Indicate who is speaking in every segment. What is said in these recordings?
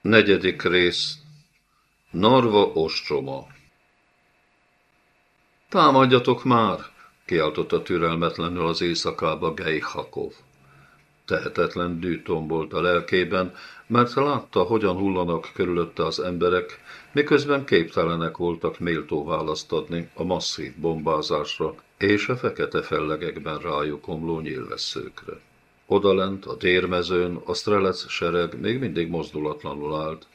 Speaker 1: Negyedik rész Narva ostroma Támadjatok már! kiáltotta türelmetlenül az éjszakába Geichakov. Tehetetlen dű tombolt a lelkében, mert látta, hogyan hullanak körülötte az emberek, miközben képtelenek voltak méltó választ adni a masszív bombázásra és a fekete fellegekben rájuk omló nyilvesszőkre. Odalent a dérmezőn a strelec sereg még mindig mozdulatlanul állt,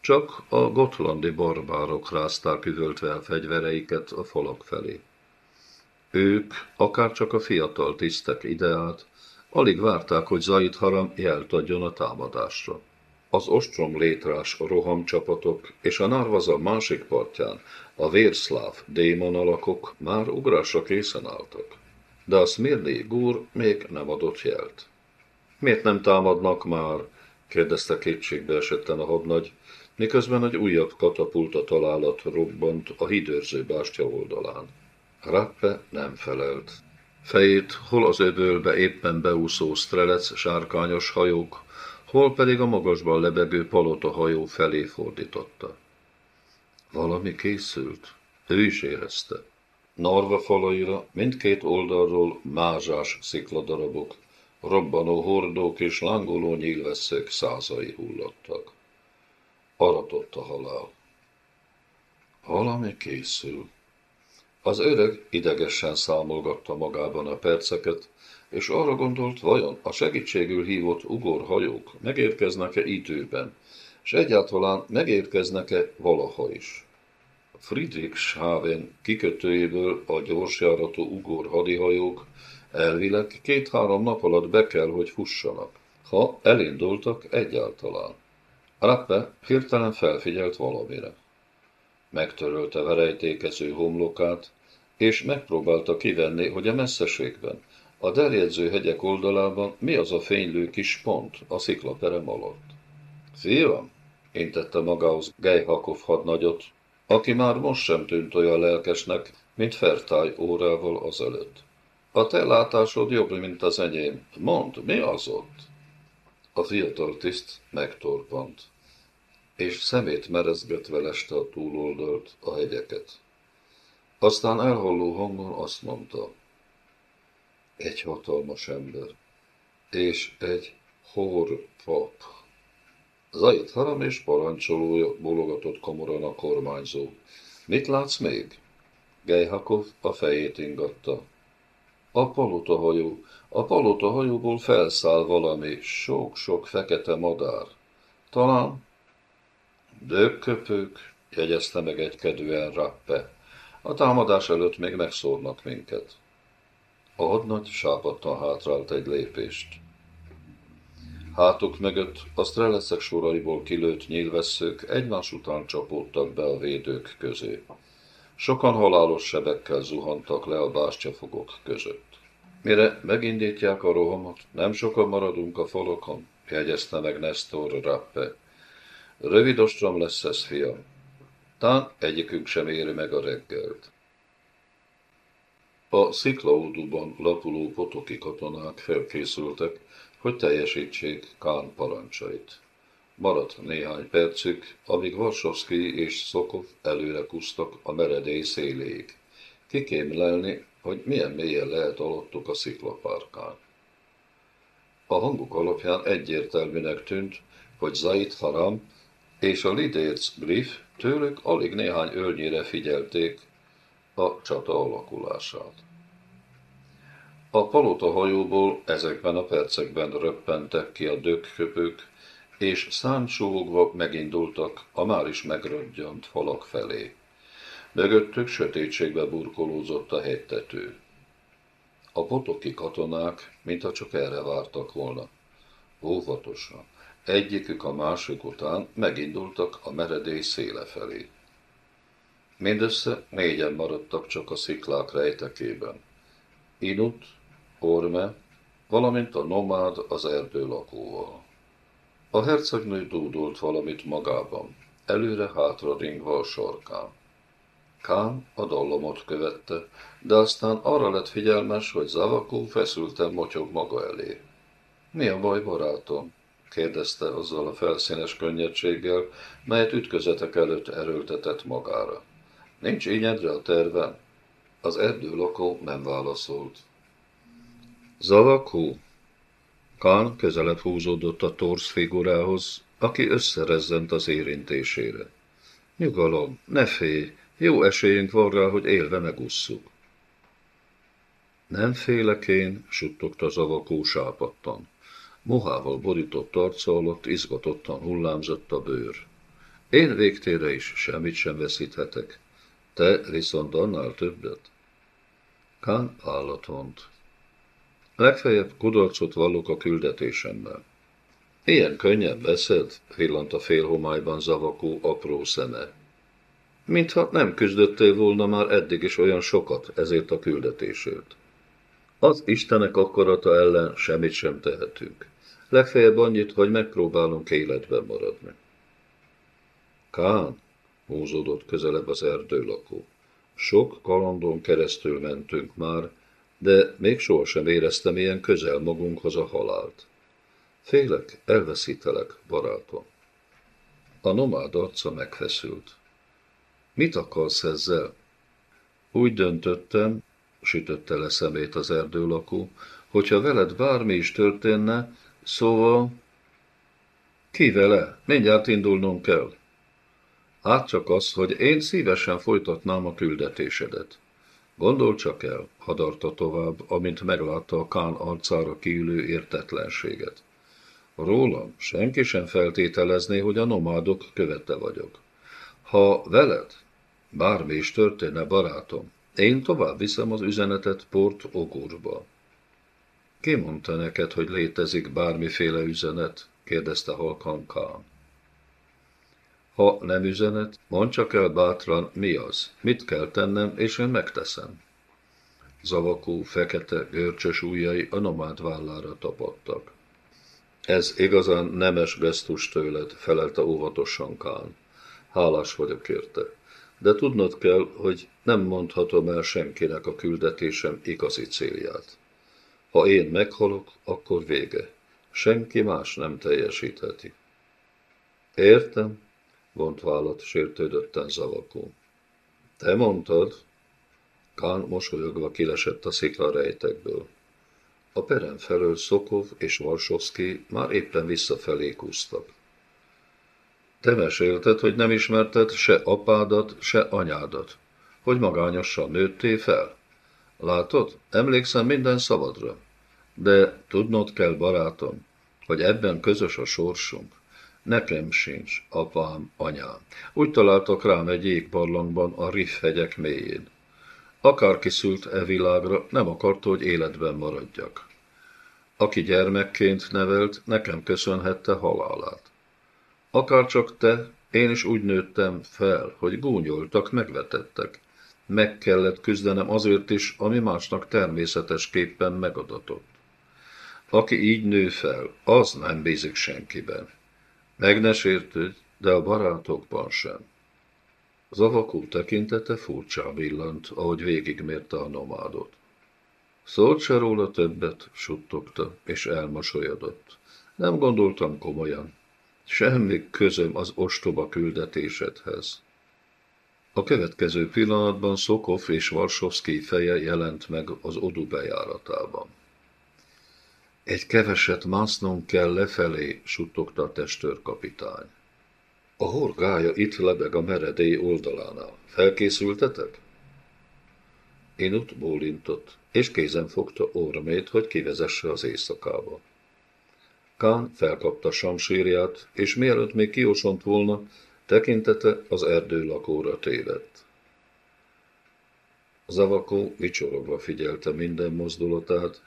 Speaker 1: csak a gotlandi barbárok rázták üvöltve a fegyvereiket a falak felé. Ők, akár csak a fiatal tisztek ideát, alig várták, hogy Zaid Haram jelt adjon a támadásra. Az ostrom létrás rohamcsapatok és a Narvaza másik partján a vérszláv démon alakok már ugrásra készen álltak. De a Smirni gúr még nem adott jelt. Miért nem támadnak már? kérdezte kétségbe esetten a hadnagy, miközben egy újabb katapulta találat robbant a hídőrző bástya oldalán. Rappe nem felelt. Fejét hol az öbölbe éppen beúszó strelec sárkányos hajók, hol pedig a magasban lebegő palota hajó felé fordította. Valami készült. Ő is érezte. Narva falaira mindkét oldalról mázsás szikladarabok, robbanó hordók és lángoló nyílvesszők százai hullottak. Aratott a halál. Valami készül. Az öreg idegesen számolgatta magában a perceket, és arra gondolt, vajon a segítségül hívott ugor hajók megérkeznek-e időben, és egyáltalán megérkeznek-e valaha is. Friedrichshaven kikötőjéből a gyorsjáratú ugor hadihajók elvileg két-három nap alatt be kell, hogy fussanak, ha elindultak egyáltalán. Rappe hirtelen felfigyelt valamire. Megtörölte verejtékező homlokát, és megpróbálta kivenni, hogy a messzeségben, a derjedző hegyek oldalában mi az a fénylő kis pont a sziklaperem alatt. Fiam, intette magához Gejhakov hadnagyot, aki már most sem tűnt olyan lelkesnek, mint Fertály órával azelőtt. A te látásod jobb, mint az enyém. Mondd, mi az ott? A fiatal tiszt megtorpant, és szemét merezgetve leste a túloldalt, a hegyeket. Aztán elhalló hangon azt mondta, egy hatalmas ember, és egy horpap. Zait haram és parancsolója bologatott komoran a kormányzó. Mit látsz még? Gejhakov a fejét ingatta. A palotahajó. A palotahajóból felszáll valami sok-sok fekete madár. Talán dögköpők, jegyezte meg egy kedvűen Rappe. A támadás előtt még megszórnak minket. A hadnagy sápadtan hátrált egy lépést. Hátuk mögött a streleszek soraiból kilőtt nyílvesszők egymás után csapódtak be a védők közé. Sokan halálos sebekkel zuhantak le a bástyafogok között. Mire megindítják a rohamot, nem sokan maradunk a falokon, jegyezte meg Nestor Rappe. Rövid ostrom lesz ez, fiam. Tán egyikünk sem éri meg a reggelt. A sziklaudúban lapuló potoki katonák felkészültek, hogy teljesítsék Kán parancsait. Maradt néhány percük, amíg Varsovszki és Szokov előre kusztak a meredély széléig. Kikémlelni, hogy milyen mélyen lehet alattuk a sziklapárkán. A hanguk alapján egyértelműnek tűnt, hogy Zaid Haram és a Lidérc Brief tőlük alig néhány ölnyire figyelték a csata alakulását. A palota hajóból ezekben a percekben röppentek ki a dökköpők, és száncsúvogva megindultak a már is megrodjant falak felé. Mögöttük sötétségbe burkolózott a hegytető. A potoki katonák, mintha csak erre vártak volna. Óvatosan, egyikük a másik után megindultak a meredély széle felé. Mindössze négyen maradtak csak a sziklák rejtekében. Inut, Orme, valamint a nomád az erdő lakóval. A hercegnő dúdolt valamit magában, előre-hátra ringva a sarkán. Kán a dallamot követte, de aztán arra lett figyelmes, hogy Zavakó feszülten motyog maga elé. Mi a baj, barátom? kérdezte azzal a felszínes könnyedséggel, melyet ütközetek előtt erőltetett magára. Nincs ínyedre a terve? Az erdőlakó nem válaszolt. Zavakú? Kán közelebb húzódott a torsz figurához, aki összerezzent az érintésére. Nyugalom, ne félj, jó esélyünk van rá, hogy élve megusszuk. Nem félek én, suttogta zavakó sápattan. Mohával borított arca alatt izgatottan hullámzott a bőr. Én végtére is semmit sem veszíthetek. Te viszont annál többet. Kán állat. Legfeljebb kudarcot vallok a küldetésemmel. Ilyen könnyen veszed, villant a félhomályban zavakó apró szeme. Mintha nem küzdöttél volna már eddig is olyan sokat ezért a küldetésért. Az Istenek akarata ellen semmit sem tehetünk. Legfeljebb annyit, hogy megpróbálunk életben maradni. Kán, húzódott közelebb az erdőlakó. Sok kalandon keresztül mentünk már, de még sohasem éreztem ilyen közel magunkhoz a halált. Félek, elveszítelek, barátom. A nomád arca megfeszült. Mit akarsz ezzel? Úgy döntöttem, sütötte le szemét az erdőlakó, hogyha veled bármi is történne, szóval... Ki vele? Mindjárt indulnunk kell. Hát csak az, hogy én szívesen folytatnám a küldetésedet. Gondol csak el, hadarta tovább, amint meglátta a Kán arcára kiülő értetlenséget. Rólam senki sem feltételezné, hogy a nomádok követe vagyok. Ha veled bármi is történne, barátom, én tovább viszem az üzenetet Port Ogurba. Ki mondta neked, hogy létezik bármiféle üzenet? kérdezte halkan Kán. Ha nem üzenet, mondd csak el bátran, mi az, mit kell tennem, és én megteszem. Zavakó, fekete, görcsös ujjai a nomád vállára tapadtak. Ez igazán nemes gesztus tőled, felelte óvatosan Kán. Hálás vagyok érte. De tudnod kell, hogy nem mondhatom el senkinek a küldetésem igazi célját. Ha én meghalok, akkor vége. Senki más nem teljesítheti. Értem, vont vállat sértődötten zavakó. Te mondtad? Kán mosolyogva kilesett a szikla rejtekből. A perem felől Szokov és Varsovszki már éppen visszafelé kúztak. Te mesélted, hogy nem ismerted se apádat, se anyádat, hogy magányosan nőttél fel. Látod, emlékszem minden szavadra. De tudnod kell, barátom, hogy ebben közös a sorsunk. Nekem sincs, apám, anyám. Úgy találtak rám egy jégbarlangban a Riff hegyek mélyén. Akár kiszült e világra, nem akarta, hogy életben maradjak. Aki gyermekként nevelt, nekem köszönhette halálát. Akár csak te, én is úgy nőttem fel, hogy gúnyoltak, megvetettek. Meg kellett küzdenem azért is, ami másnak természetesképpen megadatott. Aki így nő fel, az nem bízik senkiben. Meg ne sértődj, de a barátokban sem. Zavakó tekintete furcsán villant, ahogy végigmérte a nomádot. Szólt se róla többet, suttogta, és elmosolyodott. Nem gondoltam komolyan. Semmi közöm az ostoba küldetésedhez. A következő pillanatban Szokov és Varsovszki feje jelent meg az Odu bejáratában. Egy keveset másznom kell lefelé, suttogta a testőrkapitány. A horgája itt lebeg a meredély oldalánál. Felkészültetek? Inut bólintott, és kézen fogta ormét, hogy kivezesse az éjszakába. Kán felkapta samsírját, és mielőtt még kiosont volna, tekintete az erdő lakóra tévedt. Zavakó vicsorogva figyelte minden mozdulatát,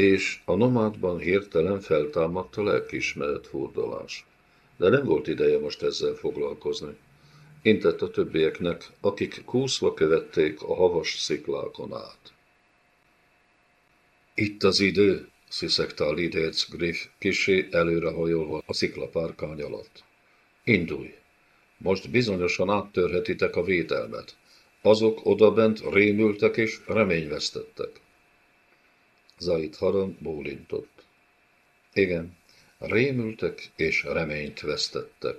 Speaker 1: és a nomádban hirtelen feltámadt a lelkiismeret furdalás. De nem volt ideje most ezzel foglalkozni. Intett a többieknek, akik kúszva követték a havas sziklákon át. Itt az idő, sziszegte a lidérc Griff, kisé előrehajolva a sziklapárkány alatt. Indulj! Most bizonyosan áttörhetitek a védelmet. Azok odabent rémültek és reményvesztettek. Zait Haran bólintott. Igen, Rémültek és reményt vesztettek.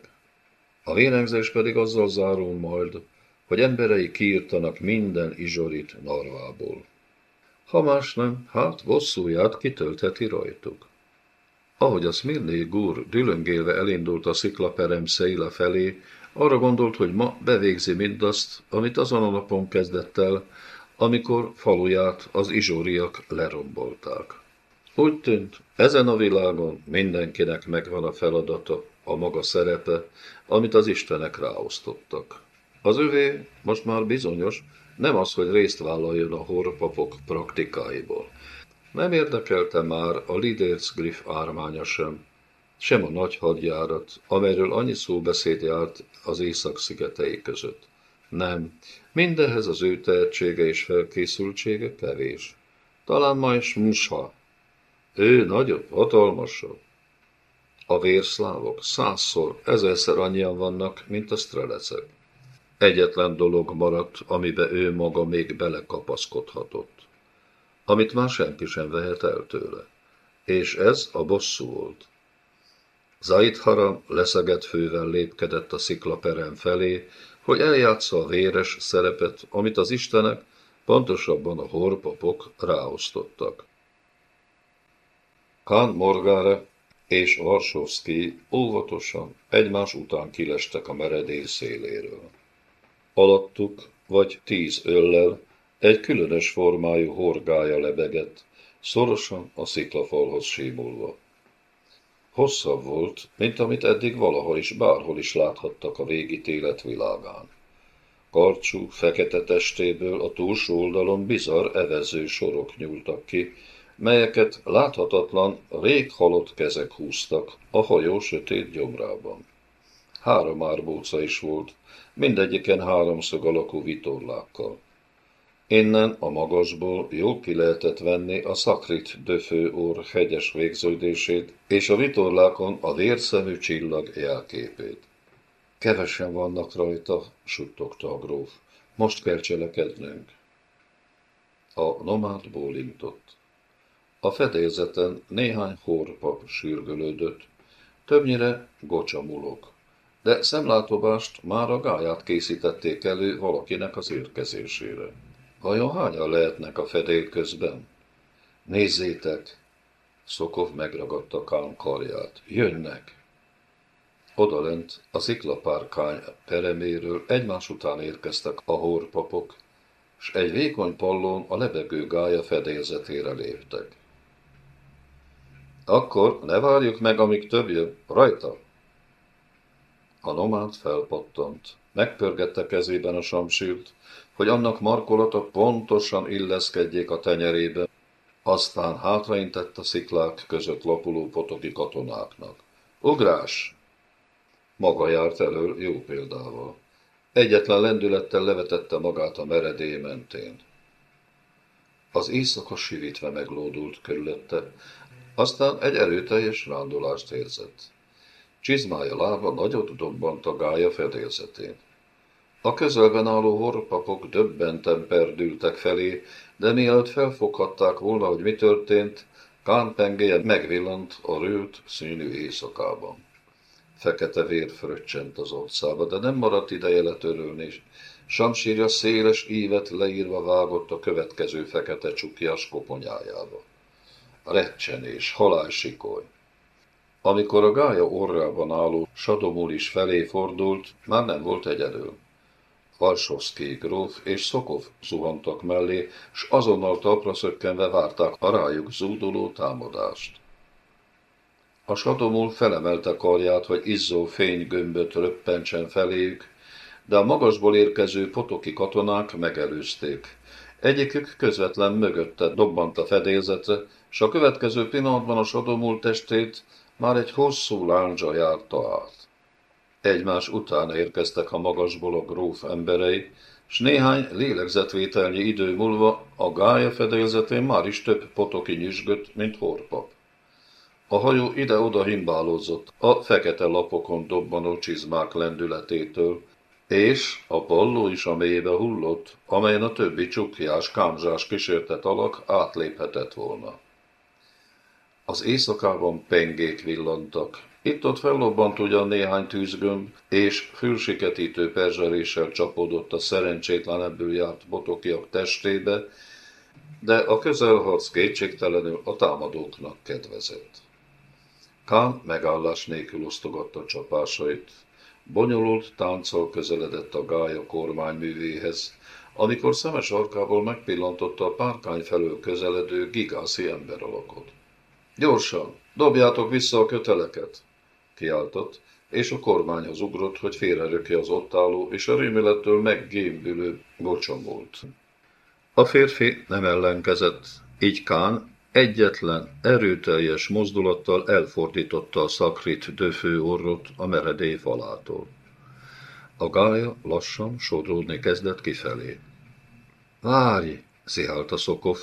Speaker 1: A vérengzés pedig azzal zárul majd, hogy emberei kiírtanak minden izsorit narvából. Ha más nem, hát bosszúját kitöltheti rajtuk. Ahogy a Smirné gúr dülöngélve elindult a sziklaperem Szeila felé, arra gondolt, hogy ma bevégzi mindazt, amit azon a napon kezdett el, amikor faluját az izsóriak lerombolták. Úgy tűnt, ezen a világon mindenkinek megvan a feladata, a maga szerepe, amit az Istenek ráosztottak. Az övé most már bizonyos, nem az, hogy részt vállaljon a horpapok praktikáiból. Nem érdekelte már a Griff ármánya sem, sem a nagy hadjárat, amelyről annyi szóbeszéd járt az Észak-szigetei között. Nem, mindenhez az ő tehetsége és felkészültsége kevés. Talán ma is Musha. Ő nagyobb, hatalmasabb. A vérszlávok százszor, ezerszer annyian vannak, mint a strelecek. Egyetlen dolog maradt, amibe ő maga még belekapaszkodhatott, amit már senki sem vehet el tőle. És ez a bosszú volt. Zaithara leszegett fővel lépkedett a sziklaperem felé, hogy eljátsza a véres szerepet, amit az istenek, pontosabban a horpapok ráosztottak. Kán Morgára és Varsovszki óvatosan egymás után kilestek a meredély széléről. Alattuk vagy tíz öllel egy különös formájú horgája lebegett, szorosan a sziklafalhoz símulva. Hosszabb volt, mint amit eddig valahol is, bárhol is láthattak a régi télet világán. Karcsú, fekete testéből a túlsó oldalon bizarr evező sorok nyúltak ki, melyeket láthatatlan, rég halott kezek húztak a hajó sötét gyomrában. Három árbóca is volt, mindegyiken háromszög alakú vitorlákkal. Innen a magasból jól ki lehetett venni a szakrit döfő orr hegyes végződését és a vitorlákon a vérszemű csillag jelképét. Kevesen vannak rajta, suttogta a gróf. Most kell cselekednünk. A nomád bólintott. A fedélzeten néhány horpap sürgölődött, többnyire gocsamulok, de szemlátomást már a gáját készítették elő valakinek az érkezésére. Vajon hányan lehetnek a fedél közben? Nézzétek! Szokov megragadta Kálm karját. Jönnek! Odalent a sziklapárkány pereméről egymás után érkeztek a horpapok, s egy vékony pallón a lebegő gája fedélzetére léptek. Akkor ne várjuk meg, amíg több jön. Rajta! A nomád felpattant. Megpörgette kezében a samsírt, hogy annak markolata pontosan illeszkedjék a tenyerébe, aztán hátraintett a sziklák között lapuló potoki katonáknak. Ugrás! Maga járt elől jó példával. Egyetlen lendülettel levetette magát a meredély mentén. Az éjszaka sivítve meglódult körülötte, aztán egy erőteljes rándulást érzett. Csizmája lába nagyot dobbant a gája fedélzetén. A közelben álló horpapok döbbenten perdültek felé, de mielőtt felfoghatták volna, hogy mi történt, Kán pengéje megvillant a rőt színű éjszakában. Fekete vér fröccsent az orcába, de nem maradt ideje letörölni, Samsírja széles ívet leírva vágott a következő fekete csukjas koponyájába. Recsenés, halálsikoly. Amikor a gája orrában álló Sadomul is felé fordult, már nem volt egyedül. Varsovszki gróf és Szokov zuhantak mellé, s azonnal talpra szökkenve várták a rájuk zúduló támadást. A sadomul felemelte karját, hogy izzó fénygömböt röppentsen feléjük, de a magasból érkező potoki katonák megelőzték. Egyikük közvetlen mögötte dobbant a fedélzetre, s a következő pillanatban a sadomul testét már egy hosszú láncsa járta át. Egymás után érkeztek a magasból a gróf emberei, s néhány lélegzetvételnyi idő múlva a gája fedélzetén már is több potoki nyüzsgött, mint horpap. A hajó ide-oda himbálózott a fekete lapokon dobbanó csizmák lendületétől, és a palló is a mélybe hullott, amelyen a többi csukjás, kámzsás kísértet alak átléphetett volna. Az éjszakában pengék villantak. Itt-ott fellobbant ugyan néhány tűzgömb, és fülsiketítő perzseléssel csapódott a szerencsétlen ebből járt botokiak testébe, de a közelharc kétségtelenül a támadóknak kedvezett. Kán megállás nélkül osztogatta csapásait. Bonyolult tánccal közeledett a gája kormányművéhez, amikor szemes arkából megpillantotta a párkány felől közeledő gigászi ember alakot. Gyorsan, dobjátok vissza a köteleket! kiáltott, és a kormányhoz ugrott, hogy félrerökje az ott álló és a rémülettől meggémbülő bocsomult. A férfi nem ellenkezett, így Kán egyetlen, erőteljes mozdulattal elfordította a szakrit döfő orrot a meredély falától. A gája lassan sodródni kezdett kifelé. Várj! a Szokov,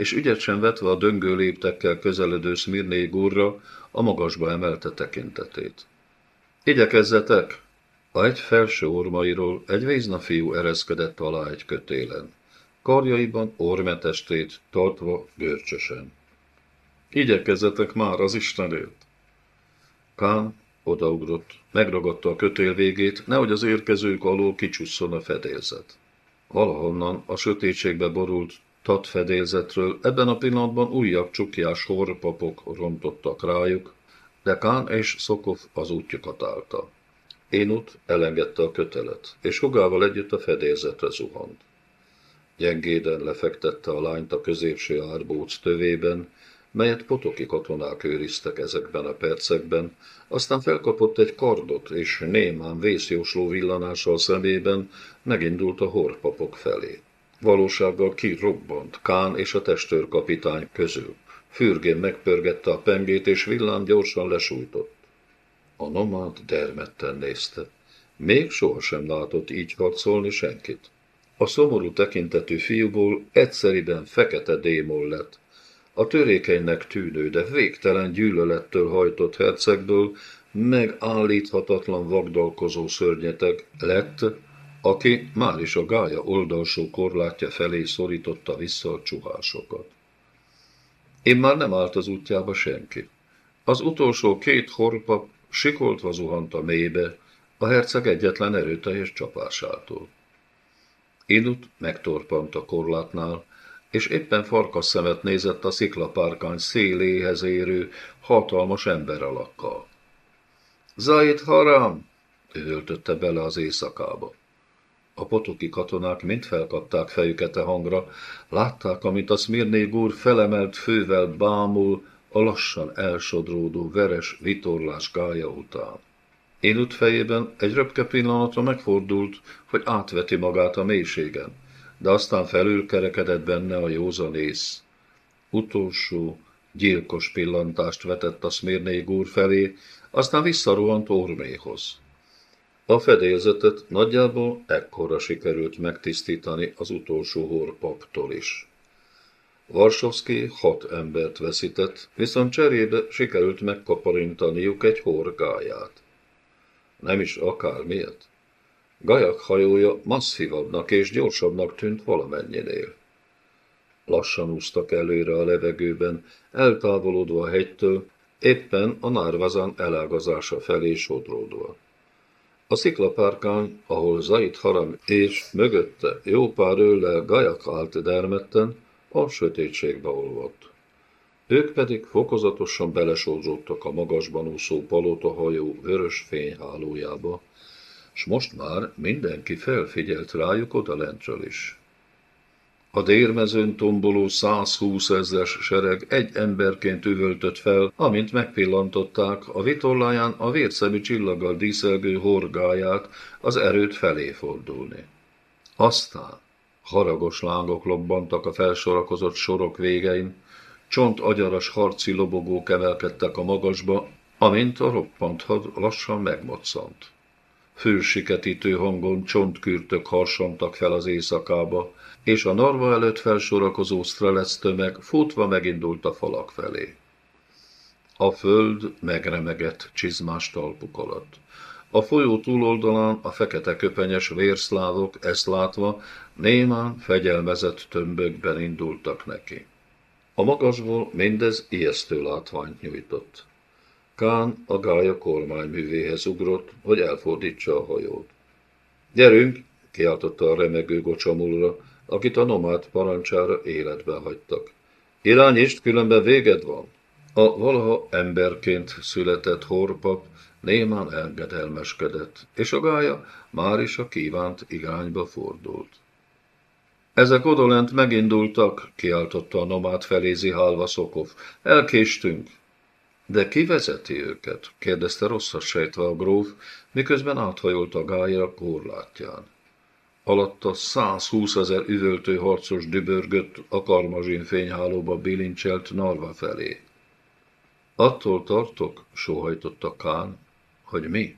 Speaker 1: és ügyet sem vetve a döngő léptekkel közeledő Szmirné gurra, a magasba emelte tekintetét. Igyekezzetek! A egy felső ormairól egy vézna fiú ereszkedett alá egy kötélen, karjaiban ormetestét tartva görcsösen. Igyekezzetek már az Istenért! Kán odaugrott, megragadta a kötél végét, nehogy az érkezők alól kicsusszon a fedélzet. Valahonnan a sötétségbe borult tat fedélzetről ebben a pillanatban újabb csukjás horpapok rontottak rájuk, de Kán és Szokov az útjukat állta. Énut elengedte a kötelet, és hugával együtt a fedélzetre zuhant. Gyengéden lefektette a lányt a középső árbóc tövében, melyet potoki katonák őriztek ezekben a percekben, aztán felkapott egy kardot, és némán vészjósló villanással szemében megindult a horpapok felé. Valósággal kirobbant Kán és a testőrkapitány közül. Fürgén megpörgette a pengét, és villám gyorsan lesújtott. A nomád dermedten nézte. Még sohasem látott így harcolni senkit. A szomorú tekintetű fiúból egyszeriben fekete démon lett, a törékenynek tűnő, de végtelen gyűlölettől hajtott hercegből megállíthatatlan vagdalkozó szörnyeteg lett, aki már is a gája oldalsó korlátja felé szorította vissza a csuhásokat. Én már nem állt az útjába senki. Az utolsó két horpap sikoltva zuhant a mélybe, a herceg egyetlen erőteljes csapásától. Inut megtorpant a korlátnál, és éppen farkas szemet nézett a sziklapárkány széléhez érő, hatalmas ember alakkal. Zait haram! üvöltötte bele az éjszakába. A potoki katonák mind felkapták fejüket a hangra, látták, amint a Szmirné gúr felemelt fővel bámul a lassan elsodródó veres vitorlás gája után. Énut fejében egy röpke pillanatra megfordult, hogy átveti magát a mélységen, de aztán felülkerekedett benne a józanész. Utolsó, gyilkos pillantást vetett a Szmirné gúr felé, aztán visszarohant Orméhoz. A fedélzetet nagyjából ekkora sikerült megtisztítani az utolsó horpaptól is. Varsovszki hat embert veszített, viszont cserébe sikerült megkaparintaniuk egy horgáját. Nem is akármilyet. Gajak hajója masszívabbnak és gyorsabbnak tűnt valamennyinél. Lassan úsztak előre a levegőben, eltávolodva a hegytől, éppen a nárvazán elágazása felé sodródva. A sziklapárkán, ahol Zait Haram és mögötte jó pár őllel Gajak állt dermedten, a sötétségbe olvadt. Ők pedig fokozatosan belesózódtak a magasban úszó palotahajó vörös fényhálójába, s most már mindenki felfigyelt rájuk oda lentről is. A dérmezőn tomboló 120 ezres sereg egy emberként üvöltött fel, amint megpillantották a vitorláján a vérszemű csillaggal díszelgő horgáját az erőt felé fordulni. Aztán haragos lángok lobbantak a felsorakozott sorok végein, csont agyaras harci lobogók emelkedtek a magasba, amint a roppant had lassan megmoccant. Fősiketítő hangon csontkürtök harsantak fel az éjszakába, és a narva előtt felsorakozó strelec tömeg futva megindult a falak felé. A föld megremegett csizmás talpuk alatt. A folyó túloldalán a fekete köpenyes vérszlávok ezt látva némán fegyelmezett tömbökben indultak neki. A magasból mindez ijesztő látványt nyújtott. Kán a gája kormányművéhez ugrott, hogy elfordítsa a hajót. Gyerünk, kiáltotta a remegő gocsamulra, akit a nomád parancsára életbe hagytak. Irányítsd, különben véged van. A valaha emberként született horpap némán engedelmeskedett, és a gája már is a kívánt irányba fordult. Ezek odolent megindultak, kiáltotta a nomád felézi halva Szokov. Elkéstünk. De ki vezeti őket? kérdezte rosszas sejtve a gróf, miközben áthajolt a gája korlátján. Alatta 120 ezer üvöltő harcos dübörgött a karmazsin fényhálóba bilincselt Narva felé. Attól tartok, sóhajtotta Kán, hogy mi?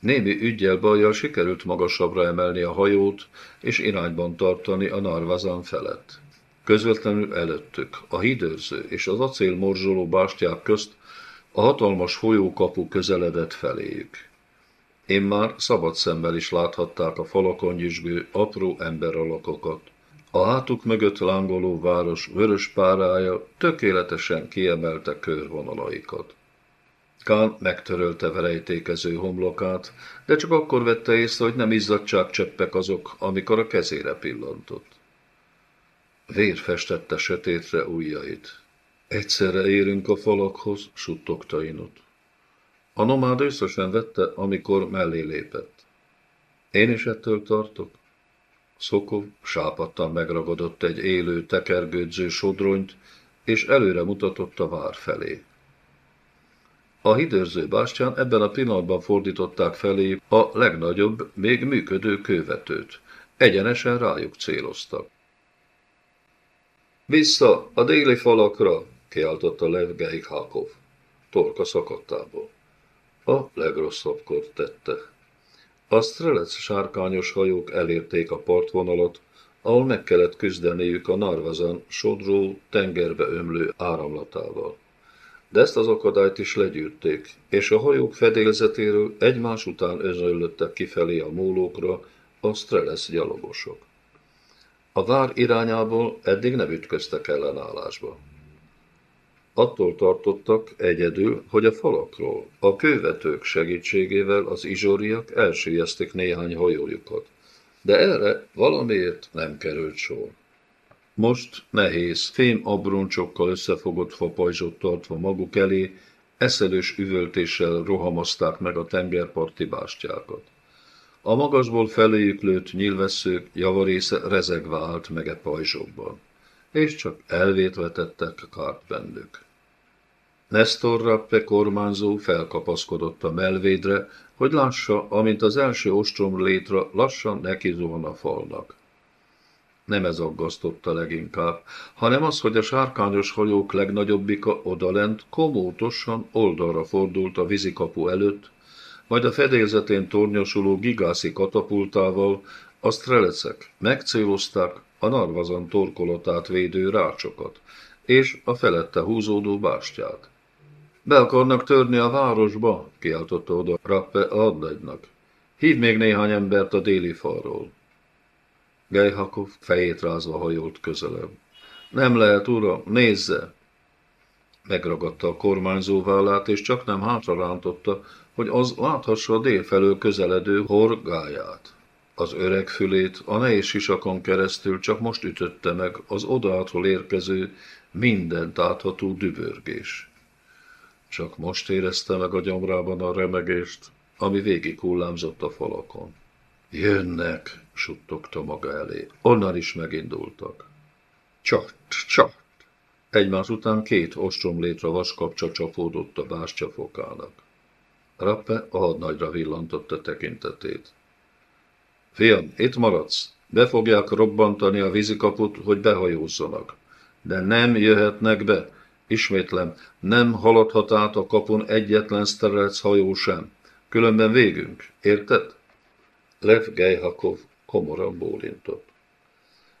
Speaker 1: Némi ügyjel bajjal sikerült magasabbra emelni a hajót, és irányban tartani a Narvazán felett. Közvetlenül előttük, a hídőrző és az acél morzsoló bástyák közt a hatalmas folyókapu közeledett feléjük. Én már szabad szemmel is láthatták a falakon nyüzsgő apró emberalakokat. A hátuk mögött lángoló város vörös párája tökéletesen kiemelte körvonalaikat. Kán megtörölte verejtékező homlokát, de csak akkor vette észre, hogy nem cseppek azok, amikor a kezére pillantott. Vér festette sötétre ujjait. Egyszerre érünk a falakhoz, suttogta Inut. A nomád összesen vette, amikor mellé lépett. Én is ettől tartok. Szokov sápadtan megragadott egy élő, tekergődző sodronyt, és előre mutatott a vár felé. A hidőrző bástyán ebben a pillanatban fordították felé a legnagyobb, még működő kővetőt. Egyenesen rájuk céloztak. Vissza a déli falakra, kiáltotta Lev Geikhákov, torka szakadtából. A legrosszabbkor tette. A strelec sárkányos hajók elérték a partvonalat, ahol meg kellett küzdeniük a Narvazan sodró, tengerbe ömlő áramlatával de ezt az akadályt is legyűrték, és a hajók fedélzetéről egymás után özöllöttek kifelé a mólókra a Strelesz gyalogosok. A vár irányából eddig nem ütköztek ellenállásba. Attól tartottak egyedül, hogy a falakról, a kővetők segítségével az izsoriak elsüllyezték néhány hajójukat, de erre valamiért nem került sor. Most nehéz, fém abroncsokkal összefogott fapajzsot tartva maguk elé, eszelős üvöltéssel rohamozták meg a tengerparti bástyákat. A magasból feléjük lőtt nyilvesszők javarésze rezegve állt meg e pajzsokban, és csak elvétvetettek kárt bennük. Nestor Rappe kormányzó felkapaszkodott a melvédre, hogy lássa, amint az első ostrom létra lassan neki a falnak. Nem ez aggasztotta leginkább, hanem az, hogy a sárkányos hajók legnagyobbika odalent komótosan oldalra fordult a vízikapu előtt, majd a fedélzetén tornyosuló gigászi katapultával a strelecek megcélozták a narvazan torkolatát védő rácsokat, és a felette húzódó bástyát. Be akarnak törni a városba, kiáltotta oda Rappe a hadnagynak. Hív még néhány embert a déli falról. Gejhakov fejét rázva hajolt közelebb. Nem lehet, uram, nézze! Megragadta a kormányzó vállát, és csak nem hátra rántotta, hogy az láthassa a dél felől közeledő horgáját. Az öreg fülét a nehéz sisakon keresztül csak most ütötte meg az odától érkező, mindent átható dübörgés. Csak most érezte meg a gyomrában a remegést, ami végig hullámzott a falakon. Jönnek, suttogta maga elé. Onnan is megindultak. Csat, csat. Egymás után két ostromlétre vaskapcsa csapódott a bástya fokának. Rappe a hadnagyra villantotta tekintetét. Fiam, itt maradsz. Be fogják robbantani a vízikaput, hogy behajózzanak. De nem jöhetnek be. Ismétlem, nem haladhat át a kapun egyetlen szterelc hajó sem. Különben végünk, érted? Lev Gejhakov komoran bólintott.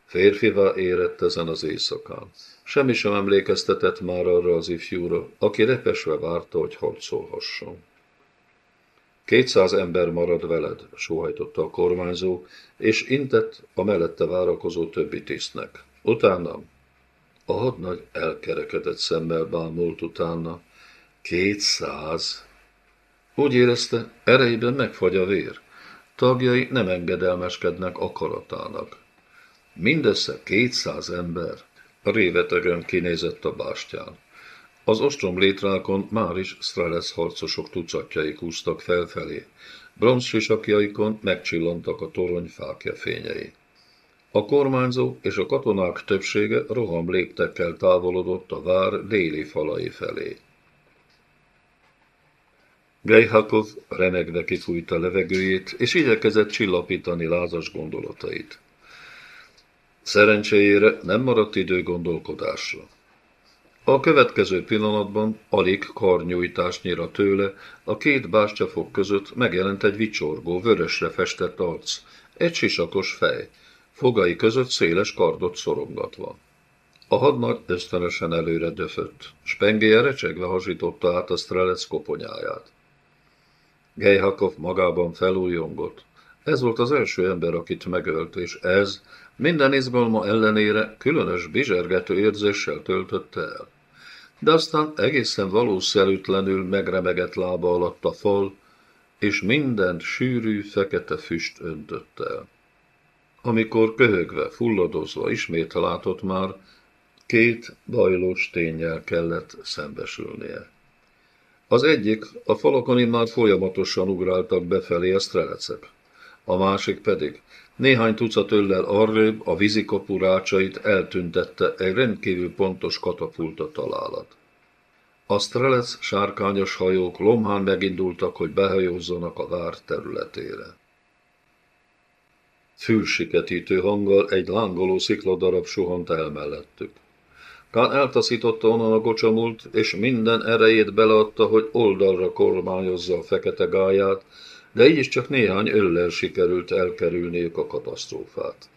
Speaker 1: Férfivá érett ezen az éjszakán. Semmi sem emlékeztetett már arra az ifjúra, aki repesve várta, hogy harcolhasson. Kétszáz ember marad veled, sóhajtotta a kormányzó, és intett a mellette várakozó többi tisztnek. Utána A hadnagy elkerekedett szemmel bámult utána. Kétszáz! Úgy érezte, erejében megfagy a vér. Tagjai nem engedelmeskednek akaratának. Mindössze kétszáz ember. Révetegen kinézett a bástyán. Az ostrom létrákon már is Strelesz harcosok tucatjai kúztak felfelé. Bronzsisakjaikon megcsillantak a torony fákja fényei. A kormányzó és a katonák többsége roham léptekkel távolodott a vár déli falai felé. Gejhakov remegve kifújta levegőjét, és igyekezett csillapítani lázas gondolatait. Szerencséjére nem maradt idő gondolkodásra. A következő pillanatban, alig karnyújtásnyira tőle, a két bástyafok között megjelent egy vicsorgó, vörösre festett arc, egy sisakos fej, fogai között széles kardot szorongatva. A hadnagy ösztönösen előre döfött, spengéje recsegve hasította át a strelec koponyáját. Gejhakov magában felújongott. Ez volt az első ember, akit megölt, és ez minden izgalma ellenére különös bizsergető érzéssel töltötte el. De aztán egészen valószerűtlenül megremegett lába alatt a fal, és minden sűrű, fekete füst öntött el. Amikor köhögve, fulladozva ismét látott már, két bajlós tényel kellett szembesülnie. Az egyik, a falakon immár folyamatosan ugráltak befelé a strelecek. A másik pedig, néhány tucat öllel arrébb a vízikapu rácsait eltüntette egy rendkívül pontos katapulta találat. A strelec sárkányos hajók lomhán megindultak, hogy behajózzanak a vár területére. Fülsiketítő hanggal egy lángoló szikladarab suhant el mellettük. Kán eltaszította onnan a gocsamult, és minden erejét beleadta, hogy oldalra kormányozza a fekete gáját, de így is csak néhány öllel sikerült elkerülniük a katasztrófát.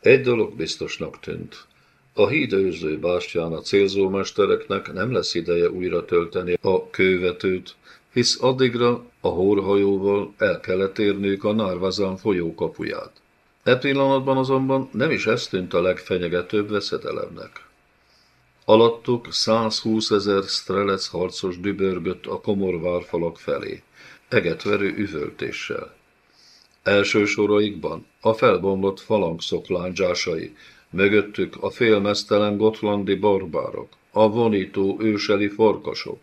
Speaker 1: Egy dolog biztosnak tűnt. A hídőző bástyán a célzómestereknek nem lesz ideje újra tölteni a kővetőt, hisz addigra a hórhajóval el kellett érniük a Nárvazán folyó kapuját. E pillanatban azonban nem is ez tűnt a legfenyegetőbb veszedelemnek. Alattuk 120 ezer strelec harcos dübörgött a komor várfalak felé, egetverő üvöltéssel. Első soraikban a felbomlott falangszok lándzsásai, mögöttük a félmeztelen gotlandi barbárok, a vonító őseli farkasok,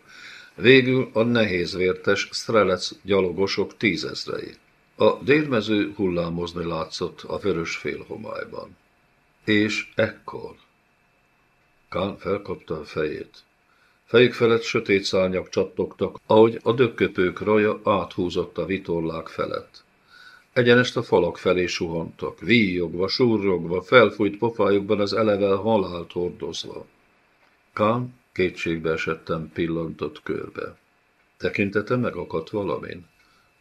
Speaker 1: végül a nehézvértes strelec gyalogosok tízezrei. A délmező hullámozni látszott a vörös félhomályban. És ekkor Kán felkapta a fejét. Fejük felett sötét szárnyak csattogtak, ahogy a dökköpők raja áthúzott a vitorlák felett. Egyenest a falak felé suhantak, víjogva, surrogva, felfújt pofájukban az elevel halált hordozva. Kán kétségbe esettem pillantott körbe. Tekintete megakadt valamin.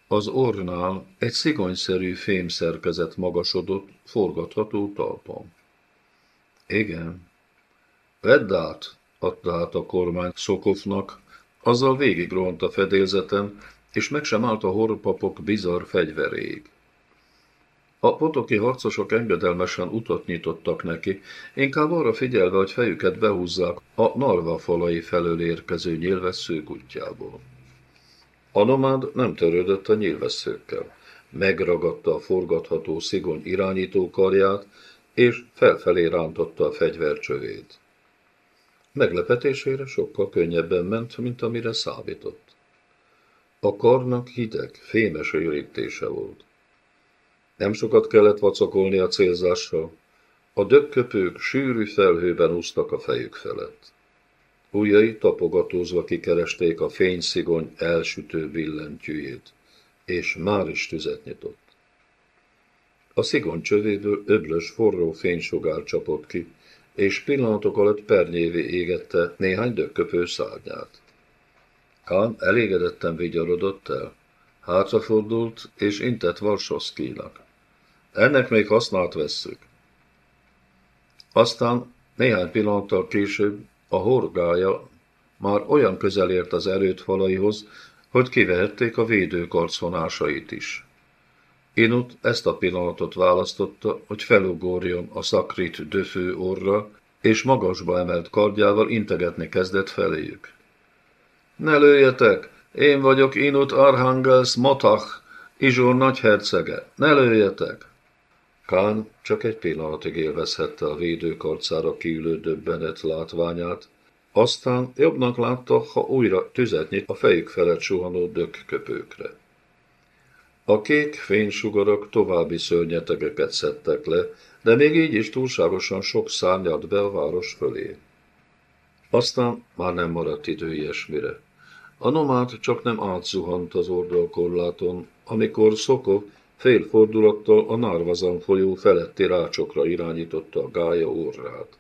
Speaker 1: Az ornál egy szigonyszerű fémszerkezet magasodott, forgatható talpon. Igen, Vedd át, adta át a kormány Szokovnak, azzal végig rohant a fedélzeten, és meg sem állt a horpapok bizarr fegyveréig. A potoki harcosok engedelmesen utat nyitottak neki, inkább arra figyelve, hogy fejüket behúzzák a narva falai felől érkező nyilvesszők útjából. A nomád nem törődött a nyilvesszőkkel. Megragadta a forgatható szigony irányító karját, és felfelé rántotta a fegyvercsövét. Meglepetésére sokkal könnyebben ment, mint amire számított. A karnak hideg, fémes érítése volt. Nem sokat kellett vacakolni a célzással. A dökköpők sűrű felhőben úsztak a fejük felett. Ujjai tapogatózva kikeresték a fényszigony elsütő billentyűjét, és már is tüzet nyitott. A szigony csövéből öblös forró fénysugár csapott ki, és pillanatok alatt pernyévé égette néhány dökköpő szárnyát. Kán elégedetten vigyorodott el, hátrafordult és intett Varsoszkinak. Ennek még hasznát vesszük. Aztán néhány pillanattal később a horgája már olyan közel ért az erőt falaihoz, hogy kivehették a vonásait is. Inut ezt a pillanatot választotta, hogy felugorjon a szakrit döfő orra, és magasba emelt kardjával integetni kezdett feléjük. Ne lőjetek! Én vagyok Inut Arhangels Motach, Izsor nagyhercege. Ne lőjetek! Kán csak egy pillanatig élvezhette a védők arcára kiülő döbbenet látványát, aztán jobbnak látta, ha újra tüzet nyit a fejük felett suhanó dökköpőkre. A kék fénysugarak további szörnyetegeket szedtek le, de még így is túlságosan sok szárnyalt be a város fölé. Aztán már nem maradt idő ilyesmire. A nomád csak nem átzuhant az oldalkorláton, amikor Szokov fél fordulattal a Narvazan folyó feletti rácsokra irányította a gája orrát.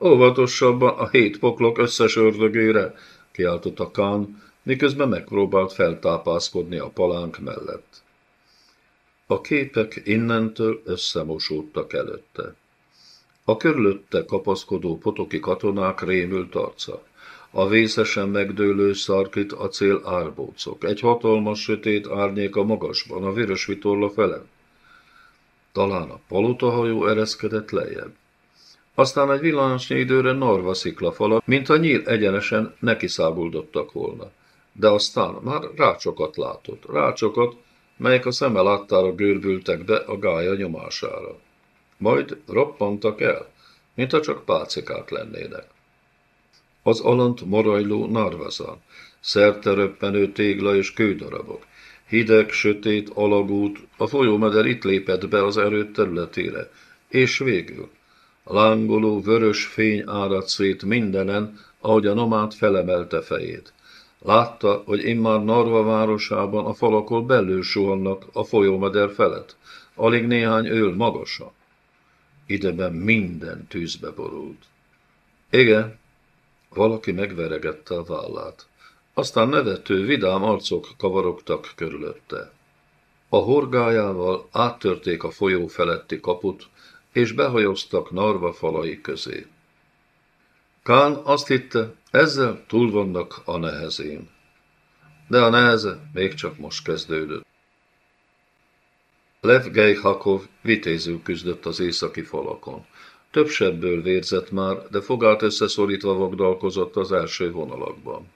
Speaker 1: Óvatosabban a hét poklok összes ördögére, kiáltotta Kán, miközben megpróbált feltápászkodni a palánk mellett. A képek innentől összemosódtak előtte. A körülötte kapaszkodó potoki katonák rémült arca. A vészesen megdőlő szarkit acél árbócok, egy hatalmas sötét árnyék a magasban, a vörös vitorla felett. Talán a palotahajó ereszkedett lejjebb. Aztán egy villámosnyi időre narva sziklafala, mint a nyíl egyenesen nekiszáguldottak volna. De aztán már rácsokat látott, rácsokat, melyek a szeme láttára görbültek be a gája nyomására. Majd roppantak el, mintha csak pácikák lennének. Az alant morajló narvazan, szerte röppenő tégla és kődarabok, hideg, sötét alagút, a folyómeder itt lépett be az erőt területére, és végül lángoló vörös fény áradt szét mindenen, ahogy a nomád felemelte fejét. Látta, hogy immár Narva városában a falakon belül suhannak a folyómeder felett, alig néhány öl magasan. Ideben minden tűzbe borult. Igen, valaki megveregette a vállát. Aztán nevető, vidám arcok kavarogtak körülötte. A horgájával áttörték a folyó feletti kaput, és behajoztak Narva falai közé. Kán azt hitte, ezzel túl vannak a nehezén. De a neheze még csak most kezdődött. Lev Gejhakov vitézül küzdött az északi falakon. Több sebből vérzett már, de fogát összeszorítva vagdalkozott az első vonalakban.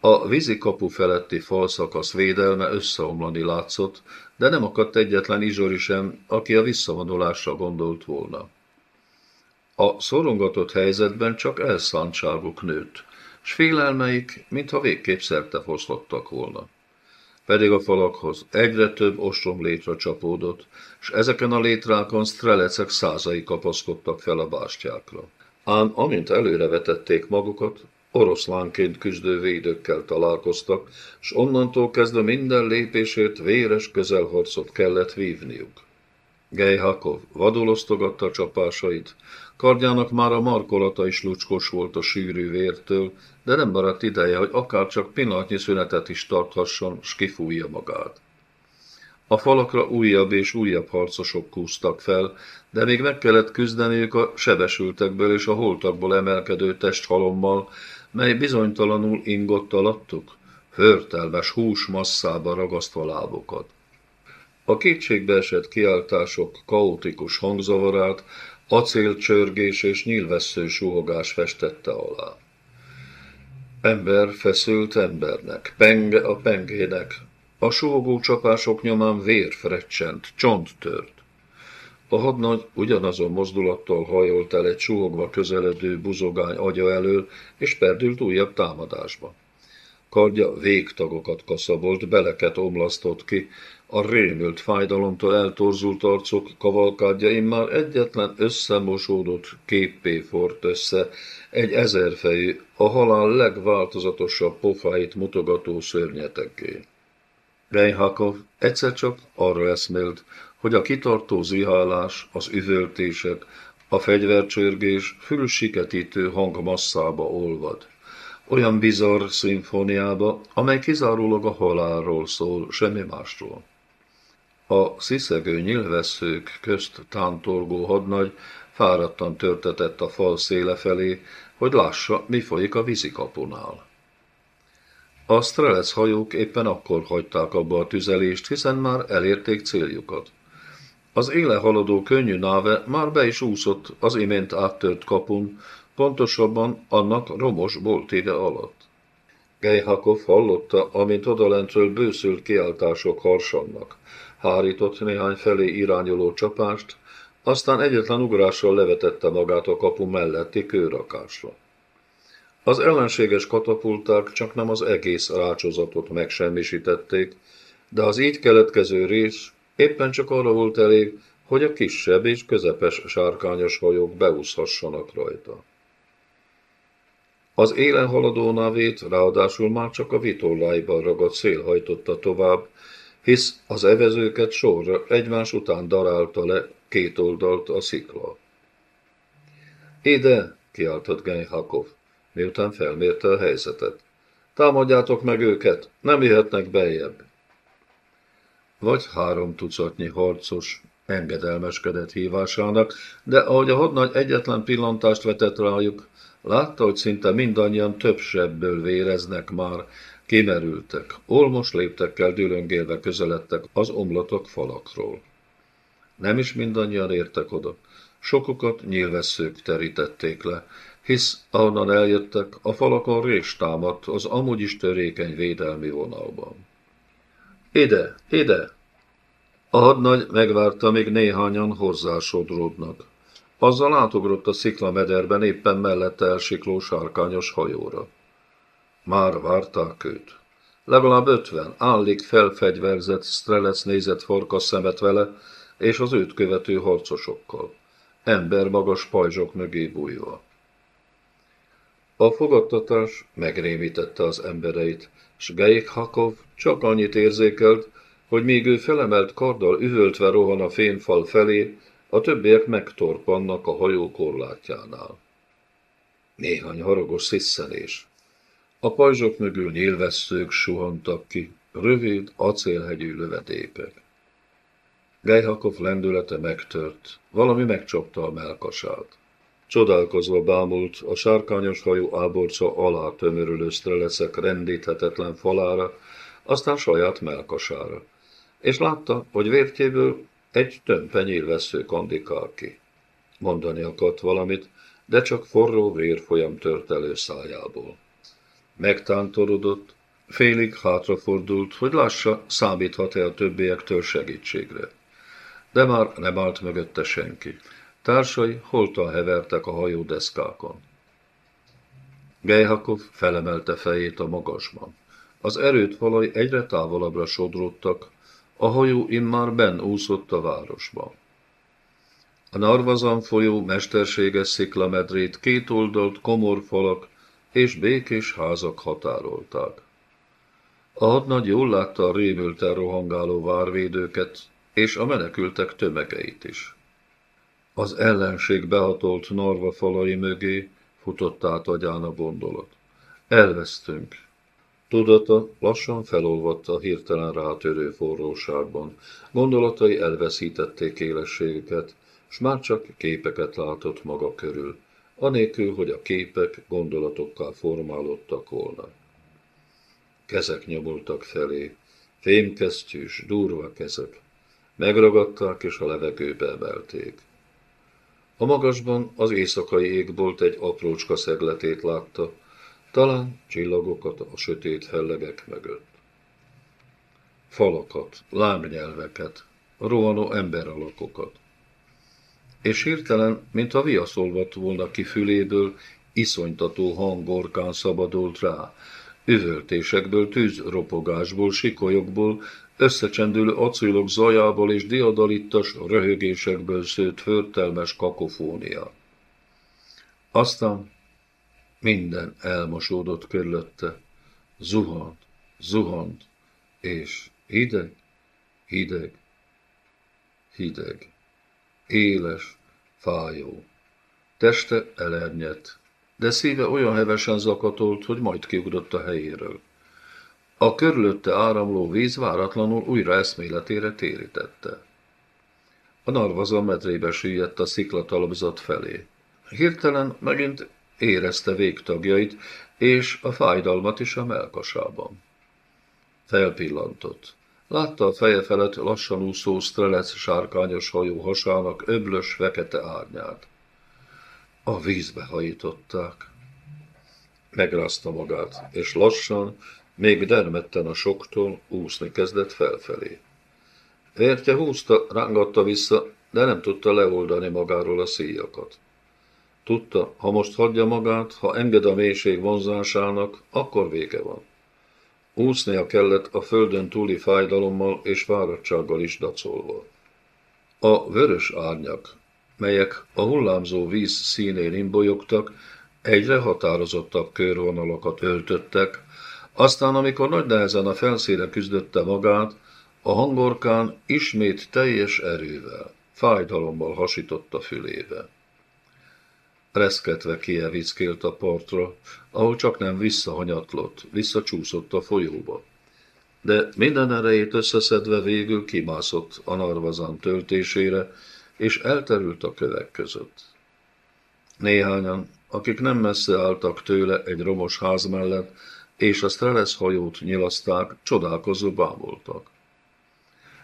Speaker 1: A vízi kapu feletti falszakasz védelme összeomlani látszott, de nem akadt egyetlen izsori sem, aki a visszavonulásra gondolt volna. A szorongatott helyzetben csak elszántságuk nőtt, s félelmeik, mintha végképp szerte foszlottak volna. Pedig a falakhoz egyre több ostrom létre csapódott, s ezeken a létrákon strelecek százai kapaszkodtak fel a bástyákra. Ám amint előrevetették magukat, oroszlánként küzdő védőkkel találkoztak, s onnantól kezdve minden lépésért véres közelharcot kellett vívniuk. Gejhakov vadul osztogatta a csapásait, kardjának már a markolata is lucskos volt a sűrű vértől, de nem maradt ideje, hogy akár csak pillanatnyi szünetet is tarthasson, s kifújja magát. A falakra újabb és újabb harcosok kúztak fel, de még meg kellett küzdeniük a sebesültekből és a holtakból emelkedő testhalommal, mely bizonytalanul ingott alattuk, hörtelmes hús masszába ragasztva lábokat. A kétségbeesett kiáltások kaotikus hangzavarát acélcsörgés és nyílvessző suhogás festette alá. Ember feszült embernek, penge a pengének, a suhogó csapások nyomán vér frecsent, csont tört. A hadnagy ugyanazon mozdulattal hajolt el egy suhogva közeledő buzogány agya elől, és perdült újabb támadásba. Kardja végtagokat kaszabolt, beleket omlasztott ki, a rémült fájdalomtól eltorzult arcok kavalkádja már egyetlen összemosódott képpé fort össze, egy ezerfejű, a halál legváltozatosabb pofáit mutogató szörnyetekké. Reinhakov egyszer csak arra eszmélt, hogy a kitartó zihálás, az üvöltések, a fegyvercsörgés fülsiketítő hangmasszába olvad. Olyan bizarr szimfóniába, amely kizárólag a halálról szól, semmi másról. A sziszegő nyilvesszők közt tántorgó hadnagy fáradtan törtetett a fal széle felé, hogy lássa, mi folyik a vízikapunál. A Strelec hajók éppen akkor hagyták abba a tüzelést, hiszen már elérték céljukat. Az éle haladó könnyű náve már be is úszott az imént áttört kapun, pontosabban annak romos boltége alatt. Gejhakov hallotta, amint odalentről bőszült kiáltások harsannak. Hárított néhány felé irányuló csapást, aztán egyetlen ugrással levetette magát a kapu melletti kőrakásra. Az ellenséges katapulták csak nem az egész rácsozatot megsemmisítették, de az így keletkező rész éppen csak arra volt elég, hogy a kisebb és közepes sárkányos hajók beúszhassanak rajta. Az élen haladó navét ráadásul már csak a vitorláiban ragadt szél hajtotta tovább, hisz az evezőket sorra egymás után darálta le két oldalt a szikla. Ide, kiáltott Genhakov, miután felmérte a helyzetet. Támadjátok meg őket, nem jöhetnek bejebb. Vagy három tucatnyi harcos engedelmeskedett hívásának, de ahogy a hadnagy egyetlen pillantást vetett rájuk, látta, hogy szinte mindannyian több véreznek már, kimerültek, olmos léptekkel dülöngélve közeledtek az omlatok falakról. Nem is mindannyian értek oda. Sokukat nyílvesszők terítették le, hisz ahonnan eljöttek, a falakon rés támadt az amúgy is törékeny védelmi vonalban. Ide, ide! A hadnagy megvárta, még néhányan hozzásodródnak. Azzal átugrott a sziklamederben éppen mellette elsikló sárkányos hajóra. Már várták őt. Legalább ötven állig felfegyverzett strelec nézett farkas szemet vele, és az őt követő harcosokkal, ember magas pajzsok mögé bújva. A fogadtatás megrémítette az embereit, s Hakov csak annyit érzékelt, hogy míg ő felemelt karddal üvöltve rohan a fényfal felé, a többiek megtorpannak a hajó korlátjánál. Néhány haragos sziszenés. A pajzsok mögül nyílvesszők suhantak ki, rövid, acélhegyű lövedékek. Gejhakov lendülete megtört, valami megcsapta a melkasát. Csodálkozva bámult a sárkányos hajú áborca alá tömörülő sztrelecek rendíthetetlen falára, aztán saját melkasára, és látta, hogy vértjéből egy tömpe nyílvesző kandikál ki. Mondani akart valamit, de csak forró vérfolyam tört elő szájából. Megtántorodott, félig hátrafordult, hogy lássa, számíthat-e a többiektől segítségre de már nem állt mögötte senki. Társai holtan hevertek a hajódeszkákon. Gejhakov felemelte fejét a magasban. Az erőt valaj egyre távolabbra sodródtak, a hajó immár ben úszott a városba. A Narvazan folyó mesterséges sziklamedrét két oldalt komorfalak és békés házak határolták. A hadnagy jól látta a rémülten rohangáló várvédőket, és a menekültek tömegeit is. Az ellenség behatolt narva falai mögé futott át agyán a gondolat. Elvesztünk. Tudata lassan felolvadt a hirtelen rátörő forróságban. Gondolatai elveszítették élességüket, s már csak képeket látott maga körül, anélkül, hogy a képek gondolatokkal formálódtak volna. Kezek nyomultak felé, fémkesztyűs, durva kezek, Megragadták és a levegőbe emelték. A magasban az éjszakai égbolt egy aprócska szegletét látta, talán csillagokat a sötét hellegek mögött. Falakat, lámnyelveket, rohanó emberalakokat. És hirtelen, mint a viaszolvat volna ki füléből, iszonytató hangorkán szabadult rá, üvöltésekből, tűzropogásból, sikolyokból, összecsendülő acélok zajából és diadalittas röhögésekből szőtt förtelmes kakofónia. Aztán minden elmosódott körülötte, zuhant, zuhant, és hideg, hideg, hideg, éles, fájó. Teste elernyett, de szíve olyan hevesen zakatolt, hogy majd kiugrott a helyéről. A körülötte áramló víz váratlanul újra eszméletére térítette. A narvazon medrébe süllyedt a sziklatalapzat felé. Hirtelen megint érezte végtagjait, és a fájdalmat is a melkasában. Felpillantott. Látta a feje felett lassan úszó strelec sárkányos hajó hasának öblös, fekete árnyát. A vízbe hajították. Megrázta magát, és lassan, még dermedten a soktól úszni kezdett felfelé. Vértje húzta, rángatta vissza, de nem tudta leoldani magáról a szíjakat. Tudta, ha most hagyja magát, ha enged a mélység vonzásának, akkor vége van. Úsznia kellett a földön túli fájdalommal és fáradtsággal is dacolva. A vörös árnyak, melyek a hullámzó víz színén imbolyogtak, egyre határozottabb körvonalakat öltöttek, aztán, amikor nagy nehezen a felszíre küzdötte magát, a hangorkán ismét teljes erővel, fájdalommal hasította fülébe. Reszketve kievickélt a partra, ahol csak nem visszahanyatlott, visszacsúszott a folyóba. De minden erejét összeszedve végül kimászott a narvazán töltésére, és elterült a kövek között. Néhányan, akik nem messze álltak tőle egy romos ház mellett, és a Strelesz hajót nyilaszták, csodálkozó bámultak.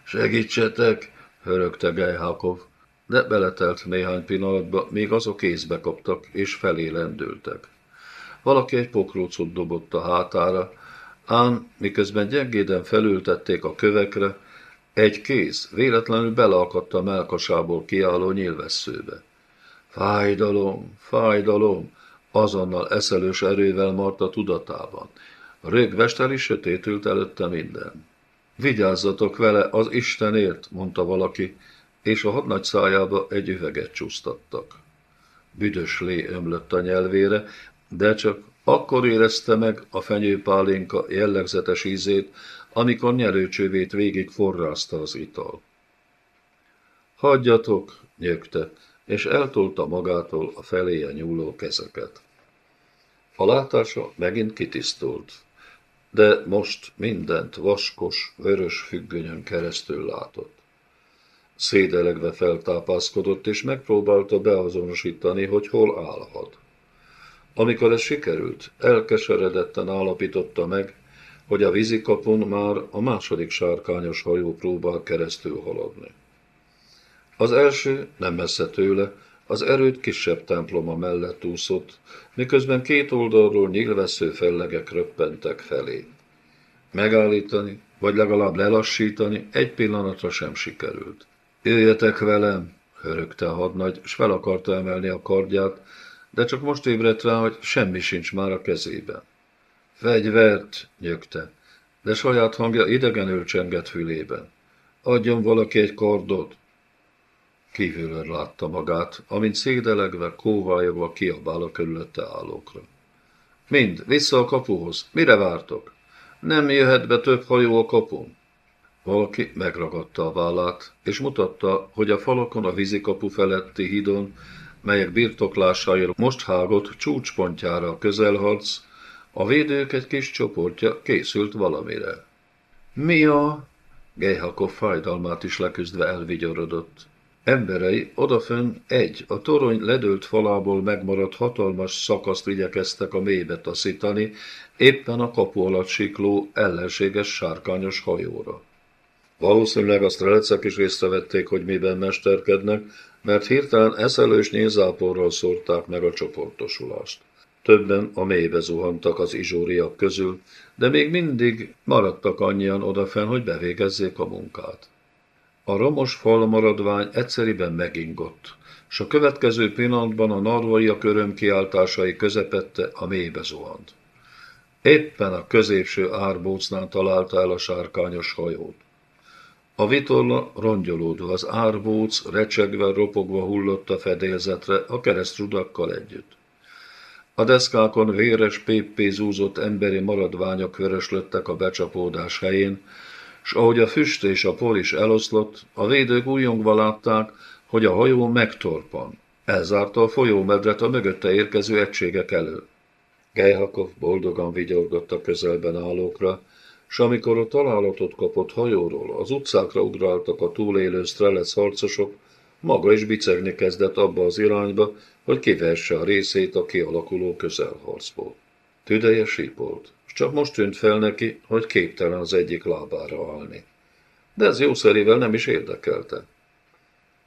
Speaker 1: Segítsetek, hörögte Gejhákov, de beletelt néhány pillanatba, még azok észbe kaptak, és felé lendültek. Valaki egy pokrócot dobott a hátára, ám miközben gyengéden felültették a kövekre, egy kéz véletlenül beleakadt a melkasából kiálló nyilvesszőbe. Fájdalom, fájdalom, azonnal eszelős erővel mart a tudatában. Rögvesteli sötétült előtte minden. Vigyázzatok vele az Istenért, mondta valaki, és a hadnagy szájába egy üveget csúsztattak. Büdös lé ömlött a nyelvére, de csak akkor érezte meg a fenyőpálinka jellegzetes ízét, amikor nyerőcsövét végig forrázta az ital. Hagyjatok, nyögte, és eltolta magától a feléje nyúló kezeket. A látása megint kitisztult, de most mindent vaskos, vörös függönyön keresztül látott. Szédelegve feltápászkodott, és megpróbálta beazonosítani, hogy hol állhat. Amikor ez sikerült, elkeseredetten állapította meg, hogy a vízikapun már a második sárkányos hajó próbál keresztül haladni. Az első, nem messze tőle, az erőt kisebb temploma mellett úszott, miközben két oldalról nyílvesző fellegek röppentek felé. Megállítani, vagy legalább lelassítani egy pillanatra sem sikerült. Jöjjetek velem, hörögte a hadnagy, s fel akarta emelni a kardját, de csak most ébredt rá, hogy semmi sincs már a kezében. Fegyvert, nyögte, de saját hangja idegenül csengett fülében. Adjon valaki egy kardot. Kívülről látta magát, amint szédelegve, kóvályogva kiabál a körülötte állókra. Mind, vissza a kapuhoz. Mire vártok? Nem jöhet be több hajó a kapun. Valaki megragadta a vállát, és mutatta, hogy a falakon a vízikapu feletti hídon, melyek birtoklásáért most hágott csúcspontjára a közelharc, a védők egy kis csoportja készült valamire. Mi a... Gejhakov fájdalmát is leküzdve elvigyorodott. Emberei odafönn egy, a torony ledőlt falából megmaradt hatalmas szakaszt igyekeztek a mélybe taszítani, éppen a kapu alatt sikló ellenséges sárkányos hajóra. Valószínűleg a strelecek is észrevették, hogy miben mesterkednek, mert hirtelen eszelős nyílzáporral szórták meg a csoportosulást. Többen a mélybe zuhantak az izsóriak közül, de még mindig maradtak annyian odafenn, hogy bevégezzék a munkát. A romos fal maradvány egyszeriben megingott, s a következő pillanatban a narvaiak örömkiáltásai közepette a mélybe zuhant. Éppen a középső árbócnál találta el a sárkányos hajót. A vitorla rongyolódva, az árbóc recsegve, ropogva hullott a fedélzetre a keresztrudakkal együtt. A deszkákon véres péppé zúzott emberi maradványok vöröslöttek a becsapódás helyén, s ahogy a füst és a por is eloszlott, a védők újongva látták, hogy a hajó megtorpan. Elzárta a folyómedret a mögötte érkező egységek elől. Gejhakov boldogan vigyorgott a közelben állókra, s amikor a találatot kapott hajóról az utcákra ugráltak a túlélő strelec harcosok, maga is bicegni kezdett abba az irányba, hogy kivesse a részét a kialakuló közelharcból. Tüdeje sípolt, csak most tűnt fel neki, hogy képtelen az egyik lábára állni. de ez jószerével nem is érdekelte.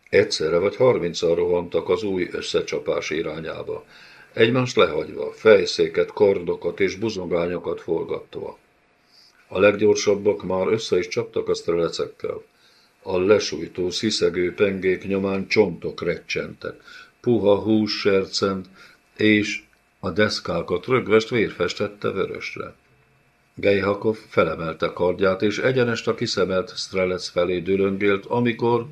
Speaker 1: Egyszerre vagy harmincan rohantak az új összecsapás irányába, egymást lehagyva, fejszéket, kordokat és buzogányokat forgatva. A leggyorsabbak már össze is csaptak a strelecekkel. A lesújtó, sziszegő pengék nyomán csontok recsentek, puha hús sercent, és a deszkákat rögvest vérfestette vörösre. Gejhakov felemelte kardját, és egyenest a kiszemelt Strelec felé dülöngélt, amikor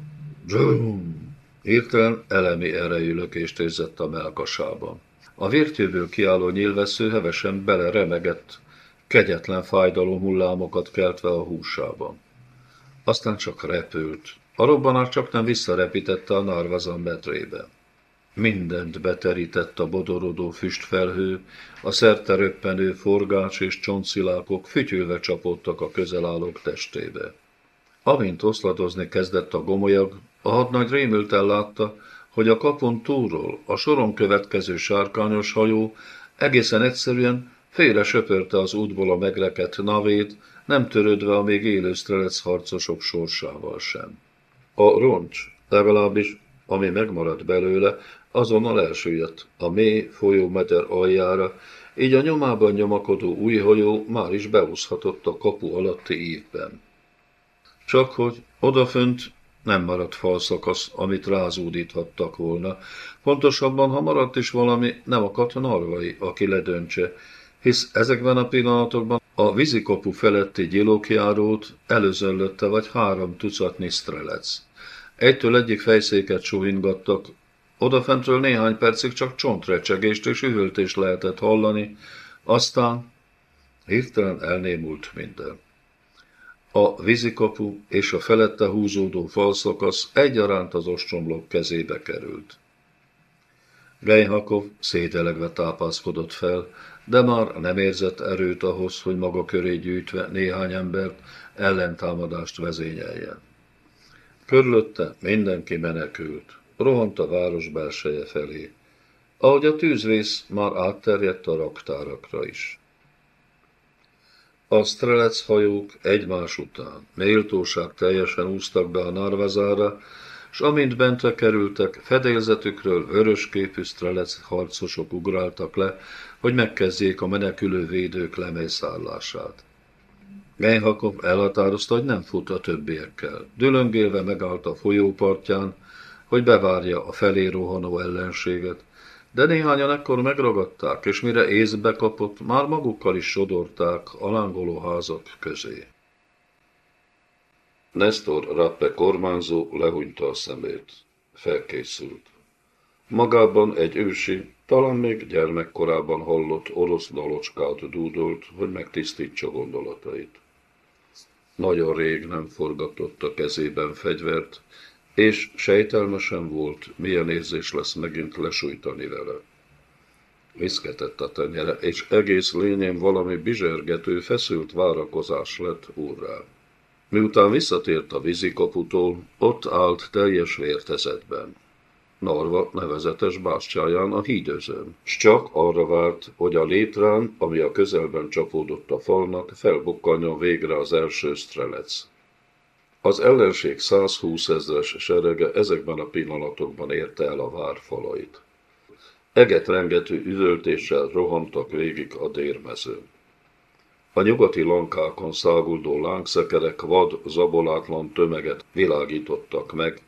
Speaker 1: Zsum! Hirtelen elemi erejű lökést érzett a melkasában. A vértőből kiálló nyilvessző hevesen beleremegett, kegyetlen fájdalom hullámokat keltve a húsában. Aztán csak repült. A robbanás csak nem visszarepítette a narvazan betrébe. Mindent beterített a bodorodó füstfelhő, a szerte röppenő forgács és csontszilákok fütyülve csapódtak a közelállók testébe. Amint oszladozni kezdett a gomolyag, a hadnagy rémülten látta, hogy a kapon túlról a soron következő sárkányos hajó egészen egyszerűen félre söpörte az útból a megrekedt navét, nem törődve a még élő strelec harcosok sorsával sem. A roncs, legalábbis ami megmaradt belőle, azonnal elsüllyedt a mély folyómeder aljára, így a nyomában nyomakodó új hajó már is beúszhatott a kapu alatti ívben. Csak hogy odafönt nem maradt falszakasz, amit rázúdíthattak volna. Pontosabban, ha maradt is valami, nem akadt Narvai, aki ledöntse, hisz ezekben a pillanatokban a vízikapu feletti gyilokjárót előzöllötte vagy három tucatnyi strelec. Egytől egyik fejszéket súhingattak, odafentről néhány percig csak csontrecsegést és üvöltést lehetett hallani, aztán hirtelen elnémult minden. A vízikapu és a felette húzódó falszakasz egyaránt az ostromlók kezébe került. Gejhakov szédelegve tápászkodott fel, de már nem érzett erőt ahhoz, hogy maga köré gyűjtve néhány embert ellentámadást vezényeljen. Körülötte mindenki menekült, rohant a város belseje felé, ahogy a tűzvész már átterjedt a raktárakra is. A strelec hajók egymás után méltóság teljesen úsztak be a narvazára, s amint bentre kerültek, fedélzetükről vörösképű strelec harcosok ugráltak le, hogy megkezdjék a menekülő védők lemészállását. Gejhakov elhatározta, hogy nem fut a többiekkel. Dülöngélve megállt a folyópartján, hogy bevárja a felé rohanó ellenséget, de néhányan ekkor megragadták, és mire észbe kapott, már magukkal is sodorták a lángoló házak közé. Nestor Rappe kormányzó lehúnyta a szemét. Felkészült. Magában egy ősi, talán még gyermekkorában hallott orosz dalocskát dúdolt, hogy megtisztítsa gondolatait. Nagyon rég nem forgatott a kezében fegyvert, és sejtelmesen volt, milyen érzés lesz megint lesújtani vele. Viszketett a tenyere, és egész lényen valami bizsergető, feszült várakozás lett úrrá. Miután visszatért a vízikaputól, ott állt teljes vértezetben. Narva nevezetes bástyáján a hídözön, s csak arra várt, hogy a létrán, ami a közelben csapódott a falnak, felbukkanjon végre az első strelec. Az ellenség 120 ezres serege ezekben a pillanatokban érte el a vár falait. Eget rengető üvöltéssel rohantak végig a dérmezőn. A nyugati lankákon száguldó lángszekerek vad, zabolátlan tömeget világítottak meg,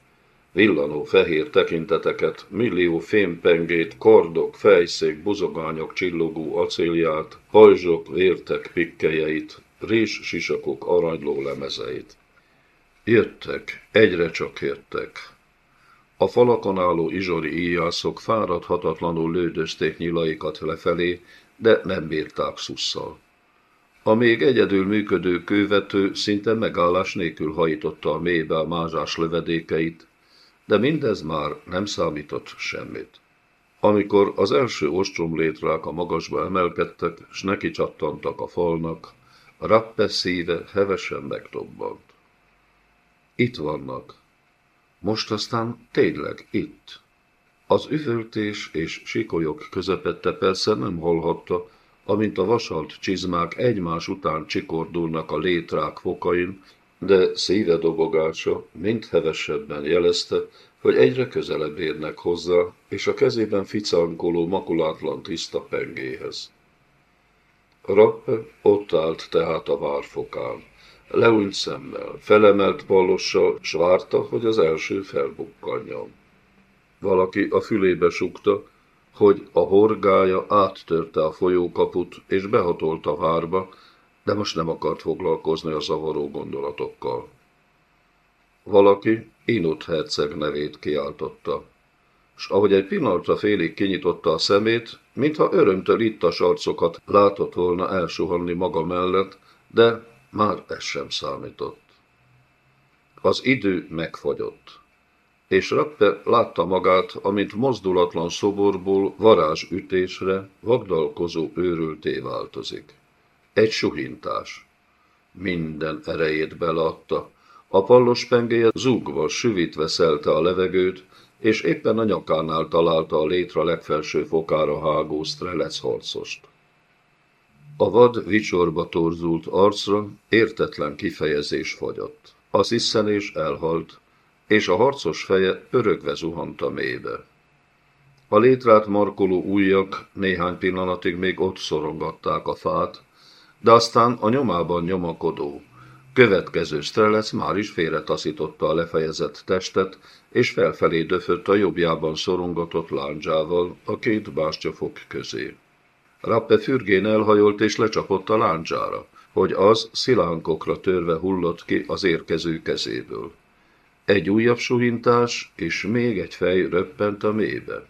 Speaker 1: villanó fehér tekinteteket, millió fémpengét, kordok, fejszék, buzogányok csillogó acélját, hajzsok, vértek pikkelyeit, rés sisakok aranyló lemezeit. Jöttek, egyre csak jöttek. A falakon álló izsori íjászok fáradhatatlanul lődözték nyilaikat lefelé, de nem bírták szusszal. A még egyedül működő kővető szinte megállás nélkül hajította a mélybe a mázsás lövedékeit, de mindez már nem számított semmit. Amikor az első ostromlétrák a magasba emelkedtek, s neki csattantak a falnak, rappe szíve hevesen megdobbant. Itt vannak. Most aztán tényleg itt. Az üvöltés és sikolyok közepette persze nem hallhatta, amint a vasalt csizmák egymás után csikordulnak a létrák fokain, de szíve dobogása mind hevesebben jelezte, hogy egyre közelebb érnek hozzá, és a kezében ficánkoló makulátlan tiszta pengéhez. Rappe ott állt tehát a várfokán, leúnyt szemmel, felemelt ballossal, s várta, hogy az első felbukkanjon. Valaki a fülébe sukta, hogy a horgája áttörte a folyókaput és behatolt a várba, de most nem akart foglalkozni a zavaró gondolatokkal. Valaki Inut herceg nevét kiáltotta, s ahogy egy pillanatra félig kinyitotta a szemét, mintha örömtől ittas arcokat látott volna elsuhanni maga mellett, de már ez sem számított. Az idő megfagyott, és Rappe látta magát, amint mozdulatlan szoborból varázsütésre vagdalkozó őrülté változik. Egy suhintás. Minden erejét beleadta. A pallos pengéje zúgva, süvítve szelte a levegőt, és éppen a nyakánál találta a létra legfelső fokára hágó strelec harcost. A vad vicsorba torzult arcra értetlen kifejezés fagyott. Az is elhalt, és a harcos feje örökve zuhant a mélybe. A létrát markoló ujjak néhány pillanatig még ott szorongatták a fát, de aztán a nyomában nyomakodó, következő strelec már is félretaszította a lefejezett testet, és felfelé döfött a jobbjában szorongatott láncsával a két bástyafok közé. Rappe fürgén elhajolt és lecsapott a láncsára, hogy az szilánkokra törve hullott ki az érkező kezéből. Egy újabb suhintás, és még egy fej röppent a mélybe.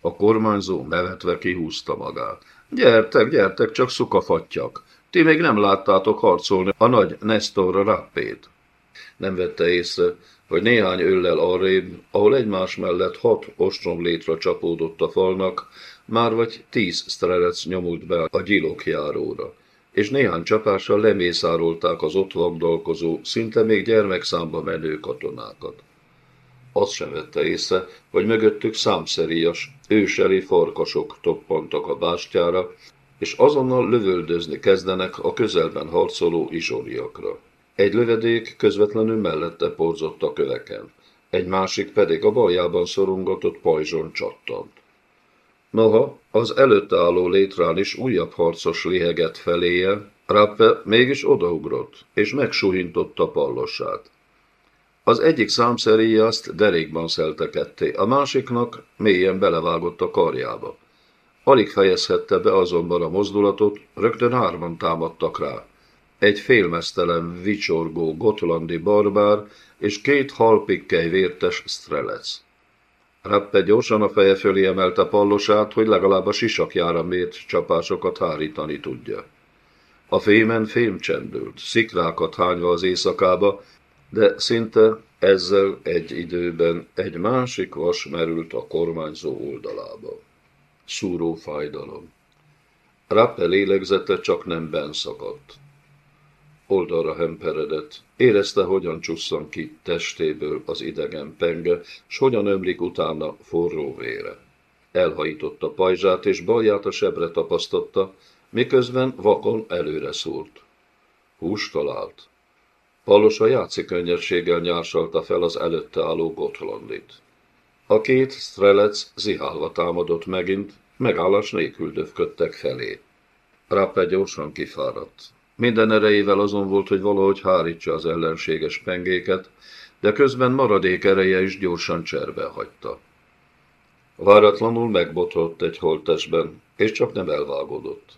Speaker 1: A kormányzó nevetve kihúzta magát. Gyertek, gyertek, csak szukafatjak. Ti még nem láttátok harcolni a nagy Nestor Rappét. Nem vette észre, hogy néhány öllel arrébb, ahol egymás mellett hat létre csapódott a falnak, már vagy tíz strelec nyomult be a gyilokjáróra, és néhány csapással lemészárolták az ott vagdalkozó, szinte még gyermekszámba menő katonákat. Azt sem vette észre, hogy mögöttük számszeríjas, őseli farkasok toppantak a bástyára, és azonnal lövöldözni kezdenek a közelben harcoló izsoriakra. Egy lövedék közvetlenül mellette porzott a köveken, egy másik pedig a baljában szorongatott pajzson csattant. Noha az előtte álló létrán is újabb harcos liheget feléje, Rappe mégis odaugrott, és megsuhintotta pallosát. Az egyik számszeréje azt derékban szelte ketté, a másiknak mélyen belevágott a karjába. Alig fejezhette be azonban a mozdulatot, rögtön hárman támadtak rá. Egy félmeztelen, vicsorgó gotlandi barbár és két halpikkely vértes strelec. Rappe gyorsan a feje fölé emelte pallosát, hogy legalább a sisakjára mért csapásokat hárítani tudja. A fémen fém csendült, szikrákat hányva az éjszakába, de szinte ezzel egy időben egy másik vas merült a kormányzó oldalába. Szúró fájdalom. Rappe lélegzete csak nem ben szakadt oldalra hemperedett. Érezte, hogyan csusszan ki testéből az idegen penge, s hogyan ömlik utána forró vére. Elhajította pajzsát, és balját a sebre tapasztotta, miközben vakon előre szúrt. Hús talált. Palos a játszik könnyedséggel nyársalta fel az előtte álló Gotlandit. A két strelec zihálva támadott megint, megállás nélkül döfködtek felé. Rappe gyorsan kifáradt. Minden erejével azon volt, hogy valahogy hárítsa az ellenséges pengéket, de közben maradék ereje is gyorsan cserbe hagyta. Váratlanul megbotott egy holtesben, és csak nem elvágódott.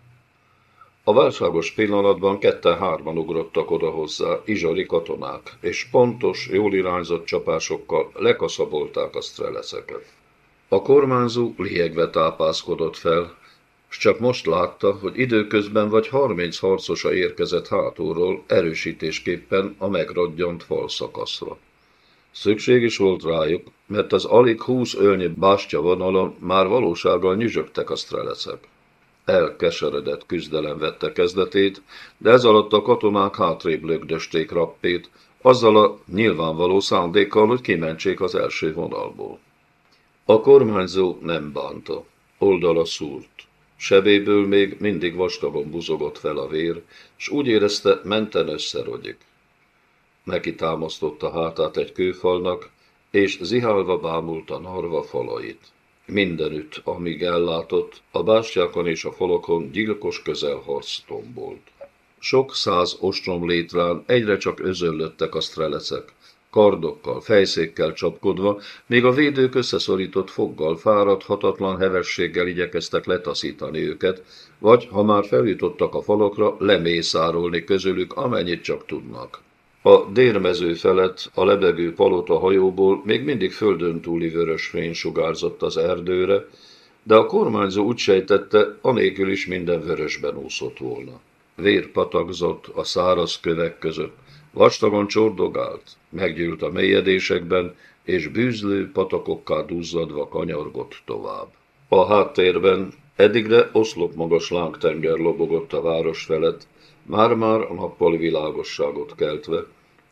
Speaker 1: A válságos pillanatban ketten-hárman ugrottak oda hozzá, izsari katonák, és pontos, jól irányzott csapásokkal lekaszabolták a streleceket. A kormányzó liegve tápászkodott fel, csak most látta, hogy időközben vagy harminc harcosa érkezett hátulról erősítésképpen a megrodjant falszakaszra. Szükség is volt rájuk, mert az alig húsz ölnyi bástya vonalon már valósággal nyüzsögtek a strelecek. Elkeseredett küzdelem vette kezdetét, de ez alatt a katonák hátrébb lögdösték rappét, azzal a nyilvánvaló szándékkal, hogy kimentsék az első vonalból. A kormányzó nem bánta, oldala szúrt. Sebéből még mindig vastagon buzogott fel a vér, s úgy érezte, menten összerogyik. neki támasztotta hátát egy kőfalnak, és zihálva bámulta narva falait. Mindenütt, amíg ellátott, a bástyákon és a falakon gyilkos közelharc tombolt. Sok száz ostrom létrán egyre csak özöllöttek a strelecek, kardokkal, fejszékkel csapkodva, még a védők összeszorított foggal, fáradhatatlan hevességgel igyekeztek letaszítani őket, vagy, ha már feljutottak a falakra, lemészárolni közülük, amennyit csak tudnak. A dérmező felett a lebegő palota hajóból még mindig földön túli vörös fény sugárzott az erdőre, de a kormányzó úgy sejtette, anélkül is minden vörösben úszott volna. Vér patakzott a száraz kövek között, vastagon csordogált, meggyűlt a mélyedésekben, és bűzlő patakokká duzzadva kanyargott tovább. A háttérben eddigre oszlop magas lángtenger lobogott a város felett, már-már a nappali világosságot keltve,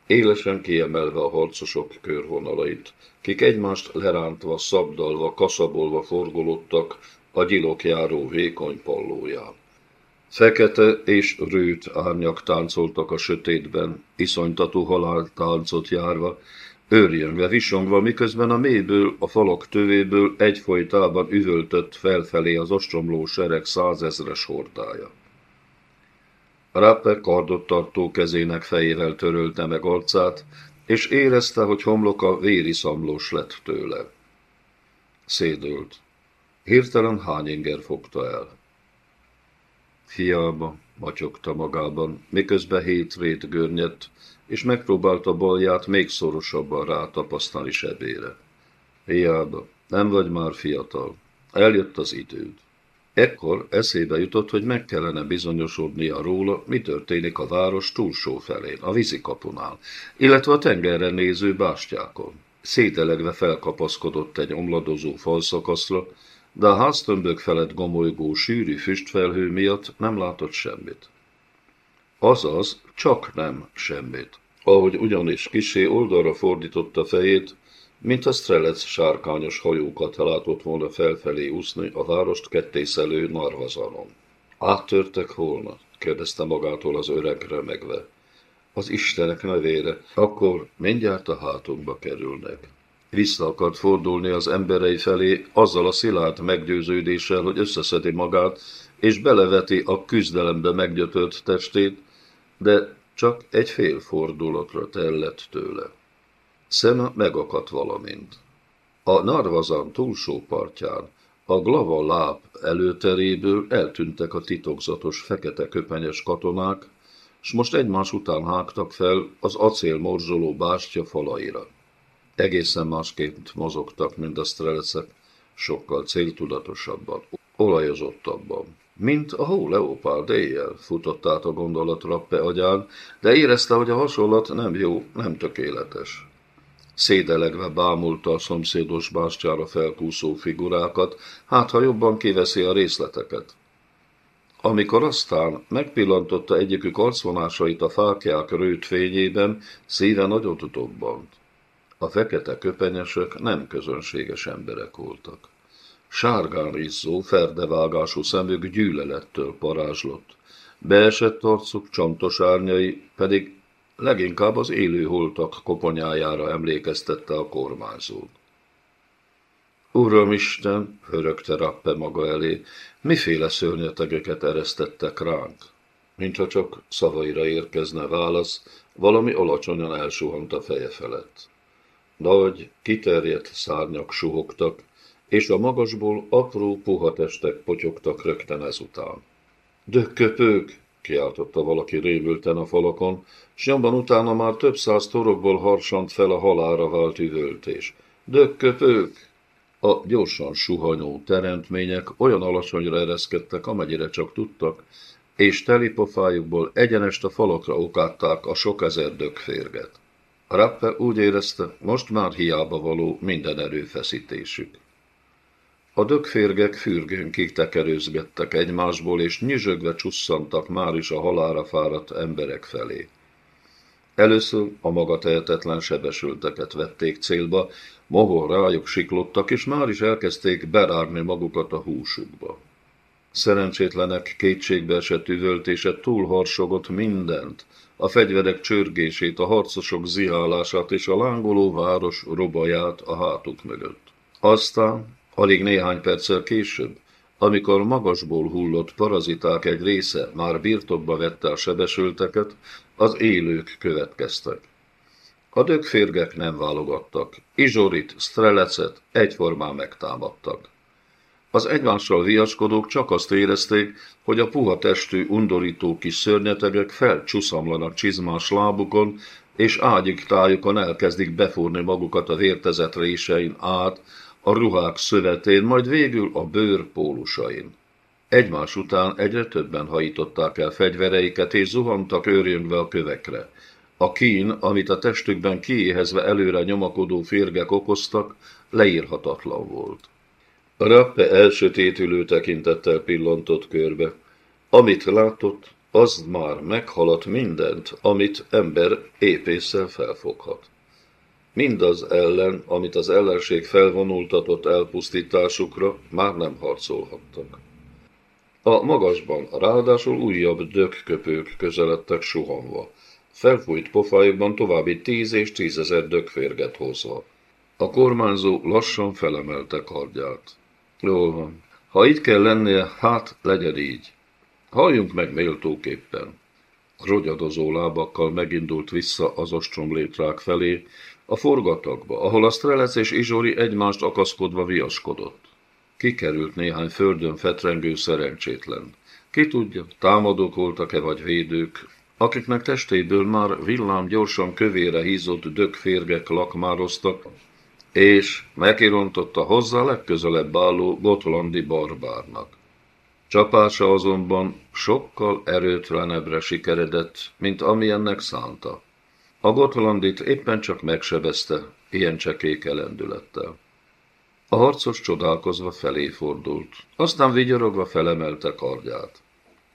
Speaker 1: élesen kiemelve a harcosok körvonalait, kik egymást lerántva, szabdalva, kaszabolva forgolódtak a gyilokjáró vékony pallóján. Fekete és rőt árnyak táncoltak a sötétben, iszonytató haláltáncot járva, őrjönve, visongva, miközben a mélyből, a falak tövéből egyfolytában üvöltött felfelé az ostromló sereg százezres hordája. Rapper kardot tartó kezének fejével törölte meg arcát, és érezte, hogy homloka véri szamlós lett tőle. Szédült. Hirtelen hányinger fogta el. Hiába, matyogta magában, miközben hétrét görnyedt, és megpróbálta balját még szorosabban rátapasztani sebére. Hiába, nem vagy már fiatal. Eljött az időd. Ekkor eszébe jutott, hogy meg kellene bizonyosodnia róla, mi történik a város túlsó felén, a vízikapunál, illetve a tengerre néző bástyákon. Szételegve felkapaszkodott egy omladozó falszakaszra, de a háztömbök felett gomolygó sűrű füstfelhő miatt nem látott semmit. Azaz, csak nem semmit. Ahogy ugyanis kisé oldalra fordította fejét, mint a Strelec sárkányos hajókat látott volna felfelé úszni a várost kettészelő narvazanon. Áttörtek volna? kérdezte magától az öreg remegve. Az Istenek nevére, akkor mindjárt a hátunkba kerülnek. Vissza akart fordulni az emberei felé azzal a szilárd meggyőződéssel, hogy összeszedi magát, és beleveti a küzdelembe meggyötört testét, de csak egy fél fordulatra tellett tőle. Szeme megakadt valamint. A Narvazan túlsó partján, a glava láb előteréből eltűntek a titokzatos fekete köpenyes katonák, s most egymás után hágtak fel az acél morzsoló bástya falaira. Egészen másként mozogtak, mint a strelecek, sokkal céltudatosabban, olajozottabban. Mint a hó leopárd éjjel futott át a gondolat Rappe agyán, de érezte, hogy a hasonlat nem jó, nem tökéletes. Szédelegve bámulta a szomszédos bástyára felkúszó figurákat, hát ha jobban kiveszi a részleteket. Amikor aztán megpillantotta egyikük arcvonásait a fákják rőt fényében, szíve nagyot dobbant. Fekete köpenyesek nem közönséges emberek voltak. Sárgán izzó, ferdevágású szemük gyűlölettől parázslott. Beesett arcuk csontos árnyai pedig leginkább az élő holtak koponyájára emlékeztette a kormányzót. Uramisten, hörögte Rappe maga elé, miféle szörnyetegeket eresztettek ránk? Mintha csak szavaira érkezne válasz, valami alacsonyan elsuhant a feje felett. Nagy, kiterjedt szárnyak suhogtak, és a magasból apró puha testek potyogtak rögtön ezután. Dökköpők! kiáltotta valaki rémülten a falakon, s nyomban utána már több száz torokból harsant fel a halára vált üvöltés. Dökköpők! A gyorsan suhanyó teremtmények olyan alacsonyra ereszkedtek, amennyire csak tudtak, és telipofájukból egyenest a falakra okátták a sok ezer dökférget. Rappe úgy érezte, most már hiába való minden erőfeszítésük. A dögférgek fürgőnkig tekerőzgettek egymásból, és nyüzsögve csusszantak már is a halára fáradt emberek felé. Először a maga tehetetlen sebesülteket vették célba, mohol rájuk siklottak, és már is elkezdték berárni magukat a húsukba. Szerencsétlenek kétségbe esett üvöltése túlharsogott mindent, a fegyverek csörgését, a harcosok zihálását és a lángoló város robaját a hátuk mögött. Aztán, alig néhány perccel később, amikor magasból hullott paraziták egy része már birtokba vette a sebesülteket, az élők következtek. A dögférgek nem válogattak, Izsorit, Strelecet egyformán megtámadtak. Az egymással viaskodók csak azt érezték, hogy a puha testű, undorító kis szörnyetegek felcsuszamlanak csizmás lábukon, és ágyik tájukon elkezdik befúrni magukat a vértezet résein át, a ruhák szövetén, majd végül a bőr pólusain. Egymás után egyre többen hajították el fegyvereiket, és zuhantak őrjöngve a kövekre. A kín, amit a testükben kiéhezve előre nyomakodó férgek okoztak, leírhatatlan volt. Rappe elsötétülő tekintettel pillantott körbe. Amit látott, az már meghaladt mindent, amit ember épésszel felfoghat. Mindaz ellen, amit az ellenség felvonultatott elpusztításukra, már nem harcolhattak. A magasban ráadásul újabb dökköpők közeledtek suhanva, felfújt pofájukban további tíz és tízezer dökférget hozva. A kormányzó lassan felemelte kardját. Jól van. Ha így kell lennie, hát legyen így. Halljunk meg méltóképpen. Rogyadozó lábakkal megindult vissza az ostromlétrák felé, a forgatagba, ahol a Strelec és Izsori egymást akaszkodva viaskodott. Kikerült néhány földön fetrengő szerencsétlen. Ki tudja, támadók voltak-e vagy védők, akiknek testéből már villám gyorsan kövére hízott dögférgek lakmároztak, és megirontotta hozzá legközelebb álló gotlandi barbárnak. Csapása azonban sokkal erőtlenebbre sikeredett, mint amilyennek szánta. A Gotlandit éppen csak megsebezte, ilyen csekék elendülettel. A harcos csodálkozva felé fordult, aztán vigyorogva felemelte kardját.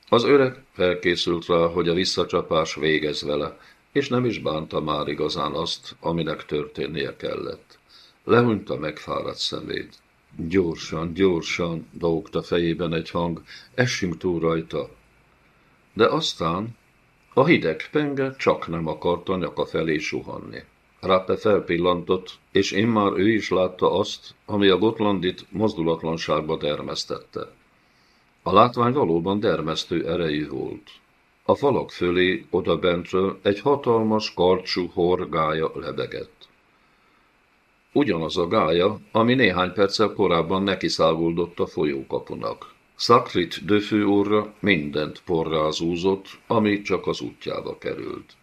Speaker 1: Az öreg felkészült rá, hogy a visszacsapás végez vele, és nem is bánta már igazán azt, aminek történnie kellett. Lehunyta megfáradt szemét. Gyorsan, gyorsan, dolgta fejében egy hang, essünk túl rajta. De aztán a hideg penge csak nem akart a nyaka felé suhanni. Rápe felpillantott, és én már ő is látta azt, ami a Gotlandit mozdulatlanságba dermesztette. A látvány valóban dermesztő erejű volt. A falak fölé, odabentről egy hatalmas, karcsú horgája lebegett. Ugyanaz a gája, ami néhány perccel korábban nekiszáguldott a folyókapunak. Szakrit döfő úrra mindent porrázúzott, ami csak az útjába került.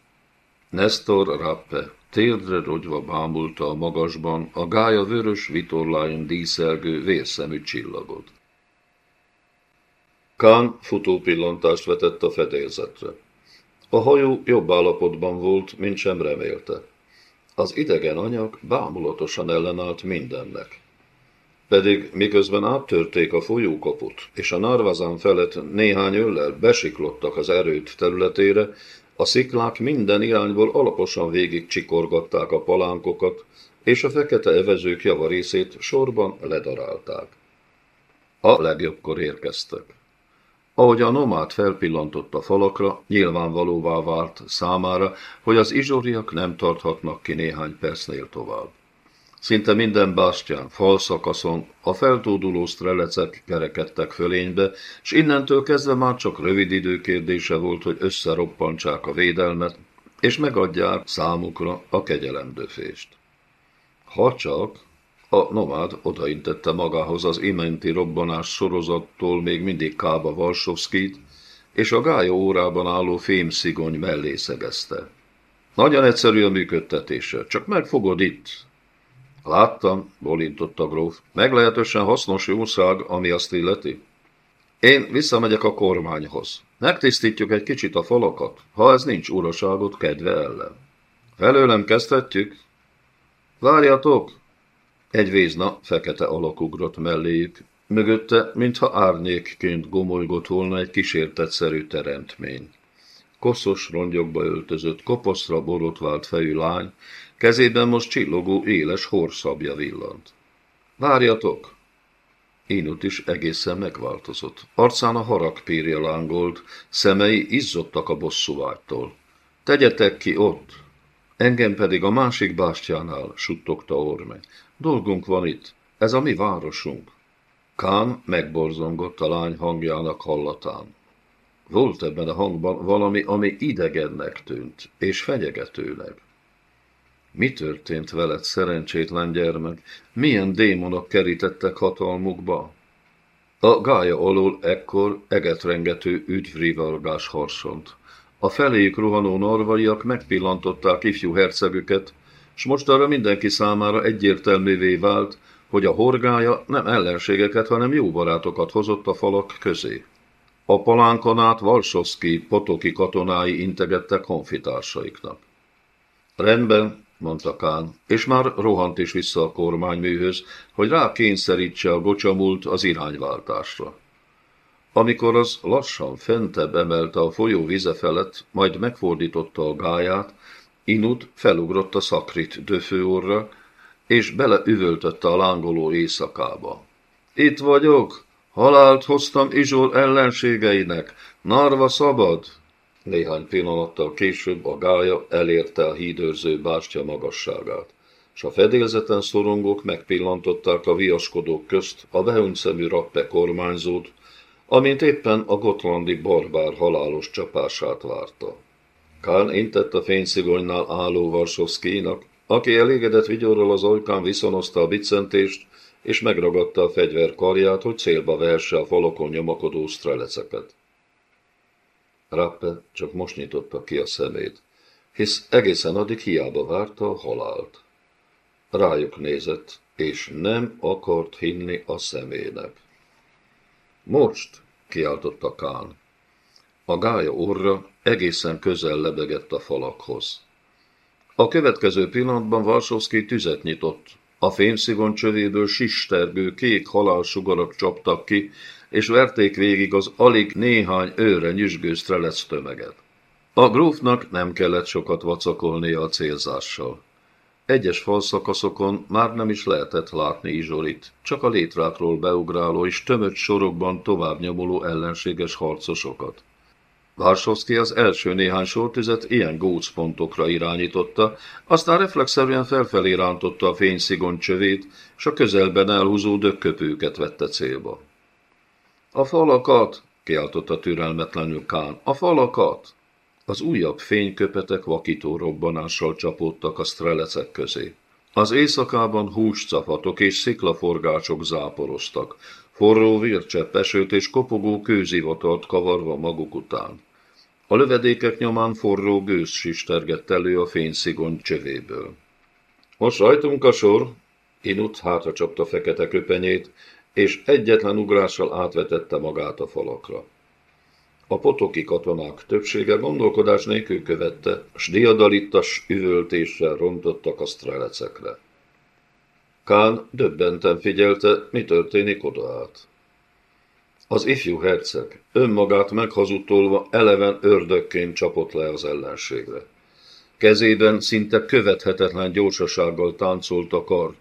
Speaker 1: Nestor Rappe térdre rogyva bámulta a magasban a gája vörös vitorlájon díszelgő vérszemű csillagot. Kán futópillantást vetett a fedélzetre. A hajó jobb állapotban volt, mint sem remélte. Az idegen anyag bámulatosan ellenállt mindennek. Pedig miközben áttörték a folyókaput, és a narvazán felett néhány öllel besiklottak az erőt területére, a sziklák minden irányból alaposan végig csikorgatták a palánkokat, és a fekete evezők javarészét sorban ledarálták. A legjobbkor érkeztek. Ahogy a nomád felpillantott a falakra, nyilvánvalóvá vált számára, hogy az izsoriak nem tarthatnak ki néhány percnél tovább. Szinte minden bástyán, falszakaszon a feltóduló strelecek kerekedtek fölénybe, és innentől kezdve már csak rövid idő kérdése volt, hogy összeroppantsák a védelmet, és megadják számukra a kegyelemdöfést. Ha csak, a nomád odaintette magához az imenti robbanás sorozattól még mindig Kába Valsovszkit, és a gája órában álló fémszigony mellé szegezte. Nagyon egyszerű a működtetése, csak megfogod itt, Láttam, bolintott a gróf. Meglehetősen hasznos jószág, ami azt illeti. Én visszamegyek a kormányhoz. Megtisztítjuk egy kicsit a falakat, ha ez nincs uraságot kedve ellen. Felőlem kezdhetjük? Várjatok! Egy vézna fekete alak ugrott melléjük. Mögötte, mintha árnyékként gomolygott volna egy kísértetszerű teremtmény. Koszos rongyokba öltözött, kopaszra borotvált fejű lány, Kezében most csillogó éles horszabja villant. Várjatok! Inut is egészen megváltozott. Arcán a haragpírja lángolt, szemei izzottak a bosszúvágytól. Tegyetek ki ott! Engem pedig a másik bástyánál, suttogta Orme. Dolgunk van itt, ez a mi városunk. Kán megborzongott a lány hangjának hallatán. Volt ebben a hangban valami, ami idegennek tűnt, és fenyegetőleg. Mi történt veled, szerencsétlen gyermek? Milyen démonok kerítettek hatalmukba? A gája alól ekkor egetrengető ügyvrivalgás harsont. A feléjük rohanó norvaiak megpillantották ifjú hercegüket, s most arra mindenki számára egyértelművé vált, hogy a horgája nem ellenségeket, hanem jó barátokat hozott a falak közé. A palánkon át Valsovszki potoki katonái integettek honfitársaiknak. Rendben, mondta Kán, és már rohant is vissza a kormányműhöz, hogy rá kényszerítse a gocsamult az irányváltásra. Amikor az lassan fentebb emelte a folyó vize felett, majd megfordította a gáját, Inut felugrott a szakrit döfőorra, és beleüvöltötte a lángoló éjszakába. Itt vagyok, halált hoztam Izsor ellenségeinek, Narva szabad! Néhány pillanattal később a gája elérte a hídőrző bástya magasságát, s a fedélzeten szorongók megpillantották a viaskodók közt a vehüncemű rappe kormányzót, amint éppen a gotlandi barbár halálos csapását várta. Kán intett a fényszigonynál álló Varsovszkinak, aki elégedett vigyorral az ajkán viszonozta a bicentést, és megragadta a fegyver karját, hogy célba vehesse a falokon nyomakodó streleceket. Rappe csak most nyitotta ki a szemét, hisz egészen addig hiába várta a halált. Rájuk nézett, és nem akart hinni a szemének. Most, kiáltotta Kán. A gája orra egészen közel lebegett a falakhoz. A következő pillanatban Varsovszki tüzet nyitott. A fényszigon csövéből sistergő kék halálsugarak csaptak ki, és verték végig az alig néhány őre nyüzsgő strelec tömeget. A grófnak nem kellett sokat vacakolnia a célzással. Egyes falszakaszokon már nem is lehetett látni Izsorit, csak a létrákról beugráló és tömött sorokban tovább nyomuló ellenséges harcosokat. Varsovszki az első néhány sortüzet ilyen gócpontokra irányította, aztán reflexzerűen felfelé rántotta a fényszigon csövét, és a közelben elhúzó dökköpőket vette célba. A falakat, kiáltotta türelmetlenül Kán, a falakat! Az újabb fényköpetek vakító robbanással csapódtak a strelecek közé. Az éjszakában húscapatok és sziklaforgácsok záporoztak, forró vércseppesőt és kopogó kőzivatart kavarva maguk után. A lövedékek nyomán forró gőz sistergett elő a fényszigon csövéből. Most rajtunk a sor, Inut hátra csapta fekete köpenyét, és egyetlen ugrással átvetette magát a falakra. A potoki katonák többsége gondolkodás nélkül követte, s diadalittas üvöltéssel rontottak a strelecekre. Kán döbbenten figyelte, mi történik odaát. Az ifjú herceg önmagát meghazudtolva eleven ördökként csapott le az ellenségre. Kezében szinte követhetetlen gyorsasággal táncolt a kard.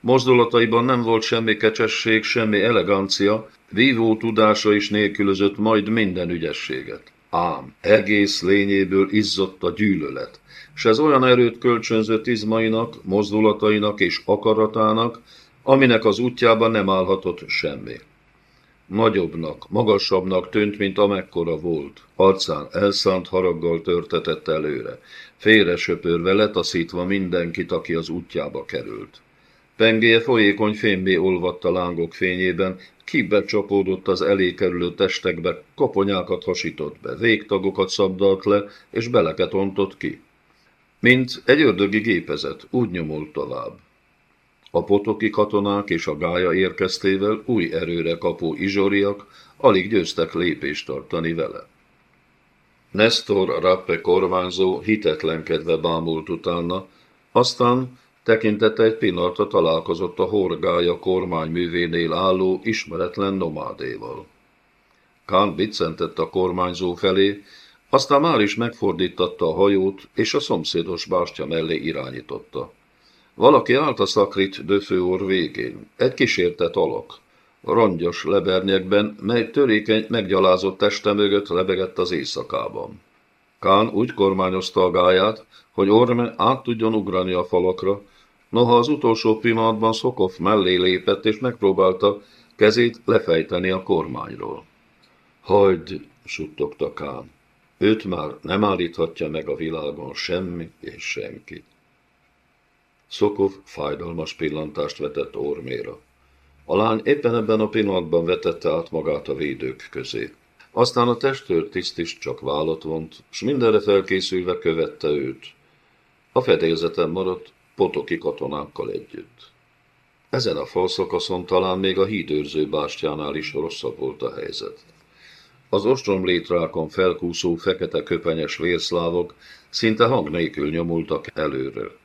Speaker 1: Mozdulataiban nem volt semmi kecsesség, semmi elegancia, vívó tudása is nélkülözött majd minden ügyességet. Ám egész lényéből izzott a gyűlölet, s ez olyan erőt kölcsönzött izmainak, mozdulatainak és akaratának, aminek az útjában nem állhatott semmi. Nagyobbnak, magasabbnak tűnt, mint amekkora volt. Arcán elszánt haraggal törtetett előre. Félre söpörve letaszítva mindenkit, aki az útjába került. Pengéje folyékony fémbé olvadt a lángok fényében, kibe csapódott az elé kerülő testekbe, koponyákat hasított be, végtagokat szabdalt le, és beleket ontott ki. Mint egy ördögi gépezet, úgy nyomult tovább. A potoki katonák és a gája érkeztével új erőre kapó izsoriak alig győztek lépést tartani vele. Nestor Rappe kormányzó hitetlenkedve bámult utána, aztán tekintete egy pillanatra találkozott a horgája kormányművénél álló ismeretlen nomádéval. Kán biccentett a kormányzó felé, aztán már is megfordítatta a hajót, és a szomszédos bástya mellé irányította. Valaki állt a szakrit döfőor végén, egy kísértett alak. rongyos lebernyekben, mely törékeny, meggyalázott teste mögött lebegett az éjszakában. Kán úgy kormányozta a gáját, hogy Orme át tudjon ugrani a falakra, noha az utolsó pillanatban Szokov mellé lépett és megpróbálta kezét lefejteni a kormányról. Hagyd, suttogta Kán. Őt már nem állíthatja meg a világon semmi és senki. Szokov fájdalmas pillantást vetett Orméra. A lány éppen ebben a pillanatban vetette át magát a védők közé. Aztán a testőr tiszt is csak vállat vont, s mindenre felkészülve követte őt. A fedélzeten maradt potoki katonákkal együtt. Ezen a falszakaszon talán még a hídőrző bástyánál is rosszabb volt a helyzet. Az ostromlétrákon felkúszó fekete köpenyes vérszlávok szinte hang nélkül nyomultak előről.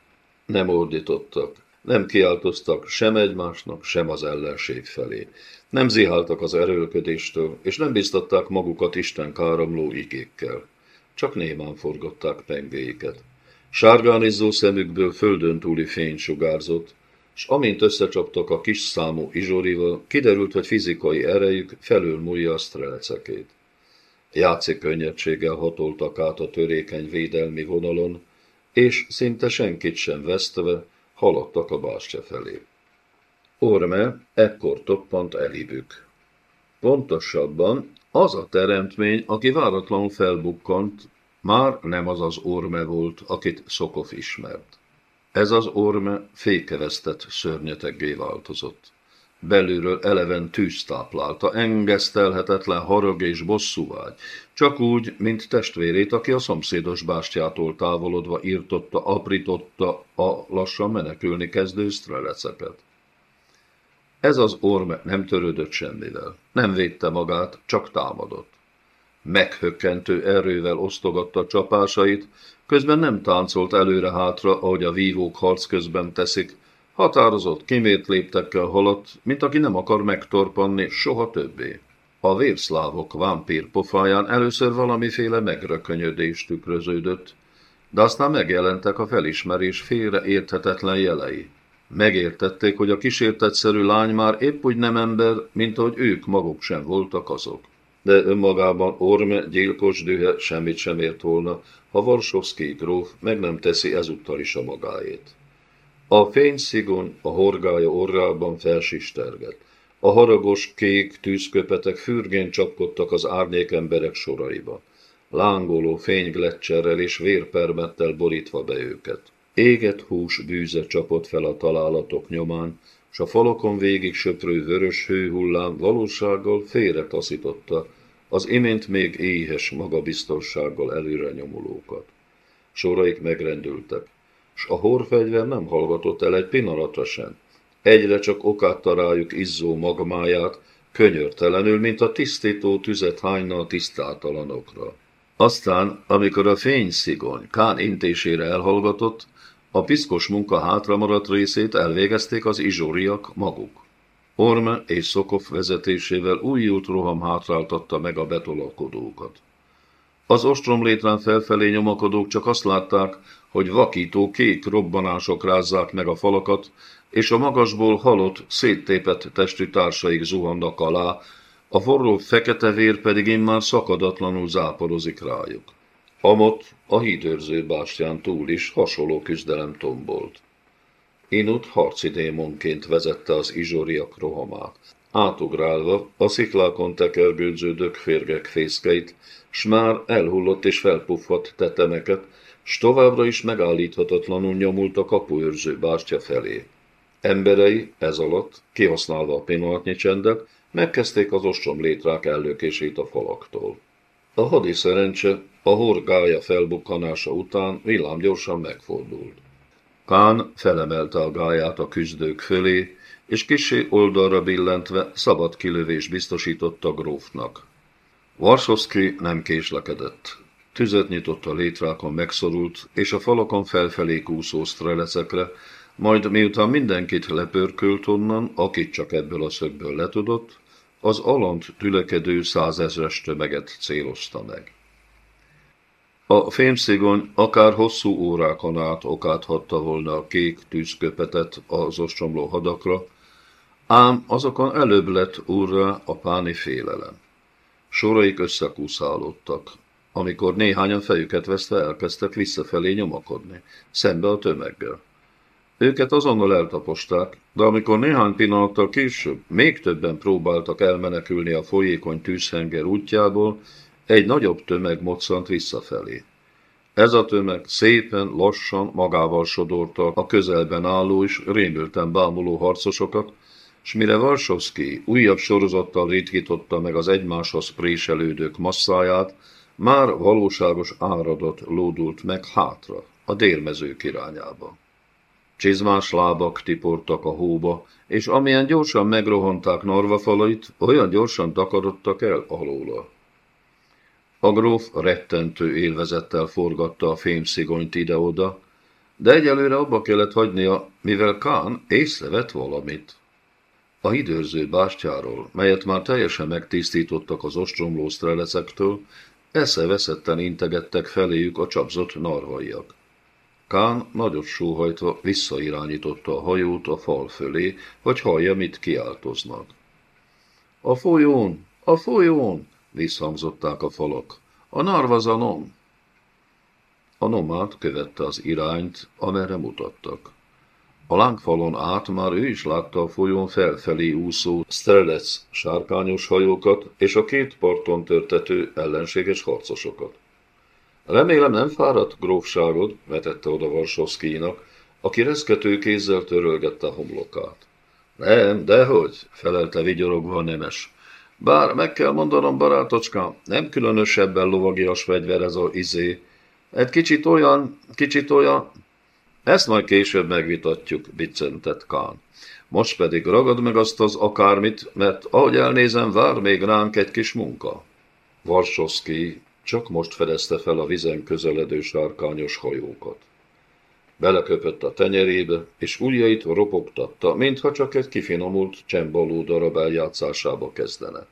Speaker 1: Nem ordítottak, nem kiáltoztak sem egymásnak, sem az ellenség felé. Nem ziháltak az erőlködéstől, és nem biztatták magukat Isten káromló igékkel. Csak némán forgatták pengéiket. Sárgán izzó szemükből földön túli fény sugárzott, s amint összecsaptak a kis számú izsorival, kiderült, hogy fizikai erejük felülmúlja a strelecekét. Játszik könnyedséggel hatoltak át a törékeny védelmi vonalon, és szinte senkit sem vesztve haladtak a bástya felé. Orme ekkor toppant elibük. Pontosabban az a teremtmény, aki váratlanul felbukkant, már nem az az orme volt, akit Szokov ismert. Ez az orme fékevesztett szörnyeteggé változott. Belülről eleven tűz táplálta, engesztelhetetlen harag és bosszúvágy, csak úgy, mint testvérét, aki a szomszédos bástyától távolodva írtotta, aprította a lassan menekülni kezdő sztreleceket. Ez az orme nem törődött semmivel, nem védte magát, csak támadott. Meghökkentő erővel osztogatta csapásait, közben nem táncolt előre-hátra, ahogy a vívók harc közben teszik, Határozott, kimért léptekkel halott, mint aki nem akar megtorpanni soha többé. A vérszlávok vámpír pofáján először valamiféle megrökönyödés tükröződött, de aztán megjelentek a felismerés félre érthetetlen jelei. Megértették, hogy a kísértetszerű lány már épp úgy nem ember, mint ahogy ők maguk sem voltak azok. De önmagában Orme gyilkos dühe semmit sem ért volna, ha Varsovszki gróf meg nem teszi ezúttal is a magáét. A fényszigony a horgája orrában felsistergett. A haragos, kék tűzköpetek fürgén csapkodtak az árnyék emberek soraiba. Lángoló fénygletcserrel és vérpermettel borítva be őket. Éget hús bűze csapott fel a találatok nyomán, s a falokon végig söprő vörös hőhullám valósággal félre taszította az imént még éhes magabiztossággal előre nyomulókat. Soraik megrendültek s a horfegyver nem hallgatott el egy pillanatra sem. Egyre csak okát találjuk izzó magmáját, könyörtelenül, mint a tisztító tüzet hányna a tisztátalanokra. Aztán, amikor a fényszigony Kán intésére elhallgatott, a piszkos munka hátramaradt részét elvégezték az izsoriak maguk. Orme és Szokov vezetésével újult roham hátráltatta meg a betolakodókat. Az ostromlétrán felfelé nyomakodók csak azt látták, hogy vakító kék robbanások rázzák meg a falakat, és a magasból halott, széttépett testű társaik zuhannak alá, a forró fekete vér pedig immár szakadatlanul záporozik rájuk. Amott a hídőrző bástyán túl is hasonló küzdelem tombolt. Inut harci démonként vezette az izsoriak rohamát. Átugrálva a sziklákon tekergődződök férgek fészkeit, s már elhullott és felpuffadt tetemeket, s továbbra is megállíthatatlanul nyomult a kapuőrző bástya felé. Emberei ez alatt, kihasználva a pillanatnyi csendet, megkezdték az ostrom létrák ellökését a falaktól. A hadi szerencse a horgája felbukkanása után villámgyorsan megfordult. Kán felemelte a gáját a küzdők fölé, és kisé oldalra billentve szabad kilövés biztosított a grófnak. Varsovszki nem késlekedett. Tüzet nyitott a létrákon megszorult, és a falakon felfelé kúszó sztrelecekre, majd miután mindenkit lepörkölt onnan, akit csak ebből a szögből letudott, az alant tülekedő százezres tömeget célozta meg. A fémszigony akár hosszú órákon át okáthatta volna a kék tűzköpetet az ostromló hadakra, Ám azokon előbb lett úrra a páni félelem. Soraik összekúszálódtak, amikor néhányan fejüket veszve elkezdtek visszafelé nyomakodni, szembe a tömeggel. Őket azonnal eltaposták, de amikor néhány pillanattal később még többen próbáltak elmenekülni a folyékony tűzhenger útjából, egy nagyobb tömeg moccant visszafelé. Ez a tömeg szépen, lassan magával sodorta a közelben álló és rémülten bámuló harcosokat, s mire Varsovszki újabb sorozattal ritkította meg az egymáshoz préselődők masszáját, már valóságos áradat lódult meg hátra, a délmezők irányába. Csizmás lábak tiportak a hóba, és amilyen gyorsan megrohanták Narva falait, olyan gyorsan takarodtak el alóla. A gróf rettentő élvezettel forgatta a fémszigonyt ide-oda, de egyelőre abba kellett hagynia, mivel Kán észrevett valamit. A hidőrző bástyáról, melyet már teljesen megtisztítottak az ostromló sztrelecektől, eszeveszetten integettek feléjük a csapzott narvaiak. Kán nagyot sóhajtva visszairányította a hajót a fal fölé, hogy hallja, mit kiáltoznak. A folyón, a folyón, visszhangzották a falak. A narvazanom! A nomád követte az irányt, amerre mutattak. A lángfalon át már ő is látta a folyón felfelé úszó Strelec sárkányos hajókat és a két parton törtető ellenséges harcosokat. Remélem nem fáradt grófságod, vetette oda Varsovszkijnak, aki reszkető kézzel törölgette a homlokát. Nem, dehogy, felelte vigyorogva a nemes. Bár meg kell mondanom, barátocskám, nem különösebben lovagias fegyver ez a izé. Egy kicsit olyan, kicsit olyan... Ezt majd később megvitatjuk, biccentett Kán. Most pedig ragad meg azt az akármit, mert ahogy elnézem, vár még ránk egy kis munka. Varsovszki csak most fedezte fel a vizen közeledő sárkányos hajókat. Beleköpött a tenyerébe, és ujjait ropogtatta, mintha csak egy kifinomult csembaló darab eljátszásába kezdene.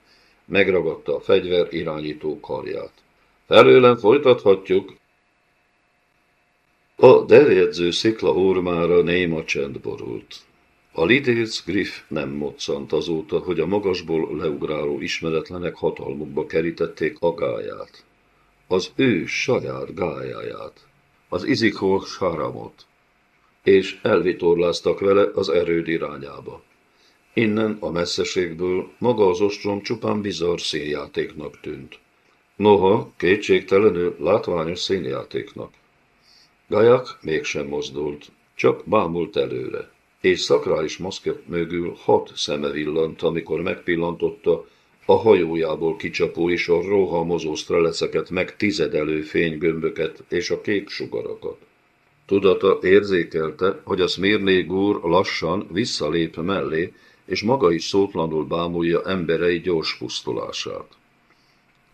Speaker 1: Megragadta a fegyver irányító karját. Felőlem folytathatjuk. A derjedző szikla ormára néma csend borult. A Lidérc Griff nem moccant azóta, hogy a magasból leugráló ismeretlenek hatalmukba kerítették a gáját. Az ő saját gájáját az izikó sáramot, és elvitorláztak vele az erőd irányába. Innen a messzeségből maga az ostrom csupán bizarr színjátéknak tűnt. Noha kétségtelenül látványos színjátéknak. Gajak mégsem mozdult, csak bámult előre, és szakrális maszket mögül hat szeme villant, amikor megpillantotta a hajójából kicsapó és a rohamozó sztreleceket meg tizedelő fénygömböket és a kék sugarakat. Tudata érzékelte, hogy a Szmirné gúr lassan visszalép mellé, és maga is szótlanul bámulja emberei gyors pusztulását.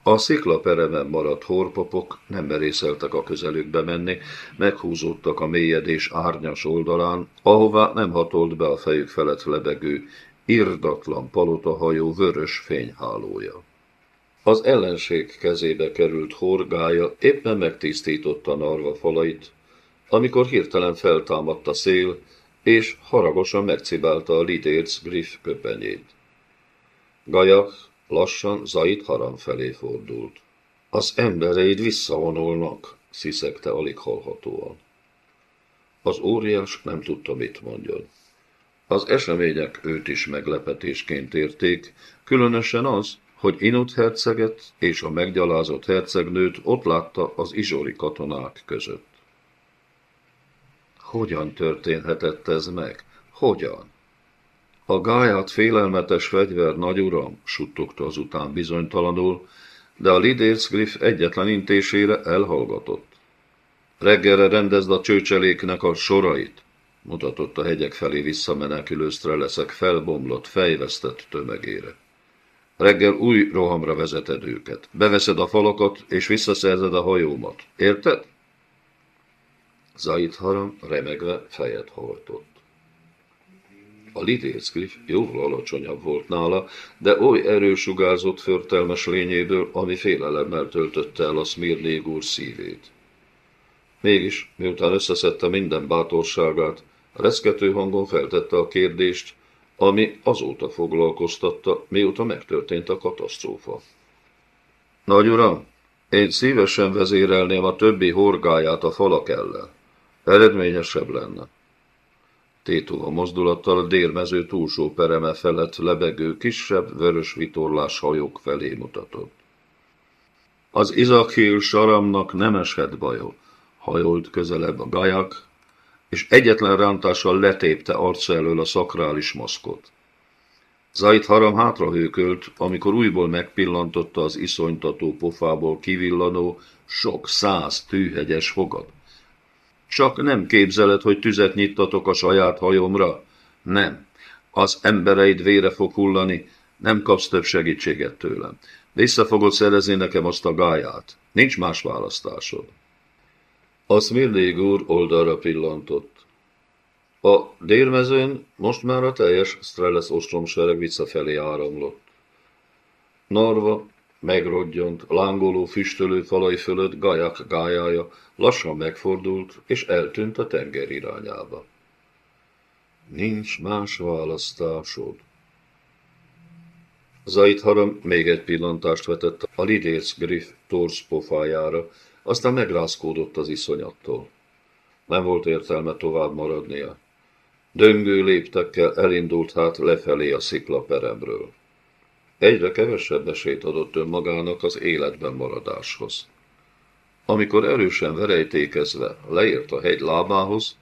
Speaker 1: A sziklaperemen maradt horpopok nem merészeltek a közelükbe menni, meghúzódtak a mélyedés árnyas oldalán, ahová nem hatolt be a fejük felett lebegő irdatlan palotahajó vörös fényhálója. Az ellenség kezébe került horgája éppen megtisztította Narva falait, amikor hirtelen feltámadt a szél, és haragosan megcibálta a lidérc griff köpenyét. Gajak lassan Zait haram felé fordult. Az embereid visszavonulnak, sziszegte alig hallhatóan. Az óriás nem tudta, mit mondjon. Az események őt is meglepetésként érték, különösen az, hogy Inut herceget és a meggyalázott hercegnőt ott látta az izsori katonák között. Hogyan történhetett ez meg? Hogyan? A gáját félelmetes fegyver nagyuram, suttogta azután bizonytalanul, de a Lidércgriff egyetlen intésére elhallgatott. Reggelre rendezd a csőcseléknek a sorait, mutatott a hegyek felé visszamenekülő sztreleszek felbomlott, fejvesztett tömegére. Reggel új rohamra vezeted őket. Beveszed a falakat, és visszaszerzed a hajómat. Érted? Zait Haram remegve fejet hajtott. A lidécklif jóval alacsonyabb volt nála, de oly erősugárzott förtelmes lényéből, ami félelemmel töltötte el a Szmirnég úr szívét. Mégis, miután összeszedte minden bátorságát, Reszkető hangon feltette a kérdést, ami azóta foglalkoztatta, mióta megtörtént a katasztrófa. Nagy uram, én szívesen vezérelném a többi horgáját a falak ellen. Eredményesebb lenne. Tétova mozdulattal a délmező túlsó pereme felett lebegő kisebb, vörös vitorlás hajók felé mutatott. Az Izakil saramnak nem esett baja. Hajolt közelebb a gajak, és egyetlen rántással letépte arca elől a szakrális maszkot. Zajt haram hátrahőkölt, amikor újból megpillantotta az iszonytató pofából kivillanó sok száz tűhegyes fogad. Csak nem képzeled, hogy tüzet nyittatok a saját hajomra? Nem. Az embereid vére fog hullani, nem kapsz több segítséget tőlem. Vissza fogod szerezni nekem azt a gáját. Nincs más választásod. A Smirnég úr oldalra pillantott. A délmezőn most már a teljes Strelesz ostromsereg visszafelé áramlott. Narva megrodjant, lángoló, füstölő falai fölött gajak gájája lassan megfordult, és eltűnt a tenger irányába. Nincs más választásod. Zait Haram még egy pillantást vetett a Lidérc Griff torz pofájára, aztán megrázkódott az iszonyattól. Nem volt értelme tovább maradnia. Döngő léptekkel elindult hát lefelé a sziklaperemről. Egyre kevesebb esélyt adott önmagának az életben maradáshoz. Amikor erősen verejtékezve leért a hegy lábához,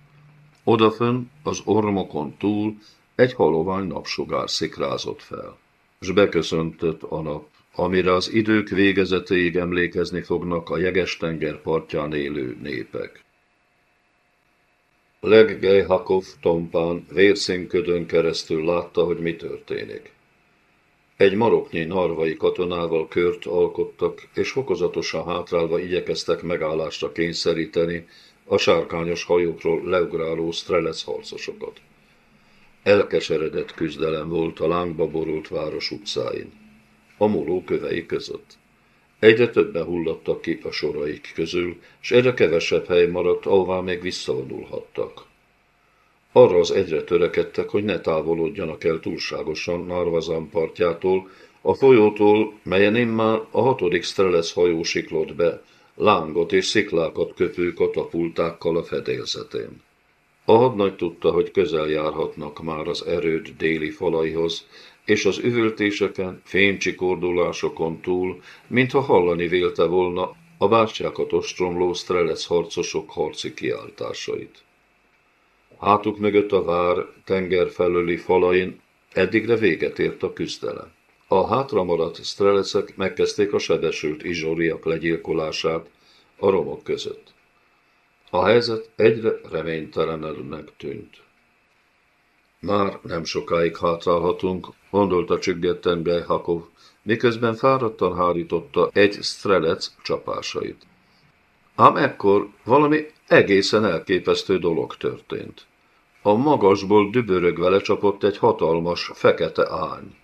Speaker 1: odafönn az ormokon túl egy halovány napsugár szikrázott fel, s beköszöntött a nap, amire az idők végezetéig emlékezni fognak a jeges-tenger partján élő népek. Leggej Hakov tompán vérszínködön keresztül látta, hogy mi történik. Egy maroknyi narvai katonával kört alkottak, és fokozatosan hátrálva igyekeztek megállásra kényszeríteni a sárkányos hajókról leugráló strelec harcosokat. Elkeseredett küzdelem volt a lángba borult város utcáin, a moló kövei között. Egyre többen hullattak ki a soraik közül, és egyre kevesebb hely maradt, ahová még visszavonulhattak. Arra az egyre törekedtek, hogy ne távolodjanak el túlságosan Narvazan partjától, a folyótól, melyen immár a hatodik Strelec hajó siklott be, lángot és sziklákat köpő katapultákkal a fedélzetén. A hadnagy tudta, hogy közel járhatnak már az erőd déli falaihoz, és az üvöltéseken, fénycsikordulásokon túl, mintha hallani vélte volna a bástyákat ostromló Strelec harcosok harci kiáltásait. Hátuk mögött a vár tenger felőli falain eddigre véget ért a küzdelem. A hátramaradt strelecek megkezdték a sebesült izsoriak legyilkolását a romok között. A helyzet egyre reménytelenebbnek tűnt. Már nem sokáig hátrálhatunk, gondolta csüggetten Bejhakov, miközben fáradtan hárította egy strelec csapásait. Ám ekkor valami egészen elképesztő dolog történt. A magasból dübörögve lecsapott egy hatalmas, fekete ány.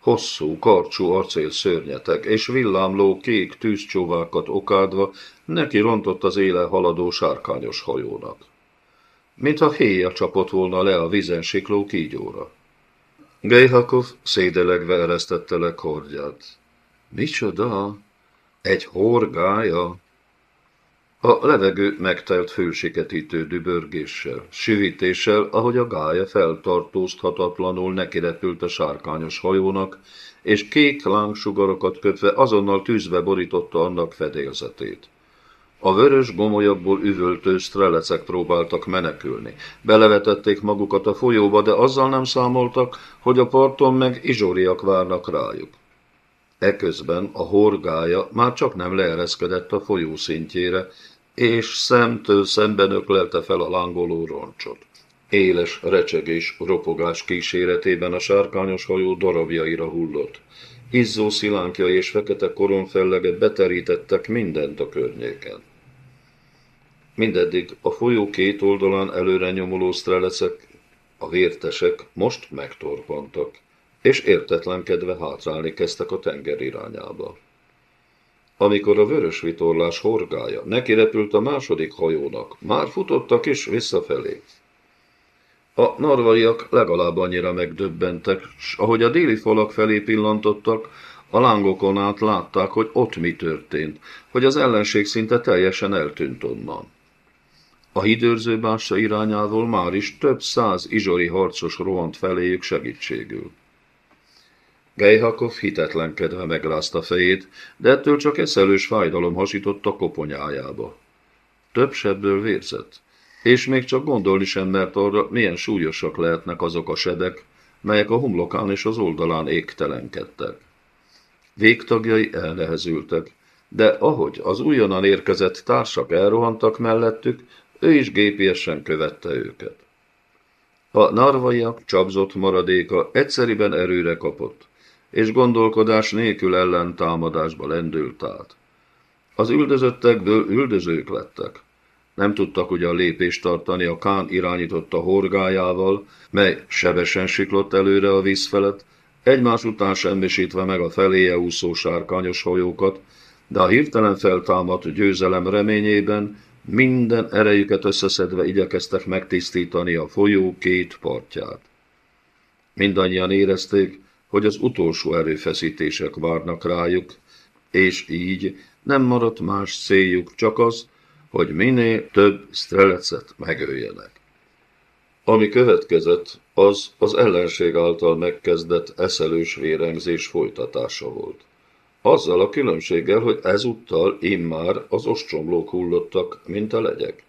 Speaker 1: Hosszú, karcsú arcél szörnyetek és villámló kék tűzcsóvákat okádva neki rontott az éle haladó sárkányos hajónak. Mintha héja csapott volna le a vizen sikló kígyóra. Gejhakov szédelegve eresztette le kordját. Micsoda? Egy horgája? A levegő megtelt fősiketítő dübörgéssel, süvítéssel, ahogy a gája feltartózthatatlanul nekirepült a sárkányos hajónak, és kék lángsugarokat köpve azonnal tűzbe borította annak fedélzetét. A vörös gomolyabból üvöltő strelecek próbáltak menekülni. Belevetették magukat a folyóba, de azzal nem számoltak, hogy a parton meg izsóriak várnak rájuk. Eközben a horgája már csak nem leereszkedett a folyó szintjére, és szemtől szemben öklelte fel a lángoló roncsot. Éles recsegés, ropogás kíséretében a sárkányos hajó darabjaira hullott. Izzó szilánkja és fekete koronfellege beterítettek mindent a környéken. Mindeddig a folyó két oldalán előre nyomuló strelecek, a vértesek most megtorpantak, és értetlenkedve hátrálni kezdtek a tenger irányába. Amikor a vörös vitorlás horgája neki repült a második hajónak, már futottak is visszafelé. A narvaiak legalább annyira megdöbbentek, s ahogy a déli falak felé pillantottak, a lángokon át látták, hogy ott mi történt, hogy az ellenség szinte teljesen eltűnt onnan. A hidőrző bássa irányából már is több száz izsori harcos rohant feléjük segítségül. Gejhakov hitetlenkedve megrázta fejét, de ettől csak eszelős fájdalom hasított a koponyájába. Több sebből vérzett, és még csak gondolni sem mert arra, milyen súlyosak lehetnek azok a sebek, melyek a homlokán és az oldalán égtelenkedtek. Végtagjai elnehezültek, de ahogy az újonnan érkezett társak elrohantak mellettük, ő is gépiesen követte őket. A narvaiak csapzott maradéka egyszeriben erőre kapott, és gondolkodás nélkül ellen támadásba lendült át. Az üldözöttekből üldözők lettek. Nem tudtak ugyan lépést tartani a Kán irányította horgájával, mely sebesen siklott előre a víz felett, egymás után semmisítve meg a feléje úszó sárkányos hajókat, de a hirtelen feltámadt győzelem reményében minden erejüket összeszedve igyekeztek megtisztítani a folyó két partját. Mindannyian érezték, hogy az utolsó erőfeszítések várnak rájuk, és így nem maradt más céljuk, csak az, hogy minél több strelecet megöljenek. Ami következett, az az ellenség által megkezdett eszelős vérengzés folytatása volt. Azzal a különbséggel, hogy ezúttal immár az ostromlók hullottak, mint a legyek.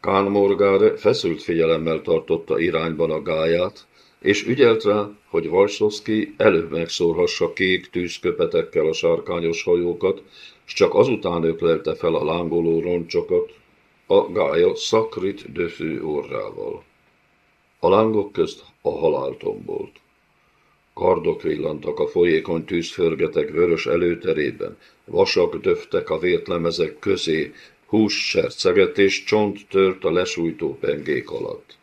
Speaker 1: Kán Morgáre feszült figyelemmel tartotta irányban a gáját, és ügyelt rá, hogy Valsovszki előbb megszórhassa kék tűzköpetekkel a sárkányos hajókat, s csak azután öklelte fel a lángoló roncsokat a gája szakrit döfő orrával. A lángok közt a halál tombolt. Kardok villantak a folyékony tűzförgetek vörös előterében, vasak döftek a vértlemezek közé, hús serceget és csont tört a lesújtó pengék alatt.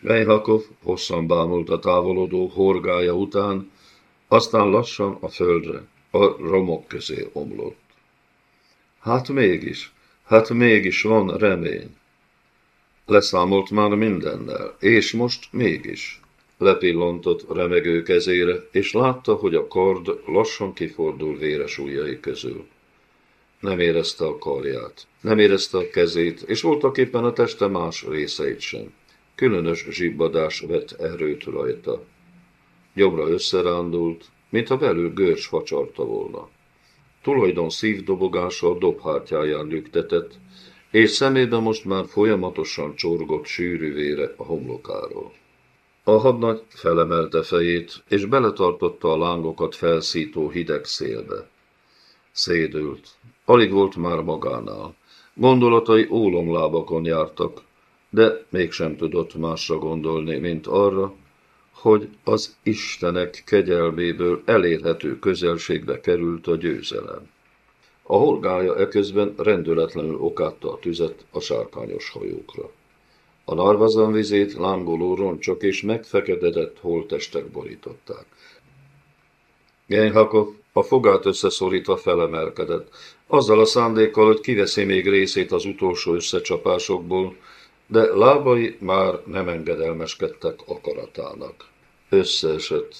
Speaker 1: Mejhakov hosszan bámult a távolodó horgája után, aztán lassan a földre, a romok közé omlott. Hát mégis, hát mégis van remény. Leszámolt már mindennel, és most mégis. Lepillantott remegő kezére, és látta, hogy a kard lassan kifordul véres ujjai közül. Nem érezte a karját, nem érezte a kezét, és voltak éppen a teste más részeit sem. Különös zsibbadás vett erőt rajta. Jobbra összerándult, mintha belül görcs facsarta volna. Tulajdon szívdobogása a dobhártyáján lüktetett, és szemében most már folyamatosan csorgott sűrű vére a homlokáról. A hadnagy felemelte fejét, és beletartotta a lángokat felszító hideg szélbe. Szédült. Alig volt már magánál. Gondolatai ólomlábakon jártak, de mégsem tudott másra gondolni, mint arra, hogy az Istenek kegyelméből elérhető közelségbe került a győzelem. A horgája eközben rendületlenül okátta a tüzet a sárkányos hajókra. A narvazan vizét lángoló roncsok és megfeketedett holtestek borították. Genhakov a fogát összeszorítva felemelkedett, azzal a szándékkal, hogy kiveszi még részét az utolsó összecsapásokból, de lábai már nem engedelmeskedtek akaratának. Összeesett.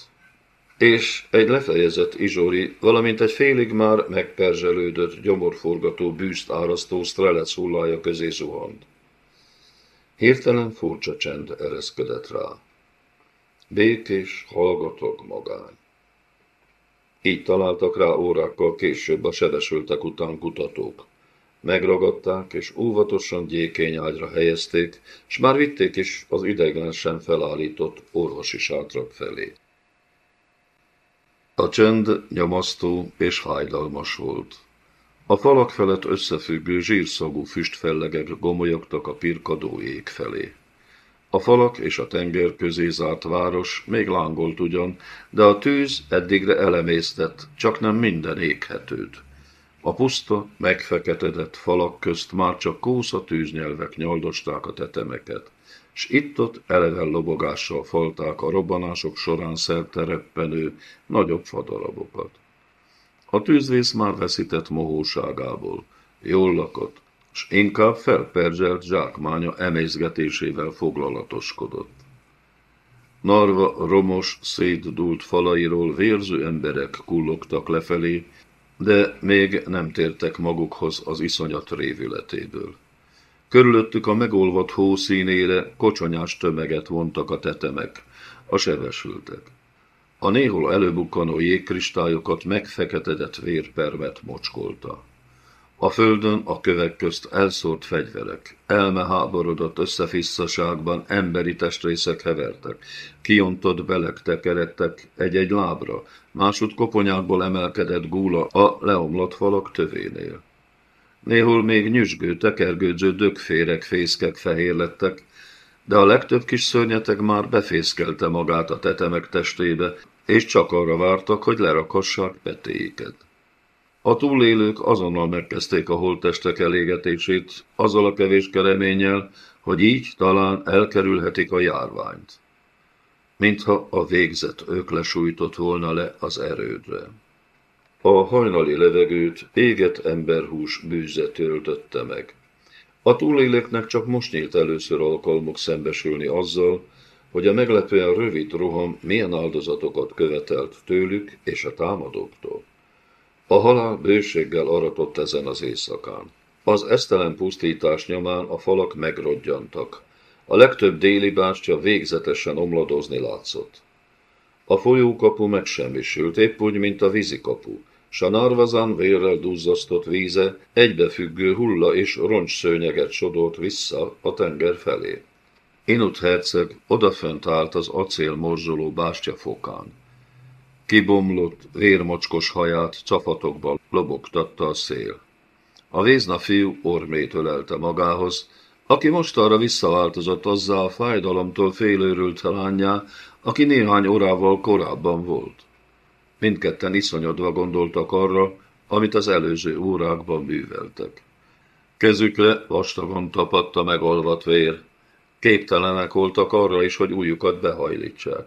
Speaker 1: És egy lefejezett izsori, valamint egy félig már megperzselődött, gyomorforgató bűzt árasztó strelec hullája közé zuhant. Hirtelen furcsa csend ereszkedett rá. Békés, hallgatog magány. Így találtak rá órákkal később a sebesültek után kutatók. Megragadták, és óvatosan gyékény ágyra helyezték, s már vitték is az ideglensen felállított orvosi sátrak felé. A csend nyomasztó és fájdalmas volt. A falak felett összefüggő zsírszagú füstfellegek gomolyogtak a pirkadó ég felé. A falak és a tenger közé zárt város még lángolt ugyan, de a tűz eddigre elemésztett, csak nem minden éghetőd. A puszta, megfeketedett falak közt már csak kósza tűznyelvek nyaldosták a tetemeket, s itt-ott eleven lobogással falták a robbanások során szertereppenő nagyobb fadarabokat. A tűzvész már veszített mohóságából, jól lakott, s inkább felperzselt zsákmánya emészgetésével foglalatoskodott. Narva romos, szétdult falairól vérző emberek kullogtak lefelé, de még nem tértek magukhoz az iszonyat révületéből. Körülöttük a megolvadt hó színére kocsonyás tömeget vontak a tetemek, a sebesültek. A néhol előbukkanó jégkristályokat megfeketedett vérpermet mocskolta. A földön a kövek közt elszórt fegyverek, elmeháborodott összefisszaságban emberi testrészek hevertek, kiontott belek tekeredtek egy-egy lábra, másút koponyákból emelkedett gúla a leomlott falak tövénél. Néhol még nyüzsgő, tekergődző dögférek, fészkek fehér lettek, de a legtöbb kis szörnyetek már befészkelte magát a tetemek testébe, és csak arra vártak, hogy lerakassák petéiket. A túlélők azonnal megkezdték a holttestek elégetését, azzal a kevés kereménnyel, hogy így talán elkerülhetik a járványt. Mintha a végzet öklesújtott volna le az erődre. A hajnali levegőt éget emberhús bűze töltötte meg. A túlélőknek csak most nyílt először alkalmuk szembesülni azzal, hogy a meglepően rövid roham milyen áldozatokat követelt tőlük és a támadóktól. A halál bőséggel aratott ezen az éjszakán. Az esztelen pusztítás nyomán a falak megrodjantak. A legtöbb déli bástya végzetesen omladozni látszott. A folyókapu megsemmisült, épp úgy, mint a vízikapu, s a narvazán vérrel duzzasztott víze egybefüggő hulla és roncs sodolt vissza a tenger felé. Inut herceg odafönt állt az acél morzsoló bástya fokán. Kibomlott, vérmocskos haját csafatokban lobogtatta a szél. A vézna fiú ormét ölelte magához, aki most arra visszaváltozott azzá a fájdalomtól félőrült lányá, aki néhány órával korábban volt. Mindketten iszonyodva gondoltak arra, amit az előző órákban műveltek. Kezükre vastagon tapadt a megolvat vér, képtelenek voltak arra is, hogy újukat behajlítsák.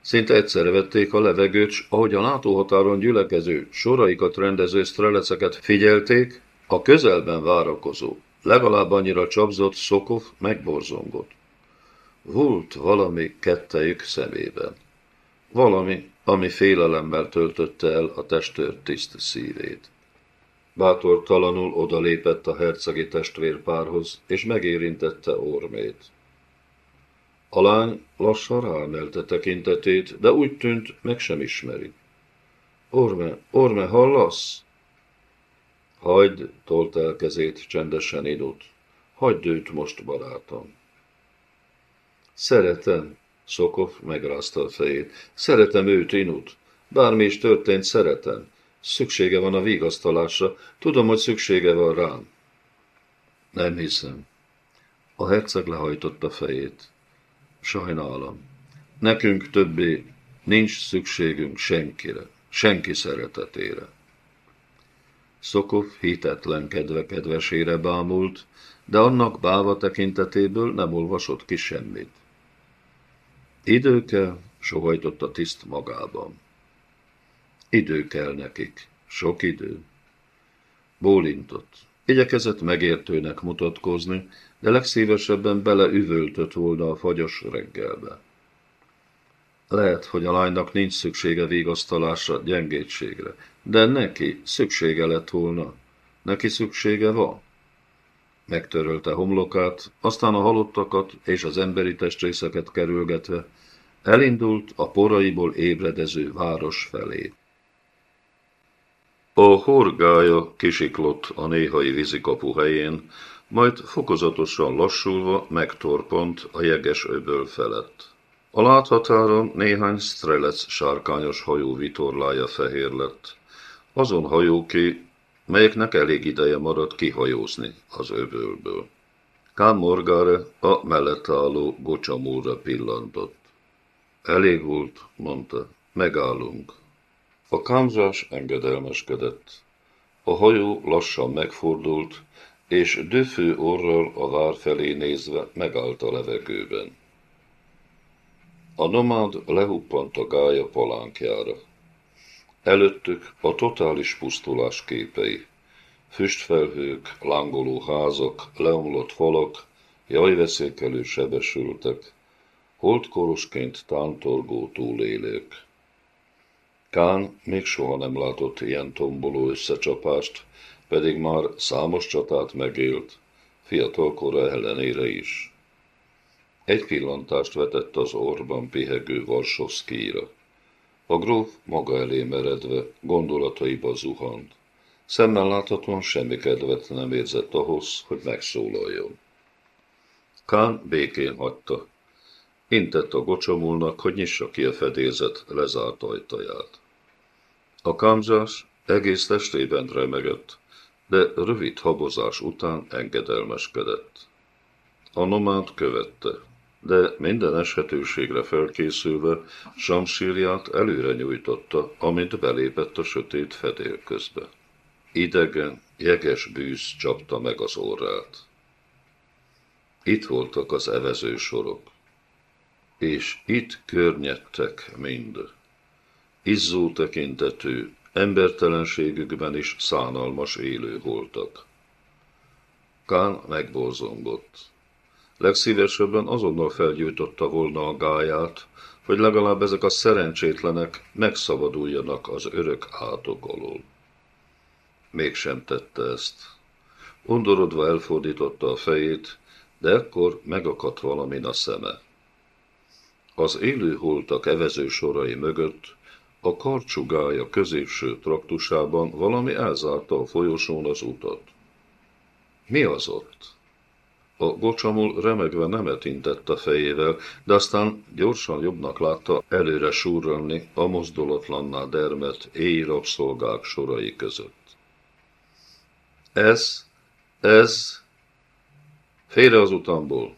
Speaker 1: Szinte egyszerre vették a levegőt, s ahogy a látóhatáron gyülekező, soraikat rendező streleceket figyelték, a közelben várakozó, legalább annyira csapzott Szokov megborzongott. Volt valami kettejük szemében. Valami, ami félelemmel töltötte el a testőr tiszt szívét. Bátortalanul odalépett a hercegi testvérpárhoz, és megérintette ormét. A lány lassan ráemelte tekintetét, de úgy tűnt, meg sem ismeri. Orme, Orme, hallasz? Hagyd, tolt el kezét csendesen idott. Hagyd őt most, barátom. Szeretem, Szokov megrázta a fejét. Szeretem őt, Inut. Bármi is történt, szeretem. Szüksége van a vigasztalásra. Tudom, hogy szüksége van rám. Nem hiszem. A herceg lehajtotta fejét. Sajnálom. Nekünk többé nincs szükségünk senkire, senki szeretetére. Szokov hitetlen kedve kedvesére bámult, de annak báva tekintetéből nem olvasott ki semmit. Idő kell, sohajtott a tiszt magában. Idő kell nekik, sok idő. Bólintott. Igyekezett megértőnek mutatkozni, de legszívesebben beleüvöltött volna a fagyos reggelbe. Lehet, hogy a lánynak nincs szüksége vigasztalásra, gyengétségre, de neki szüksége lett volna. Neki szüksége van. Megtörölte homlokát, aztán a halottakat és az emberi testrészeket kerülgetve, elindult a poraiból ébredező város felé. A horgája kisiklott a néhai vízikapu helyén, majd fokozatosan lassulva megtorpont a jeges öböl felett. A láthatáron néhány strelec sárkányos hajó vitorlája fehér lett. Azon hajóké, melyeknek elég ideje maradt kihajózni az öbölből. Kám Morgare a mellett álló gocsamúra pillantott. Elég volt, mondta, megállunk. A kámzás engedelmeskedett. A hajó lassan megfordult, és döfő orral a vár felé nézve megállt a levegőben. A nomád lehuppant a gája palánkjára. Előttük a totális pusztulás képei. Füstfelhők, lángoló házak, leomlott falak, jajveszékelő sebesültek. holdkorosként tántorgó túlélők. Kán még soha nem látott ilyen tomboló összecsapást, pedig már számos csatát megélt, fiatal kora ellenére is. Egy pillantást vetett az orban pihegő Varsovszkijra. A gróf maga elé meredve, gondolataiba zuhant. Szemmel láthatóan semmi kedvet nem érzett ahhoz, hogy megszólaljon. Kán békén hagyta. Intett a gocsomulnak, hogy nyissa ki a fedélzet lezárt ajtaját. A kámzás egész testében remegett, de rövid habozás után engedelmeskedett. A nomád követte, de minden eshetőségre felkészülve Samsíliát előre nyújtotta, amint belépett a sötét fedél közbe. Idegen, jeges bűz csapta meg az orrát. Itt voltak az evező sorok, és itt környedtek mind. Izzó tekintetű, embertelenségükben is szánalmas élő voltak. Kán megborzongott. Legszívesebben azonnal felgyújtotta volna a gáját, hogy legalább ezek a szerencsétlenek megszabaduljanak az örök átok alól. Mégsem tette ezt. Undorodva elfordította a fejét, de ekkor megakadt valamin a szeme. Az élő holtak evező sorai mögött a karcsugája középső traktusában valami elzárta a folyosón az utat. Mi az ott? A gocsamul remegve nemet intett a fejével, de aztán gyorsan jobbnak látta előre súrolni a mozdulatlanná dermet éj rabszolgák sorai között. Ez, ez, félre az utamból.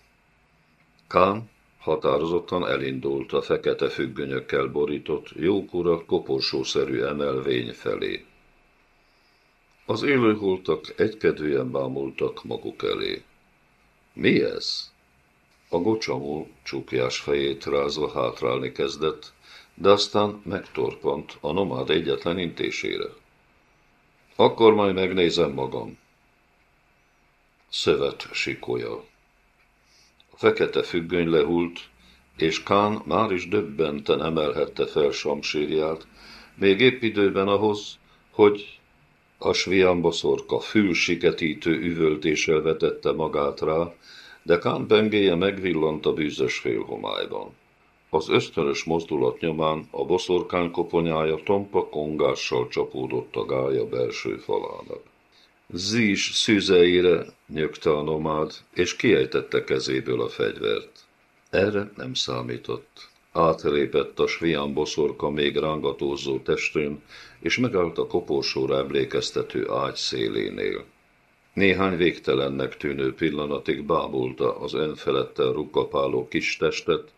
Speaker 1: Kán határozottan elindult a fekete függönyökkel borított, jókora, koporsószerű emelvény felé. Az élőholtak egykedvűen bámultak maguk elé. Mi ez? A gocsamú csukjás fejét rázva hátrálni kezdett, de aztán megtorpant a nomád egyetlen intésére. Akkor majd megnézem magam. Szövet sikolya. A fekete függöny lehult, és Kán már is döbbenten emelhette fel samsírját, még épp időben ahhoz, hogy a sviambaszorka fülsiketítő üvöltéssel vetette magát rá, de Kán bengéje megvillant a bűzös félhomályban. Az ösztönös mozdulat nyomán a boszorkán koponyája tompa kongással csapódott a gája belső falának. Zís szűzeire nyögte a nomád, és kiejtette kezéből a fegyvert. Erre nem számított. Átlépett a svian boszorka még rángatózó testén, és megállt a koporsóra emlékeztető ágy szélénél. Néhány végtelennek tűnő pillanatig bámulta az önfelettel rukkapáló kis testet,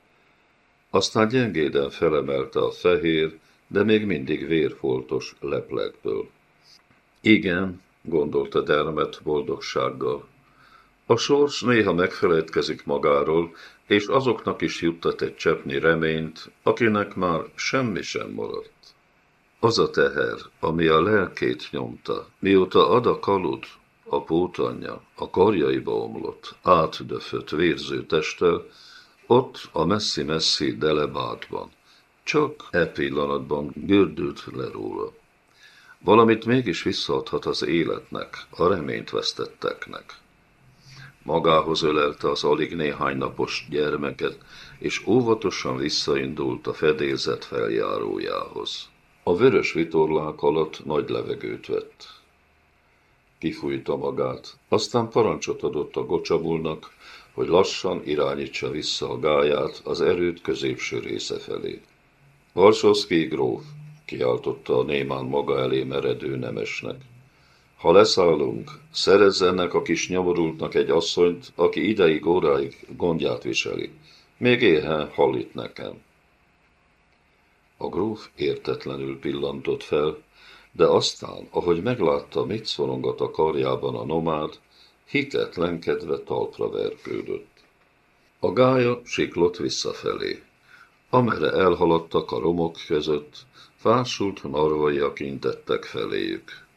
Speaker 1: aztán gyengéden felemelte a fehér, de még mindig vérfoltos leplekből. Igen, gondolta Dermet boldogsággal. A sors néha megfeledkezik magáról, és azoknak is juttat egy cseppnyi reményt, akinek már semmi sem maradt. Az a teher, ami a lelkét nyomta, mióta Ada Kalud, a pótanyja, a karjaiba omlott, átdöfött vérző testtel, ott a messzi-messzi Delebátban. Csak e pillanatban gördült le róla. Valamit mégis visszaadhat az életnek, a reményt vesztetteknek. Magához ölelte az alig néhány napos gyermeket, és óvatosan visszaindult a fedélzet feljárójához. A vörös vitorlák alatt nagy levegőt vett. Kifújta magát, aztán parancsot adott a gocsabulnak, hogy lassan irányítsa vissza a gáját az erőt középső része felé. Varsovszki gróf, kiáltotta a némán maga elé meredő nemesnek. Ha leszállunk, szerezzenek a kis nyomorultnak egy asszonyt, aki ideig óráig gondját viseli. Még éhen hallit nekem. A gróf értetlenül pillantott fel, de aztán, ahogy meglátta, mit szorongat a karjában a nomád, hitetlenkedve talpra verkődött. A gája siklott visszafelé. Amerre elhaladtak a romok között, fásult narvaiak intettek feléjük.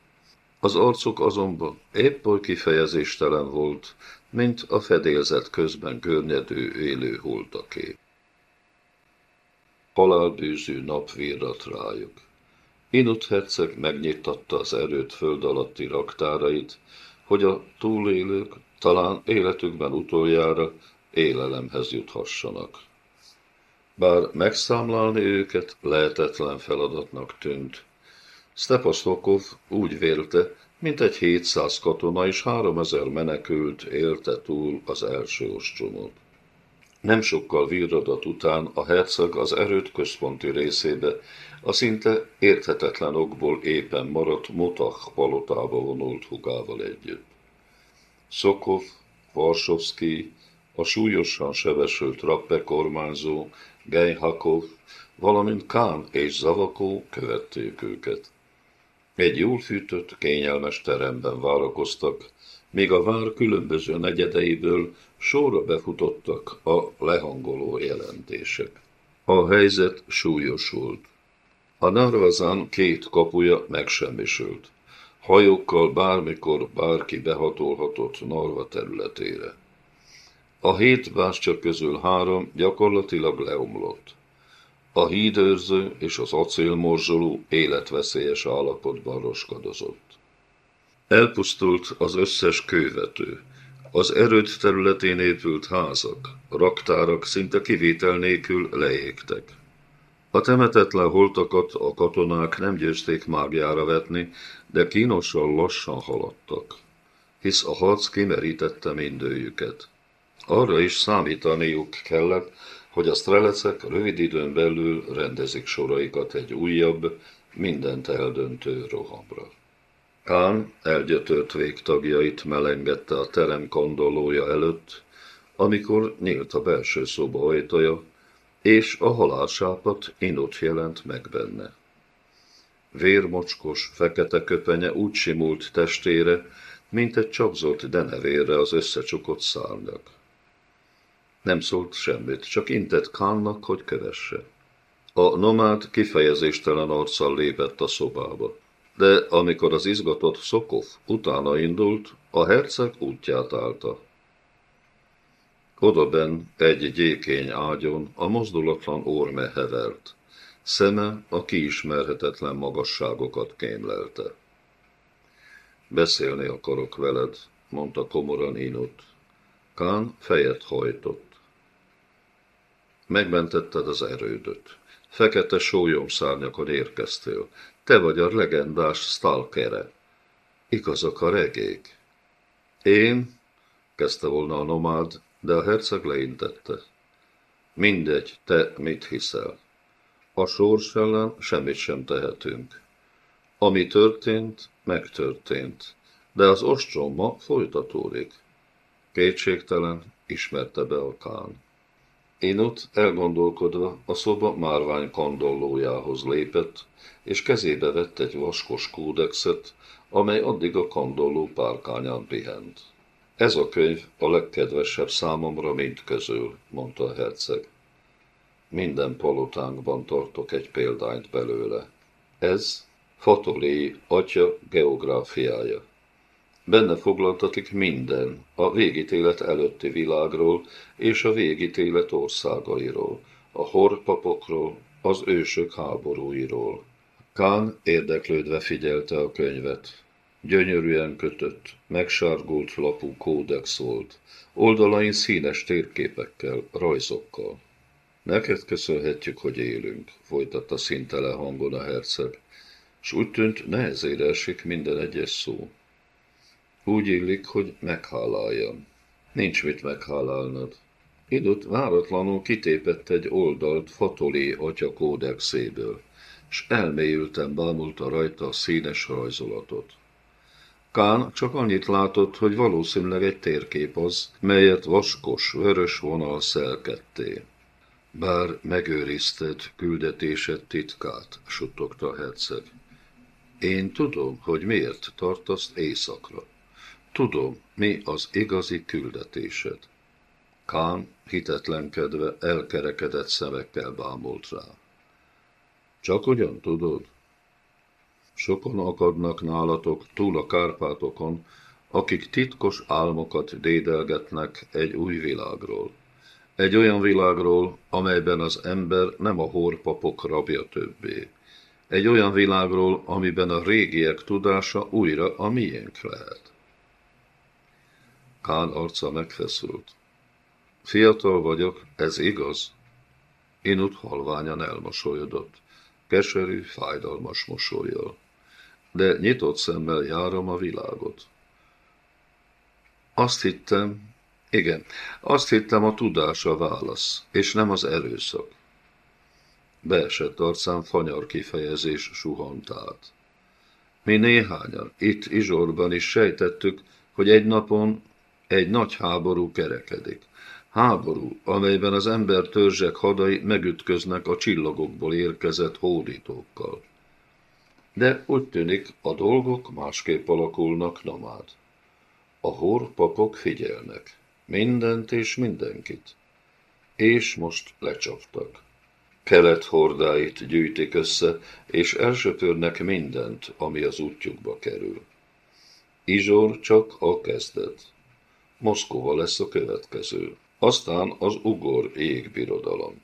Speaker 1: Az arcuk azonban épp oly kifejezéstelen volt, mint a fedélzet közben görnyedő élő holtaké. halálbűzű nap virrat rájuk. Inut herceg megnyitatta az erőt föld alatti raktárait, hogy a túlélők talán életükben utoljára élelemhez juthassanak. Bár megszámlálni őket lehetetlen feladatnak tűnt. Stepasztokov úgy vélte, mint egy 700 katona és 3000 menekült élte túl az első ostromot. Nem sokkal virradat után a herceg az erőt központi részébe, a szinte érthetetlen okból éppen maradt Motach palotába vonult hugával együtt. Szokov, Varsovszki, a súlyosan sebesült Rappe kormányzó, Gejhakov, valamint Kán és Zavakó követték őket. Egy jól fűtött, kényelmes teremben várakoztak, míg a vár különböző negyedeiből sorra befutottak a lehangoló jelentések. A helyzet súlyosult. A Narvazán két kapuja megsemmisült. Hajókkal bármikor bárki behatolhatott Narva területére. A hét bástya közül három gyakorlatilag leomlott. A hídőrző és az acélmorzsoló életveszélyes állapotban roskadozott. Elpusztult az összes kővető. Az erőd területén épült házak, raktárak szinte kivétel nélkül leégtek. A temetetlen holtakat a katonák nem győzték mágiára vetni, de kínosan lassan haladtak, hisz a harc kimerítette mindőjüket. Arra is számítaniuk kellett, hogy a strelecek rövid időn belül rendezik soraikat egy újabb, mindent eldöntő rohamra. Kán elgyötört végtagjait melengette a terem kondolója előtt, amikor nyílt a belső szoba ajtaja, és a halálsápat inot jelent meg benne. Vérmocskos, fekete köpenye úgy simult testére, mint egy csapzott denevérre az összecsukott szárnyak. Nem szólt semmit, csak intett Kánnak, hogy kövesse. A nomád kifejezéstelen arccal lépett a szobába, de amikor az izgatott Szokov utána indult, a herceg útját állta. Odaben egy gyékény ágyon a mozdulatlan orme hevert. Szeme a kiismerhetetlen magasságokat kémlelte. Beszélni akarok veled, mondta komoran Inut. Kán fejet hajtott. Megmentetted az erődöt. Fekete szárnyakon érkeztél. Te vagy a legendás stalkere. Igazak a regék. Én, kezdte volna a nomád, de a herceg leintette. Mindegy, te mit hiszel. A sors ellen semmit sem tehetünk. Ami történt, megtörtént, de az ostrom ma folytatódik. Kétségtelen ismerte be a kán. Inut elgondolkodva a szoba márvány kandollójához lépett, és kezébe vett egy vaskos kódexet, amely addig a kandolló párkányán pihent. Ez a könyv a legkedvesebb számomra mind közül, mondta a herceg. Minden palotánkban tartok egy példányt belőle. Ez Fatolé atya geográfiája. Benne foglaltatik minden a végítélet előtti világról és a végítélet országairól, a horpapokról, az ősök háborúiról. Kán érdeklődve figyelte a könyvet. Gyönyörűen kötött, megsárgult lapú kódex volt, oldalain színes térképekkel, rajzokkal. Neked köszönhetjük, hogy élünk, folytatta szintele hangon a herceg, s úgy tűnt nehezére esik minden egyes szó. Úgy illik, hogy megháláljam. Nincs mit meghálálnod. Idut váratlanul kitépett egy oldalt Fatolé atya kódexéből, s elmélyülten bámulta rajta a színes rajzolatot. Kán csak annyit látott, hogy valószínűleg egy térkép az, melyet vaskos, vörös vonal szelkedté. Bár megőrizted küldetésed titkát, suttogta a herceg. Én tudom, hogy miért tartasz éjszakra. Tudom, mi az igazi küldetésed. Kán hitetlenkedve elkerekedett szemekkel bámult rá. Csak ugyan tudod? Sokan akadnak nálatok túl a Kárpátokon, akik titkos álmokat dédelgetnek egy új világról. Egy olyan világról, amelyben az ember nem a horpapok rabja többé. Egy olyan világról, amiben a régiek tudása újra a miénk lehet. Kán arca megfeszült. Fiatal vagyok, ez igaz? Inut halványan elmosolyodott, keserű, fájdalmas mosolyjal. De nyitott szemmel járom a világot. Azt hittem, igen, azt hittem a tudás a válasz, és nem az erőszak. Beesett arcán fanyar kifejezés suhant át. Mi néhányan, itt Izsorban is sejtettük, hogy egy napon egy nagy háború kerekedik. Háború, amelyben az ember törzsek hadai megütköznek a csillagokból érkezett hódítókkal. De úgy tűnik, a dolgok másképp alakulnak nomád. A horpapok figyelnek. Mindent és mindenkit. És most lecsaptak. Kelet hordáit gyűjtik össze, és elsöpörnek mindent, ami az útjukba kerül. Izsor csak a kezdet. Moszkova lesz a következő, aztán az ugor égbirodalom.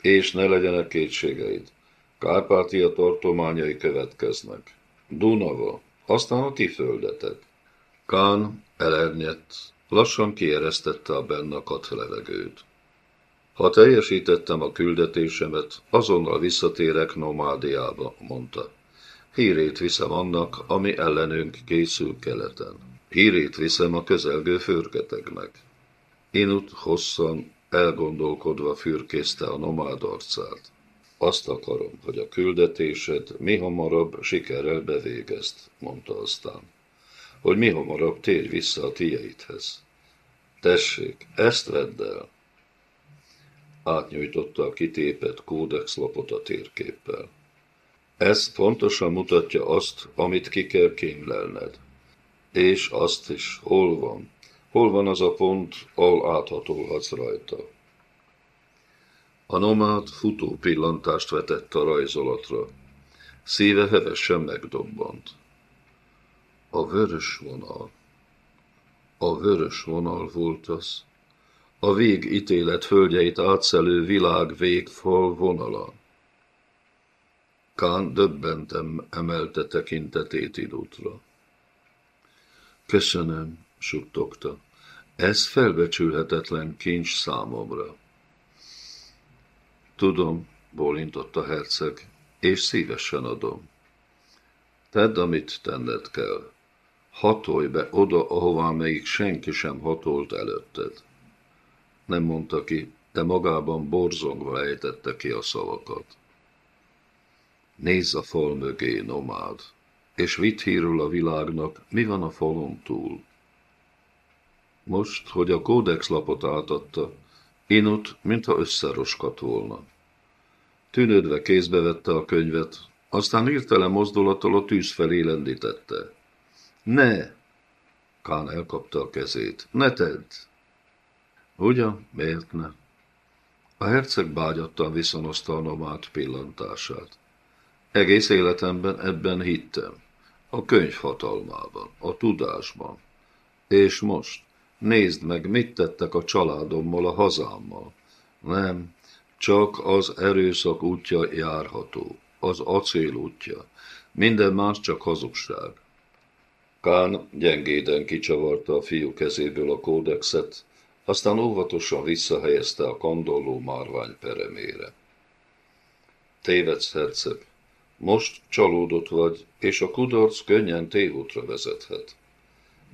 Speaker 1: És ne legyenek kétségeid, Kárpátia tartományai következnek. Dunava, aztán a ti földetek. Kán elernyett, lassan kieresztette a bennakat levegőt. Ha teljesítettem a küldetésemet, azonnal visszatérek nomádiába, mondta. Hírét viszem annak, ami ellenünk készül keleten. Hírét viszem a közelgő fürgetegnek. Inut hosszan, elgondolkodva fürkészte a nomád arcát. Azt akarom, hogy a küldetésed mi hamarabb sikerrel bevégezt, mondta aztán. Hogy mi hamarabb térj vissza a tieidhez. Tessék, ezt vedd el. Átnyújtotta a kitépet kódexlapot a térképpel. Ez pontosan mutatja azt, amit ki kell kémlelned. És azt is, hol van. Hol van az a pont, ahol áthatolhatsz rajta. A nomád futó pillantást vetett a rajzolatra. Szíve hevesen megdobbant. A vörös vonal. A vörös vonal volt az. A végítélet földjeit átszelő világ végfal vonala. Kán döbbentem emelte tekintetét idútra. Köszönöm, suttogta. Ez felbecsülhetetlen kincs számomra. Tudom, bólintott a herceg, és szívesen adom. Tedd, amit tenned kell. Hatolj be oda, ahová még senki sem hatolt előtted. Nem mondta ki, de magában borzongva ejtette ki a szavakat. Nézz a fal mögé, nomád, és vitt hírül a világnak, mi van a falon túl. Most, hogy a kódexlapot átadta, Inut, mintha összeroskat volna. Tűnődve kézbe vette a könyvet, aztán hirtelen mozdulattal a tűz felé lendítette. Ne! Kán elkapta a kezét. Ne tedd! Ugyan, miért ne? A herceg bágyattan viszonozta a nomát pillantását. Egész életemben ebben hittem. A könyv hatalmában, a tudásban. És most, nézd meg, mit tettek a családommal, a hazámmal. Nem, csak az erőszak útja járható, az acél útja. Minden más csak hazugság. Kán gyengéden kicsavarta a fiú kezéből a kódexet, aztán óvatosan visszahelyezte a kandolló márvány peremére. Tévedsz, herceg. Most csalódott vagy, és a kudarc könnyen tévútra vezethet.